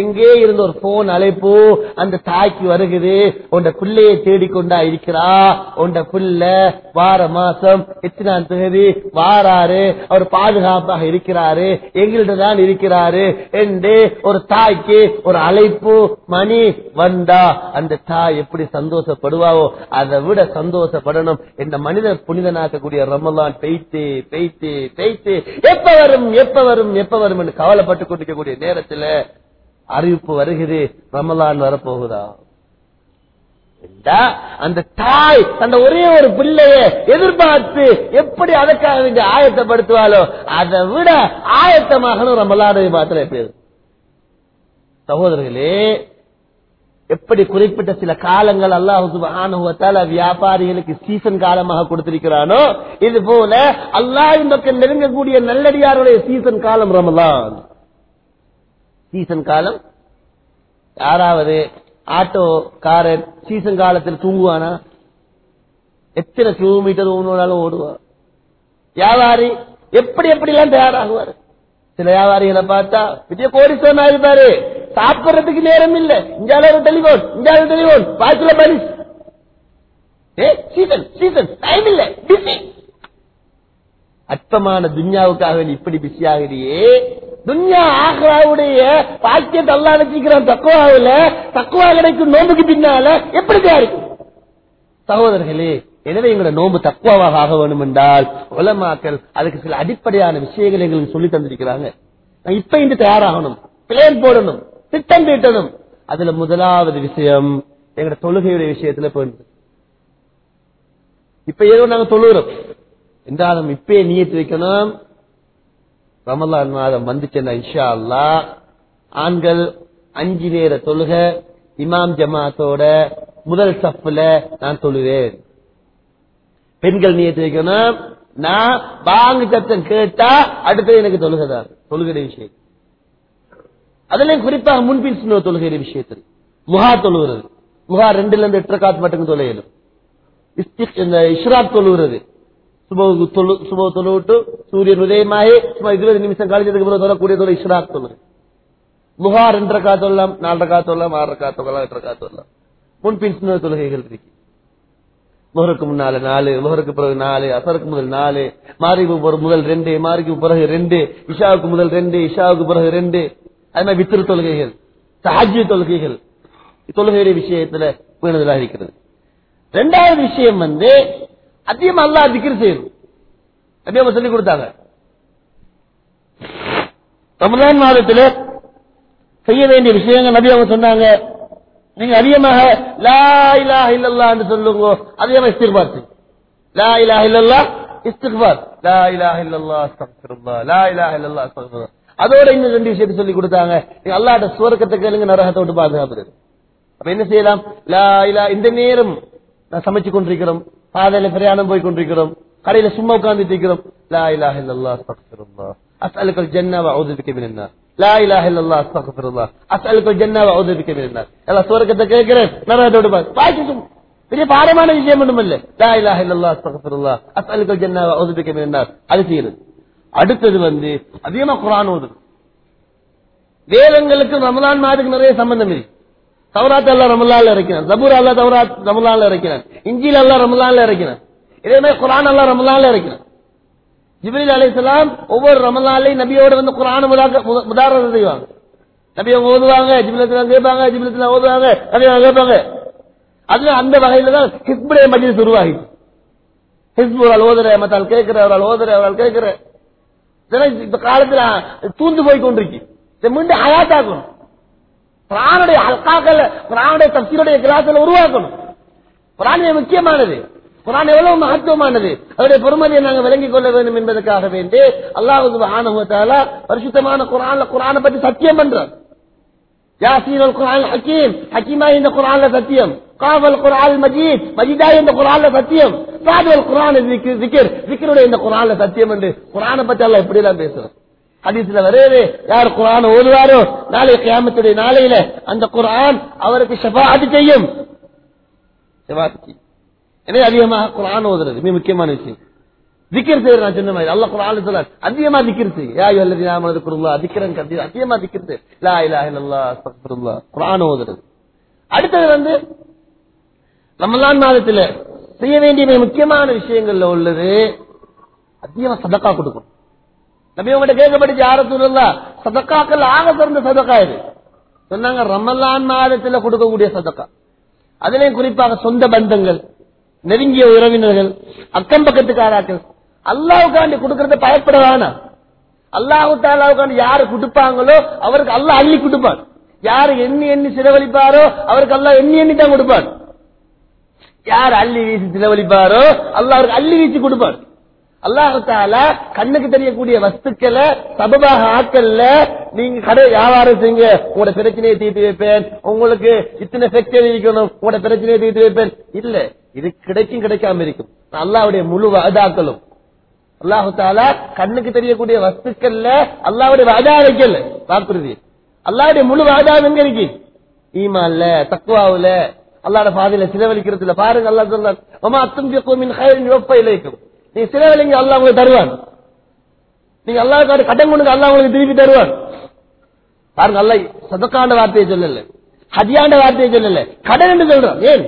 எங்கே இருந்த ஒரு போன் அழைப்பு அந்த தாய்க்கு வருகுது உண்ட பிள்ளையை தேடிக்கொண்டா இருக்கிறா உண்ட பிள்ளை வார மாசம் எத்தனாம் தேதி வாராரு அவர் பாதுகாப்பாக இருக்கிறாரு எங்கள்கிட்ட தான் இருக்கிறாரு என்று ஒரு தாய்க்கு ஒரு அழைப்பு மணி வந்தா. அந்த தாய் எப்படி சந்தோஷப்படுவாவோ அதை விட சந்தோஷப்படணும். இந்த மனிதர் புனிதனாக்கக்கூடிய ரமலான் பெய்த்து பெய்த்து பெய்த்து எப்ப வரும் எப்ப வரும் எப்ப வரும் என்று கவலைப்பட்டு கொண்டிருக்கக்கூடிய நேரத்துல அறிவிப்பு வருகிறது. ரமலான் வரப்போகுதா? அந்த தாய் அந்த ஒரே ஒரு பிள்ளைய எதிர்பார்த்து எப்படி அதற்காக வேண்டிய ஆயத்தப்படுத்துவாளோ அதை விட ஆயத்தமாகணும் ரமலான. பாத்திரம் எப்படி சகோதரர்களே எப்படி குறிப்பிட்ட சில காலங்கள் அல்லாஹு வியாபாரிகளுக்கு சீசன் காலமாக கொடுத்திருக்கிறானோ இது போல அல்லாஹ் பக்கம் நெருங்கக்கூடிய நல்லடியாருடைய சீசன் காலம் ரமலான். சீசன் காலம் யாராவது ஆட்டோ காரன் சீசன் காலத்தில் தூங்குவானா? எத்தனை கிலோமீட்டர் ஒன்று ஓடுவான். வியாபாரி எப்படி எப்படி எல்லாம் தயாராகுவார்? சில வியாபாரிகளை பார்த்தா பெரிய கோடீஸ்வரனா இருப்பாரு சாப்பிடுறதுக்கு நேரம் இல்ல. இஞ்சால ஒரு டெலிபோன் இஞ்சால டெலிபோன் பாய்ச்சல பரிசு சீசன் சீசன். டைம் இல்ல. பிஸி அற்பமான துன்யாவுக்காக நீ இப்படி பிஸி ஆகிறியே. துன்யா ஆக்ராவுடைய பாக்கியத்தை அல்லா வச்சுக்கிறான் தக்குவாவில் தக்குவா கிடைக்கும் நோம்புக்கு பின்னால எப்படி தயாரிக்கும்? சகோதரர்களே எனவே எங்களோட நோன்பு தக்குவாவாக ஆக வேண்டும் என்றால் உலமாக்கள் அதுக்கு சில அடிப்படையான விஷயங்கள் எங்களுக்கு சொல்லி தந்திருக்கிறாங்க. இப்ப இன்று தயாராகணும் பிளேன் போடணும் திட்டம் தீட்டணும். அதுல முதலாவது விஷயம் எங்களோட தொழுகையுடைய விஷயத்துல போயிடுது இப்ப ஏதோ நாங்க தொழுகிறோம். என்றாலும் இப்பயே நீயத்து வைக்கணும். ரமலான் மாதம் வந்துச்சுன்னா இன்ஷா அல்லா ஆண்கள் அஞ்சு நேர தொழுக இமாம் ஜமாத்தோட முதல் சப்புல நான் தொழுவேன். பெண்கள் நீயத்து வைக்கணும். நான் பாங்கு சத்தம் கேட்டா அடுத்தது எனக்கு தொழுகதான் தொழுகிற விஷயம். அதுலயும் குறிப்பாக முன்பின் சின்ன தொழுகிற விஷயத்தில். முகா தொழுகிறது. முகா ரெண்டுல இருந்து எட்டு காத்து மட்டும் தொலையலும் இஸ்திக் இந்த தொழுகிறது. சுபவுக்கு தொழு சுப தொழுவிட்டு சூரியன் உதயமாகி சும்மா இருபது நிமிஷம் கழிச்சதுக்கு பிறகு தொழக்கூடிய தொழில் இஷ்ராக் தொழுது முகா ரெண்டு ரக்கா நாலரை நாலு ரக்கா தொழலாம் ஆறு ரக்கா தொழலாம் முன்பின் தொழுகைகள் இருக்கு. முகருக்கு முன்னால நாலு முகருக்கு பிறகு நாலு அசருக்கு முதல் நாலு மாரிக்கு முதல் ரெண்டு மாரிக்கு பிறகு ரெண்டு இஷாவுக்கு முதல் ரெண்டு இஷாவுக்கு பிறகு ரெண்டு. அது மாதிரி வித்திரு தொழுகைகள் சாஜ்ய தொழுகைகள். தொழுகையுடைய விஷயத்துல பேணுதலாக இருக்கிறது. ரெண்டாவது விஷயம் வந்து அதிகம் அல்லா திக்ர் செய்யணும். அதிகமா சொல்லி கொடுத்தாங்க. ரமலான் மாதத்தில் செய்ய வேண்டிய விஷயங்கள் நபி அவங்க சொன்னாங்க. நீங்க அதிகமாக லா இலாஹ இல்லல்லாஹ் என்று சொல்லுங்க அதிகமாக இஸ்திக்பார் லா இலாஹ இல்லல்லாஹ் இஸ்திக்பார் லா இலாஹ இல்லல்லாஹ் அஸ்தக்ஃபிருல்லாஹ் லா இலாஹ இல்லல்லாஹ் அஸ்தக்ஃபிருல்லாஹ் அதோட இன்னும் ரெண்டு விஷயத்தை சொல்லி கொடுத்தாங்க. நீங்க அல்லாட்ட சுவர்க்கத்தை கேளுங்க நரகத்தை விட்டு பாதுகாப்பு அப்ப என்ன செய்யலாம்? லா இலா இந்த நேரம் நான் சமைச்சு கொண்டிருக்கிறோம். பாதையில பிரயாணம் போய் கொண்டிருக்கிறோம். கடையில சும்மா உட்கார்ந்துட்டு இருக்கிறோம். லா இலாஹ இல்லல்லாஹ் அஸ்தக்ஃபிருல்லாஹ் அஸ்அலுக்கல் ஜன்னah வஅஊது பிக மினன் நார் லா இலாஹ இல்லல்லாஹ் அஸ்தக்ஃபிருல்லாஹ் அஸ்அலுக்கல் ஜன்னah வஅஊது பிக மினன் நார் எல்லாம் சுவர்க்கத்தை கேட்கிறேன் நரகத்தோட பாது பாய்ச்சி சும்மா பெரிய பாரமான விஷயம் ஒன்றும் இல்ல லா இலாஹ இல்லல்லாஹ் அஸ்தக்ஃபிருல்லாஹ் அஸ்அலுக்கல் ஜன்னah வஅஊது பிக மினன் நார் அது செய்யறது அடுத்தது வந்து அதிகமா குர்ஆன் ஓதுது வேதங்களுக்கு ரமலான் மாதத்துக்கு நிறைய சம்பந்தம் இருக்கு தௌராத் அல்லா ரமலான்ல இருக்கிறான் ஜபூர் அல்லா தௌராத் ரமலான்ல இருக்கிறான் இஞ்சில் அல்லா ரமலான்ல இருக்கிறான் இதே மாதிரி குரான் அல்லா ரமலான்ல இருக்கிறான் ஜிப்ரீல் அலைஹிஸ்ஸலாம் ஒவ்வொரு ரமலாலையும் நபியோட வந்து குரான் உதாரணம் செய்வாங்க. நபியை ஓதுவாங்க ஜிபிலத்துல கேட்பாங்க ஜிபிலத்துல ஓதுவாங்க நபியாக கேட்பாங்க. அதுல அந்த வகையில தான் ஹிஸ்புடைய மஜிலிஸ் உருவாகி ஹிஸ்பு ஒரு ஓதுற மத்தால் கேட்கிற ஒரு ஓதுற ஒரு கேட்கிற. இதெல்லாம் இந்த காலத்துல தூந்து போய் கொண்டிருக்கு. இதை மீண்டும் ஹயாத்தாக்கணும் பிராணுடைய அல்காக்கள் பிராணுடைய தப்சீருடைய கிளாஸ்ல உருவாக்கணும். பிராணிய முக்கியமானது. குரான் எவ்வளவு மகத்துவமானது? அவருடைய பொறுமதியை நாங்கள் விளங்கிக் கொள்ள வேண்டும் என்பதற்காக வேண்டி அல்லாஹு ஆனவத்தால பரிசுத்தமான குரான்ல குரானை பற்றி சத்தியம் பண்றார். யாசீன் குரான் ஹக்கீம் ஹக்கீமா இந்த குரான்ல சத்தியம். காவல் குரான் மஜீத் மஜிதா இந்த குரான்ல சத்தியம். சாதுவல் குரான் விக்கர் விக்கருடைய இந்த குரான்ல சத்தியம் என்று குரானை பற்றி எல்லாம் எப்படி எல்லாம் பேசுறோம் ஹதீஸ்ல வரவே யார் குரான் ஓதுவாரோ நாளை கியாமத்துடைய நாளையில அந்த குரான் அவருக்கு ஷபாத்து செய்யும். எனவே அதிகமாக குரான் ஓதுறது மிக முக்கியமான விஷயம். திக்கர் செய்யற நான் சொன்ன மாதிரி அல்ல குரான் சொல்ல அதிகமா திக்கர் செய் யா அல்லது நாம அதிகமா திக்கர் செய். லா இலா இல்லல்லாஹ் குரான் ஓதுறது. அடுத்தது வந்து ரமலான் மாதத்துல செய்ய வேண்டிய மிக முக்கியமான விஷயங்கள்ல உள்ளது அதிகமா சதக்கா கொடுக்கணும். நபி உங்கள்கிட்ட கேட்கப்பட்டு யார சொல்லல சதக்காக்கள் ஆக சிறந்த சதக்கா இது? சொன்னாங்க ரமலான் மாதத்துல கொடுக்கக்கூடிய சதக்கா. அதுலயும் குறிப்பாக சொந்த பந்தங்கள். நெருங்கிய உறவினர்கள் அக்கம் பக்கத்துக்காராக்கள் அல்லாவுக்காண்டி கொடுக்கறத பயப்பட வேணாம் அல்லாஹு தாலாவுக்காண்டி யாரு கொடுப்பாங்களோ அவருக்கு அல்லாஹ் அள்ளி கொடுப்பான். யாரு எண்ணி எண்ணி செலவழிப்பாரோ அவருக்கு அல்லாஹ் எண்ணி எண்ணி தான் கொடுப்பான். யார் அள்ளி வீசி செலவழிப்பாரோ அல்லாஹ் அவருக்கு அள்ளி வீசி கொடுப்பான். அல்லாஹால கண்ணுக்கு தெரியக்கூடிய வஸ்துக்களை சபபாக ஆக்கல்ல நீங்க கடை வியாபாரம் செய்யுங்க. உங்களோட பிரச்சனையை தீர்த்து வைப்பேன். உங்களுக்கு இத்தனை ஃபேக்டரி இருக்கணும் உங்களோட பிரச்சனையை தீர்த்து வைப்பேன். இல்ல. இது கிடைக்கும் கிடைக்காம இருக்கும். அல்லாவுடைய முழு வாதாக்களும் அல்லாஹு தாலா கண்ணுக்கு தெரியக்கூடிய வஸ்துக்கள்ல அல்லாவுடைய வாதா வைக்கல. வாக்குறுதி அல்லாவுடைய முழு வாதா எங்க இருக்கு? ஈமான்ல தக்குவாவுல அல்லாட பாதையில சிலவழிக்கிறதுல பாருங்க அல்லா சொல்றான் அம்மா அத்தம் வெப்ப இலைக்கும். நீ சிலவழிங்க அல்லா உங்களுக்கு தருவான். நீங்க அல்லா கடன் கொண்டு அல்லா உங்களுக்கு திருப்பி தருவான். பாருங்க அல்ல சதக்காண்ட வார்த்தையை சொல்லல. ஹதியாண்ட வார்த்தையை சொல்லல. கடன் என்று சொல்றான். ஏன்?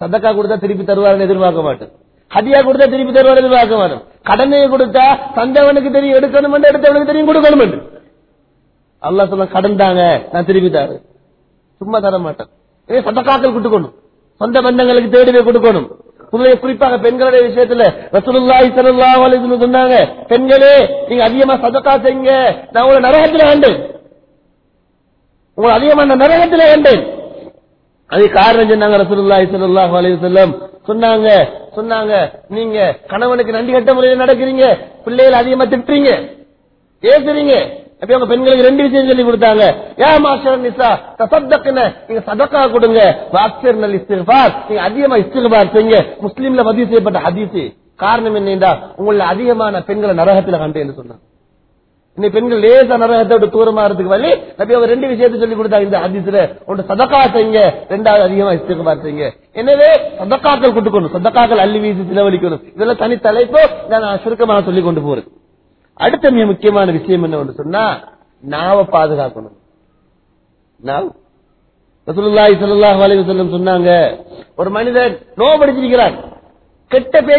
சதக்கா கொடுத்தா திருப்பி தருவாருன்னு எதிர்பார்க்க மாட்டேன் ஹதியா கொடுத்தா திருப்பி தருவார் எதிர்பார்க்க மாட்டேன் கடனை கொடுத்தா தந்தவனுக்கு தெரியும் எடுக்கணும் எடுத்தவனுக்கு தெரியும் கொடுக்கணும் அல்லா சொல்ல கடன் தாங்க நான் திருப்பி தாரு சும்மா தர மாட்டேன் இதே சதக்காக்கள் கொடுக்கணும். சொந்த பந்தங்களுக்கு தேடி போய் கொடுக்கணும் குறிப்பாக பெண்களுடைய விஷயத்துல ரசூலுல்லாஹி ஸல்லல்லாஹு அலைஹி வஸல்லம் சொன்னாங்க பெண்களே நீங்க அதிகமா சதக்கா செய்யுங்க. நான் உங்களை நரகத்துல ஆண்டேன் உங்களை அதிகமா நரகத்துல வேண்டேன் அது காரணம் சொன்னாங்க ரசூலுல்லாஹி ஸல்லல்லாஹு அலைஹி வஸல்லம். சொன்னாங்க சொன்னாங்க நீங்க கணவனுக்கு நன்றி கட்ட முறையில் நடக்கிறீங்க பிள்ளைகளை அதிகமா திட்டுறீங்க ஏசுறீங்க அப்ப அவங்க பெண்களுக்கு ரெண்டு விஷயம் சொல்லி கொடுத்தாங்க. யா மாஸ்டர் நிசா தசத்தக்குன நீங்க சதக்கா கொடுங்க. வாக்சர் நல் இஸ்திஃபார் நீங்க அதிகமா இஸ்திஃபார் செய்யுங்க. முஸ்லீம்ல பதிவு செய்யப்பட்ட ஹதீஸ். காரணம் என்னடா உங்கள அதிகமான பெண்களை நரகத்துல கண்டு என்று சொன்னாங்க. இன்னைக்கு பெண்கள் லேசா நரகத்தை விட்டு தூரமாறதுக்கு வழி நபி அவர் ரெண்டு விஷயத்தை சொல்லி கொடுத்தாங்க இந்த அதிசல ஒன்று சதக்கா செய்யுங்க ரெண்டாவது அதிகமா இஸ்திகபார் பார்த்தீங்க எனவே சதக்காக்கள் கொடுக்கணும் சதக்காக்கள் அள்ளி வீசி செலவழிக்கணும். இதெல்லாம் தனி தலைப்பு நான் சுருக்கமாக சொல்லி கொண்டு போறது அடுத்த மிக முக்கியமான விஷயம் என்ன சொன்னா நாவை பாதுகாக்கணும். நாவ். ரசூலுல்லாஹி ஸல்லல்லாஹு அலைஹி வஸல்லம் சொன்னாங்க ஒரு மனிதன் நோபடிச்சிருக்கிறார் கெட்ட